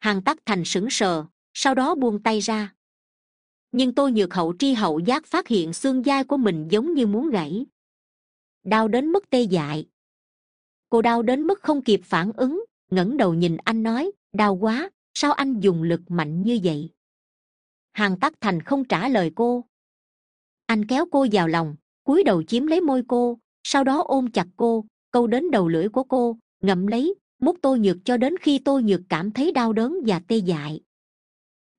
Hàn tắc thành sững sờ, sau đó buông tay ra. Nhưng tôi nhược hậu tri hậu giác phát hiện xương dai của mình giống như muốn gãy. Đau đến mức tê dại. Cô đau đến mức không kịp phản ứng, ngẩng đầu nhìn anh nói, đau quá, sao anh dùng lực mạnh như vậy? Hàn tắc thành không trả lời cô. Anh kéo cô vào lòng, cúi đầu chiếm lấy môi cô, sau đó ôm chặt cô, câu đến đầu lưỡi của cô, ngậm lấy mút tôi nhược cho đến khi tôi nhược cảm thấy đau đớn và tê dại.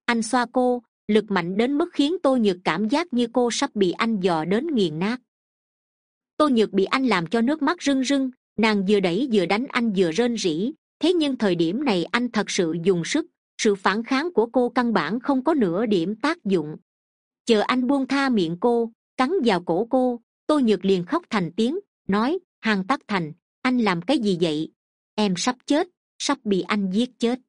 Anh xoa cô, lực mạnh đến mức khiến tôi nhược cảm giác như cô sắp bị anh dò đến nghiền nát. Tôi nhược bị anh làm cho nước mắt rưng rưng, nàng vừa đẩy vừa đánh anh vừa rên rỉ. Thế nhưng thời điểm này anh thật sự dùng sức, sự phản kháng của cô căn bản không có nửa điểm tác dụng. Chờ anh buông tha miệng cô, cắn vào cổ cô tôi nhược liền khóc thành tiếng, nói, hàng tắc thành, anh làm cái gì vậy? Em sắp chết, sắp bị anh giết chết.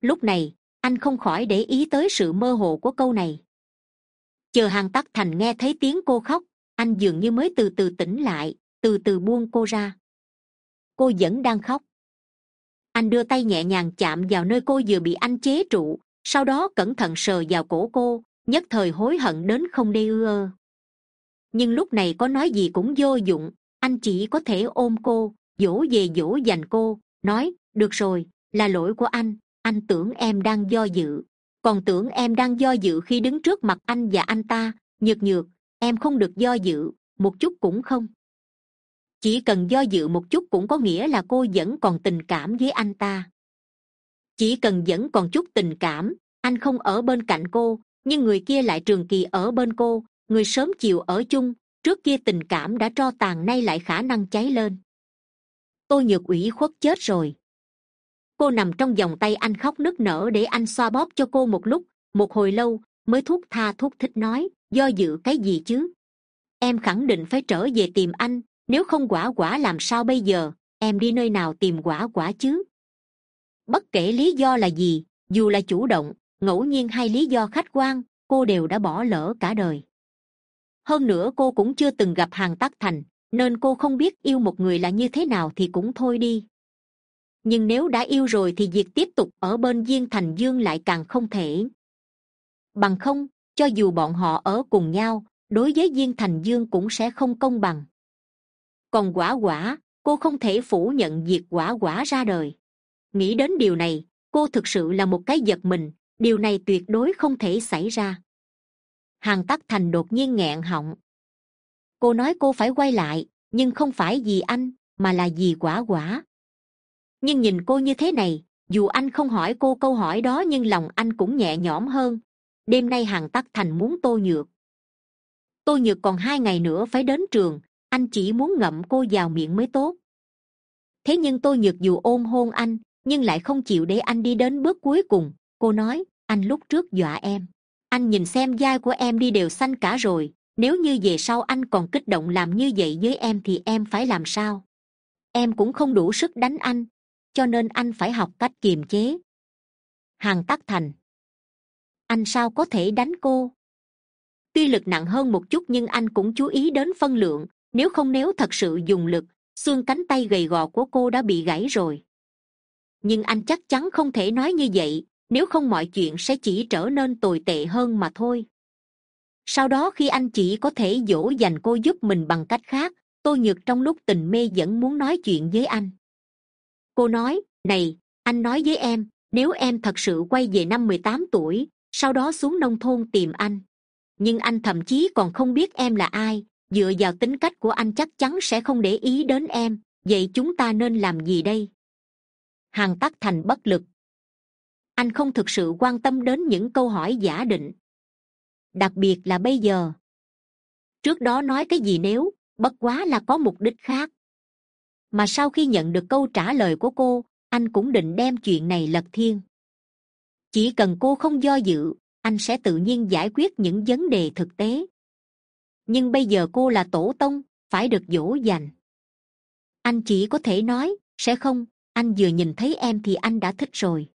Lúc này, anh không khỏi để ý tới sự mơ hồ của câu này. Chờ hàng tắc thành nghe thấy tiếng cô khóc, anh dường như mới từ từ tỉnh lại, từ từ buông cô ra. Cô vẫn đang khóc. Anh đưa tay nhẹ nhàng chạm vào nơi cô vừa bị anh chế trụ, sau đó cẩn thận sờ vào cổ cô, nhất thời hối hận đến không đê ưa nhưng lúc này có nói gì cũng vô dụng, anh chỉ có thể ôm cô dỗ về dỗ dành cô, nói, được rồi, là lỗi của anh anh tưởng em đang do dự. Còn tưởng em đang do dự khi đứng trước mặt anh và anh ta, nhược nhược, em không được do dự, một chút cũng không. Chỉ cần do dự một chút cũng có nghĩa là cô vẫn còn tình cảm với anh ta. Chỉ cần vẫn còn chút tình cảm, anh không ở bên cạnh cô, nhưng người kia lại trường kỳ ở bên cô, người sớm chiều ở chung, trước kia tình cảm đã tro tàn nay lại khả năng cháy lên tôi nhược ủy khuất chết rồi. Cô nằm trong vòng tay anh khóc nức nở để anh xoa bóp cho cô một lúc, một hồi lâu, mới thuốc tha thuốc thích nói, do dự cái gì chứ? Em khẳng định phải trở về tìm anh, nếu không quả quả làm sao bây giờ? Em đi nơi nào tìm quả quả chứ? Bất kể lý do là gì, dù là chủ động, ngẫu nhiên hay lý do khách quan, cô đều đã bỏ lỡ cả đời. Hơn nữa cô cũng chưa từng gặp hàng tắc thành nên cô không biết yêu một người là như thế nào thì cũng thôi đi. Nhưng nếu đã yêu rồi thì việc tiếp tục ở bên viên thành dương lại càng không thể. Bằng không, cho dù bọn họ ở cùng nhau, đối với viên thành dương cũng sẽ không công bằng. Còn quả quả, cô không thể phủ nhận việc quả quả ra đời. Nghĩ đến điều này, cô thực sự là một cái giật mình, điều này tuyệt đối không thể xảy ra. Hàng tắc thành đột nhiên nghẹn họng cô nói cô phải quay lại, nhưng không phải vì anh, mà là vì quả quả. Nhưng nhìn cô như thế này, dù anh không hỏi cô câu hỏi đó nhưng lòng anh cũng nhẹ nhõm hơn. Đêm nay hàng tắc thành muốn tô nhược. Tô nhược còn hai ngày nữa phải đến trường, anh chỉ muốn ngậm cô vào miệng mới tốt. Thế nhưng tô nhược dù ôm hôn anh, nhưng lại không chịu để anh đi đến bước cuối cùng. Cô nói, anh lúc trước dọa em. Anh nhìn xem vai của em đi đều xanh cả rồi nếu như về sau anh còn kích động làm như vậy với em thì em phải làm sao? Em cũng không đủ sức đánh anh, cho nên anh phải học cách kiềm chế. Hàng tắc thành. Anh sao có thể đánh cô? Tuy lực nặng hơn một chút nhưng anh cũng chú ý đến phân lượng, nếu không nếu thật sự dùng lực, xương cánh tay gầy gò của cô đã bị gãy rồi. Nhưng anh chắc chắn không thể nói như vậy, nếu không mọi chuyện sẽ chỉ trở nên tồi tệ hơn mà thôi sau đó khi anh chỉ có thể dỗ dành cô giúp mình bằng cách khác tôi nhược trong lúc tình mê vẫn muốn nói chuyện với anh. Cô nói, này, anh nói với em, nếu em thật sự quay về năm mười tám tuổi, sau đó xuống nông thôn tìm anh. Nhưng anh thậm chí còn không biết em là ai, dựa vào tính cách của anh chắc chắn sẽ không để ý đến em, vậy chúng ta nên làm gì đây? Hàn tắc thành bất lực. Anh không thực sự quan tâm đến những câu hỏi giả định đặc biệt là bây giờ. Trước đó nói cái gì nếu, bất quá là có mục đích khác. Mà sau khi nhận được câu trả lời của cô, anh cũng định đem chuyện này lật thiên. Chỉ cần cô không do dự, anh sẽ tự nhiên giải quyết những vấn đề thực tế. Nhưng bây giờ cô là tổ tông, phải được dỗ dành. Anh chỉ có thể nói, sẽ không, anh vừa nhìn thấy em thì anh đã thích rồi.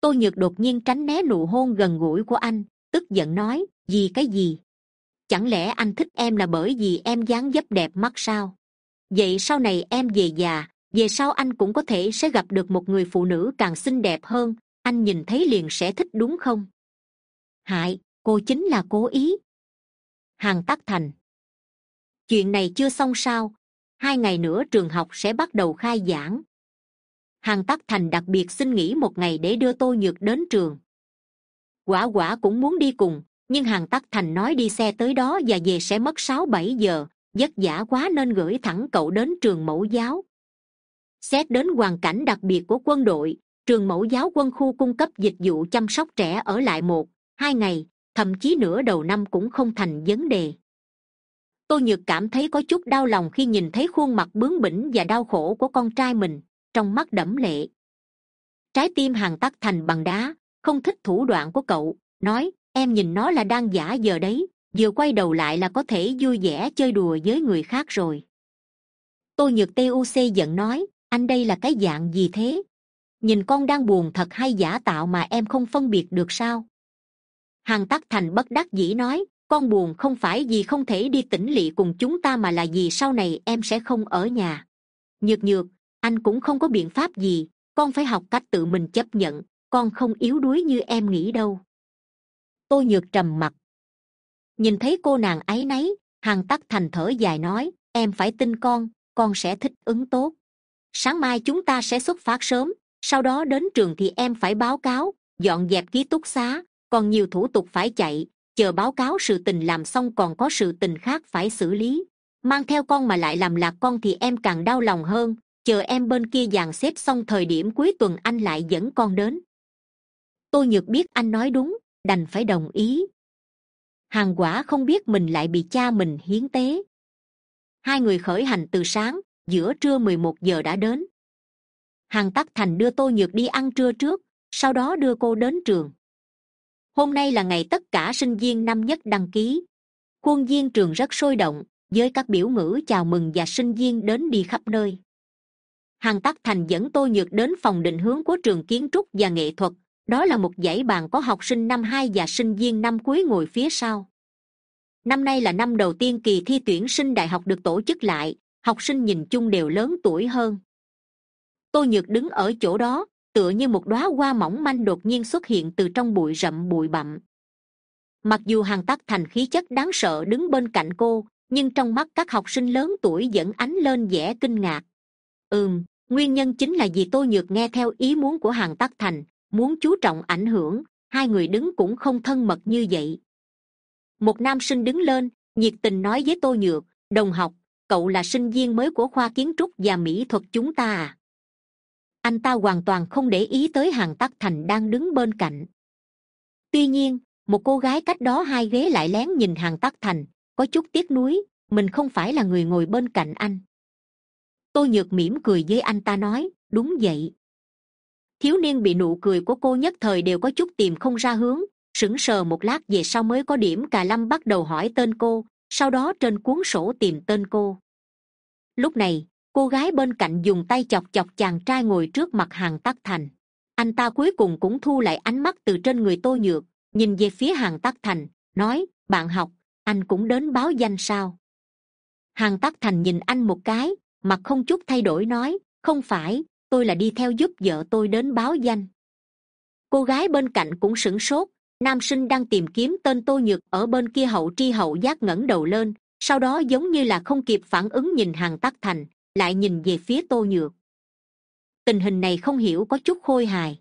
Tôi nhược đột nhiên tránh né nụ hôn gần gũi của anh tức giận nói vì cái gì? Chẳng lẽ anh thích em là bởi vì em dáng dấp đẹp mắt sao? Vậy sau này em về già, về sau anh cũng có thể sẽ gặp được một người phụ nữ càng xinh đẹp hơn, anh nhìn thấy liền sẽ thích đúng không? Hại, cô chính là cố ý. Hàng tắc thành. Chuyện này chưa xong sao? Hai ngày nữa trường học sẽ bắt đầu khai giảng. Hàng tắc thành đặc biệt xin nghỉ một ngày để đưa tô nhược đến trường quả quả cũng muốn đi cùng, nhưng hàng tắc thành nói đi xe tới đó và về sẽ mất sáu bảy giờ, vất vả quá nên gửi thẳng cậu đến trường mẫu giáo. Xét đến hoàn cảnh đặc biệt của quân đội, trường mẫu giáo quân khu cung cấp dịch vụ chăm sóc trẻ ở lại một, hai ngày, thậm chí nửa đầu năm cũng không thành vấn đề. Tôi nhược cảm thấy có chút đau lòng khi nhìn thấy khuôn mặt bướng bỉnh và đau khổ của con trai mình, trong mắt đẫm lệ. Trái tim hàng tắc thành bằng đá không thích thủ đoạn của cậu. Nói, em nhìn nó là đang giả giờ đấy, vừa quay đầu lại là có thể vui vẻ chơi đùa với người khác rồi. Tôi nhược tuc giận nói, anh đây là cái dạng gì thế? Nhìn con đang buồn thật hay giả tạo mà em không phân biệt được sao? Hằng tắc thành bất đắc dĩ nói, con buồn không phải vì không thể đi tỉnh lỵ cùng chúng ta mà là vì sau này em sẽ không ở nhà. Nhược nhược, anh cũng không có biện pháp gì, con phải học cách tự mình chấp nhận con không yếu đuối như em nghĩ đâu. Tôi nhược trầm mặt, nhìn thấy cô nàng ấy nấy hằng tắc thành thở dài nói em phải tin con con sẽ thích ứng tốt. Sáng mai chúng ta sẽ xuất phát sớm sau đó đến trường thì em phải báo cáo dọn dẹp ký túc xá còn nhiều thủ tục phải chạy chờ báo cáo sự tình làm xong còn có sự tình khác phải xử lý. Mang theo con mà lại làm lạc con thì em càng đau lòng hơn chờ em bên kia dàn xếp xong thời điểm cuối tuần anh lại dẫn con đến tôi nhược biết anh nói đúng, đành phải đồng ý. Hàng quả không biết mình lại bị cha mình hiến tế. Hai người khởi hành từ sáng, giữa trưa mười một giờ đã đến. Hàng tắc thành đưa tô nhược đi ăn trưa trước, sau đó đưa cô đến trường. Hôm nay là ngày tất cả sinh viên năm nhất đăng ký. Khuôn viên trường rất sôi động, với các biểu ngữ chào mừng và sinh viên đến đi khắp nơi. Hàng tắc thành dẫn tô nhược đến phòng định hướng của trường kiến trúc và nghệ thuật đó là một dãy bàn có học sinh năm hai và sinh viên năm cuối ngồi phía sau. Năm nay là năm đầu tiên kỳ thi tuyển sinh đại học được tổ chức lại, học sinh nhìn chung đều lớn tuổi hơn. Tôi nhược đứng ở chỗ đó, tựa như một đóa hoa mỏng manh đột nhiên xuất hiện từ trong bụi rậm bụi bặm. Mặc dù hàng tắc thành khí chất đáng sợ đứng bên cạnh cô, nhưng trong mắt các học sinh lớn tuổi vẫn ánh lên vẻ kinh ngạc. Ừm, nguyên nhân chính là vì tôi nhược nghe theo ý muốn của hàng tắc thành muốn chú trọng ảnh hưởng, hai người đứng cũng không thân mật như vậy. Một nam sinh đứng lên, nhiệt tình nói với tô nhược, đồng học, cậu là sinh viên mới của khoa kiến trúc và mỹ thuật chúng ta à? Anh ta hoàn toàn không để ý tới hàng tắc thành đang đứng bên cạnh. Tuy nhiên, một cô gái cách đó hai ghế lại lén nhìn hàng tắc thành, có chút tiếc nuối, mình không phải là người ngồi bên cạnh anh. Tôi nhược mỉm cười với anh ta nói, đúng vậy thiếu niên bị nụ cười của cô nhất thời đều có chút tìm không ra hướng, sững sờ một lát về sau mới có điểm cà lâm bắt đầu hỏi tên cô, sau đó trên cuốn sổ tìm tên cô. Lúc này, cô gái bên cạnh dùng tay chọc chọc chàng trai ngồi trước mặt hàng tắc thành. Anh ta cuối cùng cũng thu lại ánh mắt từ trên người tô nhược, nhìn về phía hàng tắc thành, nói, bạn học, anh cũng đến báo danh sao? Hàng tắc thành nhìn anh một cái, mặt không chút thay đổi nói, không phải tôi là đi theo giúp vợ tôi đến báo danh. Cô gái bên cạnh cũng sửng sốt. Nam sinh đang tìm kiếm tên tô nhược ở bên kia hậu tri hậu giác ngẩng đầu lên, sau đó giống như là không kịp phản ứng nhìn hàng tắc thành, lại nhìn về phía tô nhược. Tình hình này không hiểu có chút khôi hài.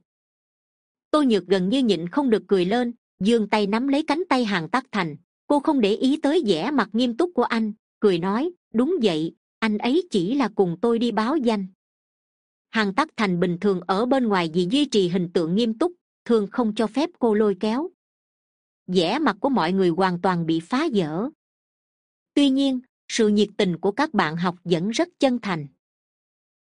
Tô nhược gần như nhịn không được cười lên, giương tay nắm lấy cánh tay hàng tắc thành. Cô không để ý tới vẻ mặt nghiêm túc của anh, cười nói, đúng vậy, anh ấy chỉ là cùng tôi đi báo danh hàng tắc thành bình thường ở bên ngoài vì duy trì hình tượng nghiêm túc, thường không cho phép cô lôi kéo. Vẻ mặt của mọi người hoàn toàn bị phá vỡ. Tuy nhiên, sự nhiệt tình của các bạn học vẫn rất chân thành.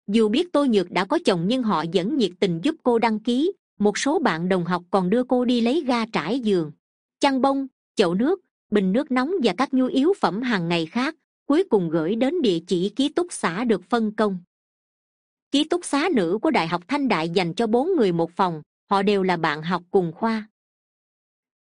Dù biết tôi nhược đã có chồng nhưng họ vẫn nhiệt tình giúp cô đăng ký, một số bạn đồng học còn đưa cô đi lấy ga trải giường, chăn bông, chậu nước, bình nước nóng và các nhu yếu phẩm hàng ngày khác, cuối cùng gửi đến địa chỉ ký túc xá được phân công ký túc xá nữ của đại học thanh đại dành cho bốn người một phòng, họ đều là bạn học cùng khoa.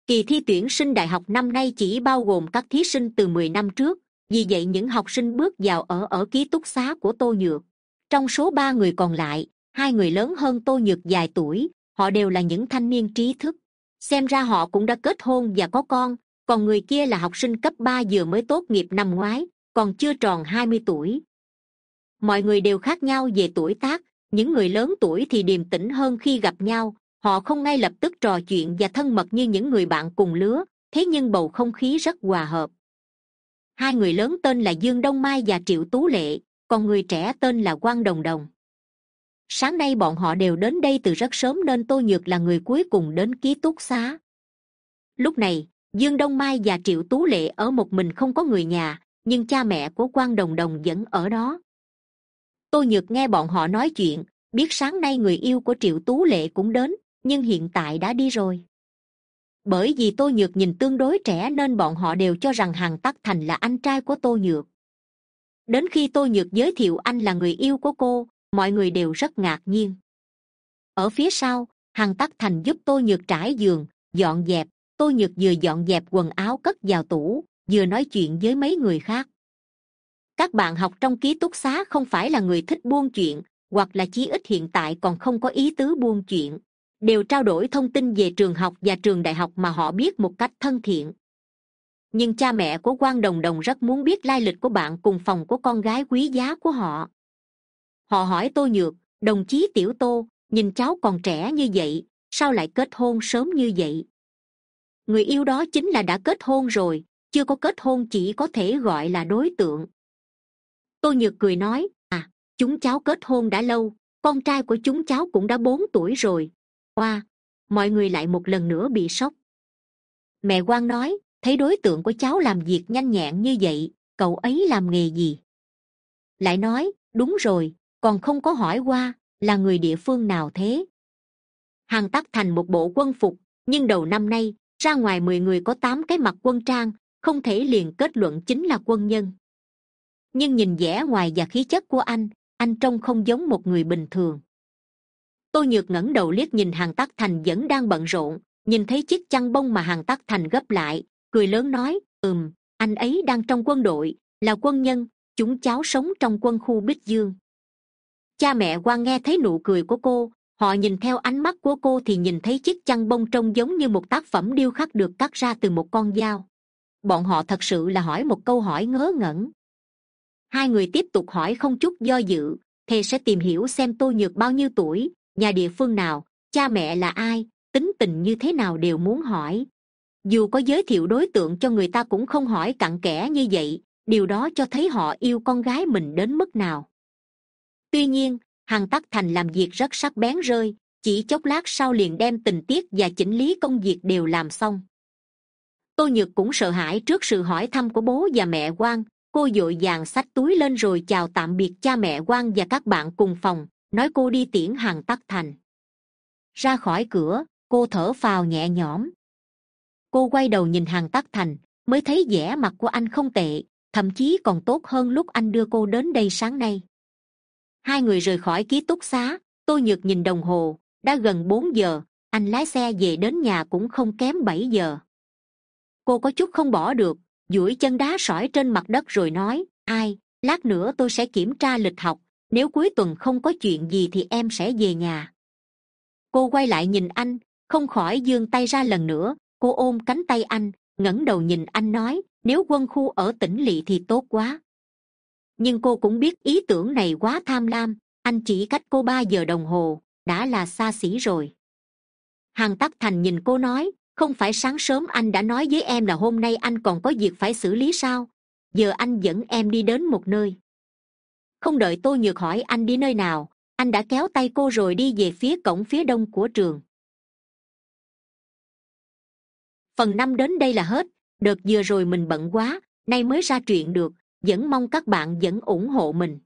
Kỳ thi tuyển sinh đại học năm nay chỉ bao gồm các thí sinh từ mười năm trước, vì vậy những học sinh bước vào ở ở ký túc xá của tô nhược. Trong số ba người còn lại, hai người lớn hơn tô nhược vài tuổi, họ đều là những thanh niên trí thức. Xem ra họ cũng đã kết hôn và có con, còn người kia là học sinh cấp ba vừa mới tốt nghiệp năm ngoái, còn chưa tròn hai mươi tuổi mọi người đều khác nhau về tuổi tác, những người lớn tuổi thì điềm tĩnh hơn khi gặp nhau, họ không ngay lập tức trò chuyện và thân mật như những người bạn cùng lứa, thế nhưng bầu không khí rất hòa hợp. Hai người lớn tên là dương đông mai và triệu tú lệ, còn người trẻ tên là quang đồng đồng. Sáng nay bọn họ đều đến đây từ rất sớm nên tô nhược là người cuối cùng đến ký túc xá. Lúc này, dương đông mai và triệu tú lệ ở một mình không có người nhà, nhưng cha mẹ của quan đồng đồng vẫn ở đó tô nhược nghe bọn họ nói chuyện, biết sáng nay người yêu của triệu tú lệ cũng đến, nhưng hiện tại đã đi rồi. Bởi vì tô nhược nhìn tương đối trẻ nên bọn họ đều cho rằng hằng tắc thành là anh trai của tô nhược. Đến khi tô nhược giới thiệu anh là người yêu của cô, mọi người đều rất ngạc nhiên. Ở phía sau hằng tắc thành giúp tô nhược trải giường, dọn dẹp. Tô nhược vừa dọn dẹp quần áo cất vào tủ, vừa nói chuyện với mấy người khác các bạn học trong ký túc xá không phải là người thích buôn chuyện, hoặc là chí ít hiện tại còn không có ý tứ buôn chuyện. Đều trao đổi thông tin về trường học và trường đại học mà họ biết một cách thân thiện. Nhưng cha mẹ của quan đồng đồng rất muốn biết lai lịch của bạn cùng phòng của con gái quý giá của họ. Họ hỏi tô nhược, đồng chí tiểu tô, nhìn cháu còn trẻ như vậy, sao lại kết hôn sớm như vậy? Người yêu đó chính là đã kết hôn rồi, chưa có kết hôn chỉ có thể gọi là đối tượng tô nhược cười nói à chúng cháu kết hôn đã lâu, con trai của chúng cháu cũng đã bốn tuổi rồi. Oa, mọi người lại một lần nữa bị sốc. Mẹ quan nói, thấy đối tượng của cháu làm việc nhanh nhẹn như vậy, cậu ấy làm nghề gì? Lại nói, đúng rồi, còn không có hỏi qua là người địa phương nào thế. Hàng tắc thành một bộ quân phục, nhưng đầu năm nay, ra ngoài mười người có tám cái mặt quân trang, không thể liền kết luận chính là quân nhân nhưng nhìn vẻ ngoài và khí chất của anh anh trông không giống một người bình thường. Tôi nhược ngẩng đầu liếc nhìn hàng tắc thành vẫn đang bận rộn, nhìn thấy chiếc chăn bông mà hàng tắc thành gấp lại, cười lớn nói, ừm, anh ấy đang trong quân đội, là quân nhân, chúng cháu sống trong quân khu bích dương. Cha mẹ quan nghe thấy nụ cười của cô, họ nhìn theo ánh mắt của cô thì nhìn thấy chiếc chăn bông trông giống như một tác phẩm điêu khắc được cắt ra từ một con dao. Bọn họ thật sự là hỏi một câu hỏi ngớ ngẩn hai người tiếp tục hỏi không chút do dự, thề sẽ tìm hiểu xem tôi nhược bao nhiêu tuổi, nhà địa phương nào, cha mẹ là ai, tính tình như thế nào đều muốn hỏi. Dù có giới thiệu đối tượng cho người ta cũng không hỏi cặn kẽ như vậy, điều đó cho thấy họ yêu con gái mình đến mức nào. Tuy nhiên, hằng tắc thành làm việc rất sắc bén rơi, chỉ chốc lát sau liền đem tình tiết và chỉnh lý công việc đều làm xong. Tôi nhược cũng sợ hãi trước sự hỏi thăm của bố và mẹ quan cô d ộ i vàng xách túi lên rồi chào tạm biệt cha mẹ quan và các bạn cùng phòng, nói cô đi tiễn hàng tắc thành. Ra khỏi cửa, cô thở phào nhẹ nhõm. Cô quay đầu nhìn hàng tắc thành, mới thấy vẻ mặt của anh không tệ, thậm chí còn tốt hơn lúc anh đưa cô đến đây sáng nay. Hai người rời khỏi ký túc xá tôi nhược nhìn đồng hồ, đã gần bốn giờ, anh lái xe về đến nhà cũng không kém bảy giờ. Cô có chút không bỏ được duỗi chân đá sỏi trên mặt đất rồi nói, ai, lát nữa tôi sẽ kiểm tra lịch học, nếu cuối tuần không có chuyện gì thì em sẽ về nhà. Cô quay lại nhìn anh, không khỏi d ư ơ n g tay ra lần nữa, cô ôm cánh tay anh, ngẩng đầu nhìn anh nói, nếu quân khu ở tỉnh lỵ thì tốt quá. Nhưng cô cũng biết ý tưởng này quá tham lam, anh chỉ cách cô ba giờ đồng hồ, đã là xa xỉ rồi. Hằng tắc thành nhìn cô nói không phải sáng sớm anh đã nói với em là hôm nay anh còn có việc phải xử lý sao? Giờ anh dẫn em đi đến một nơi. Không đợi tôi nhược hỏi anh đi nơi nào, anh đã kéo tay cô rồi đi về phía cổng phía đông của trường. Phần năm đến đây là hết, đợt vừa rồi mình bận quá, nay mới ra chuyện được, vẫn mong các bạn vẫn ủng hộ mình.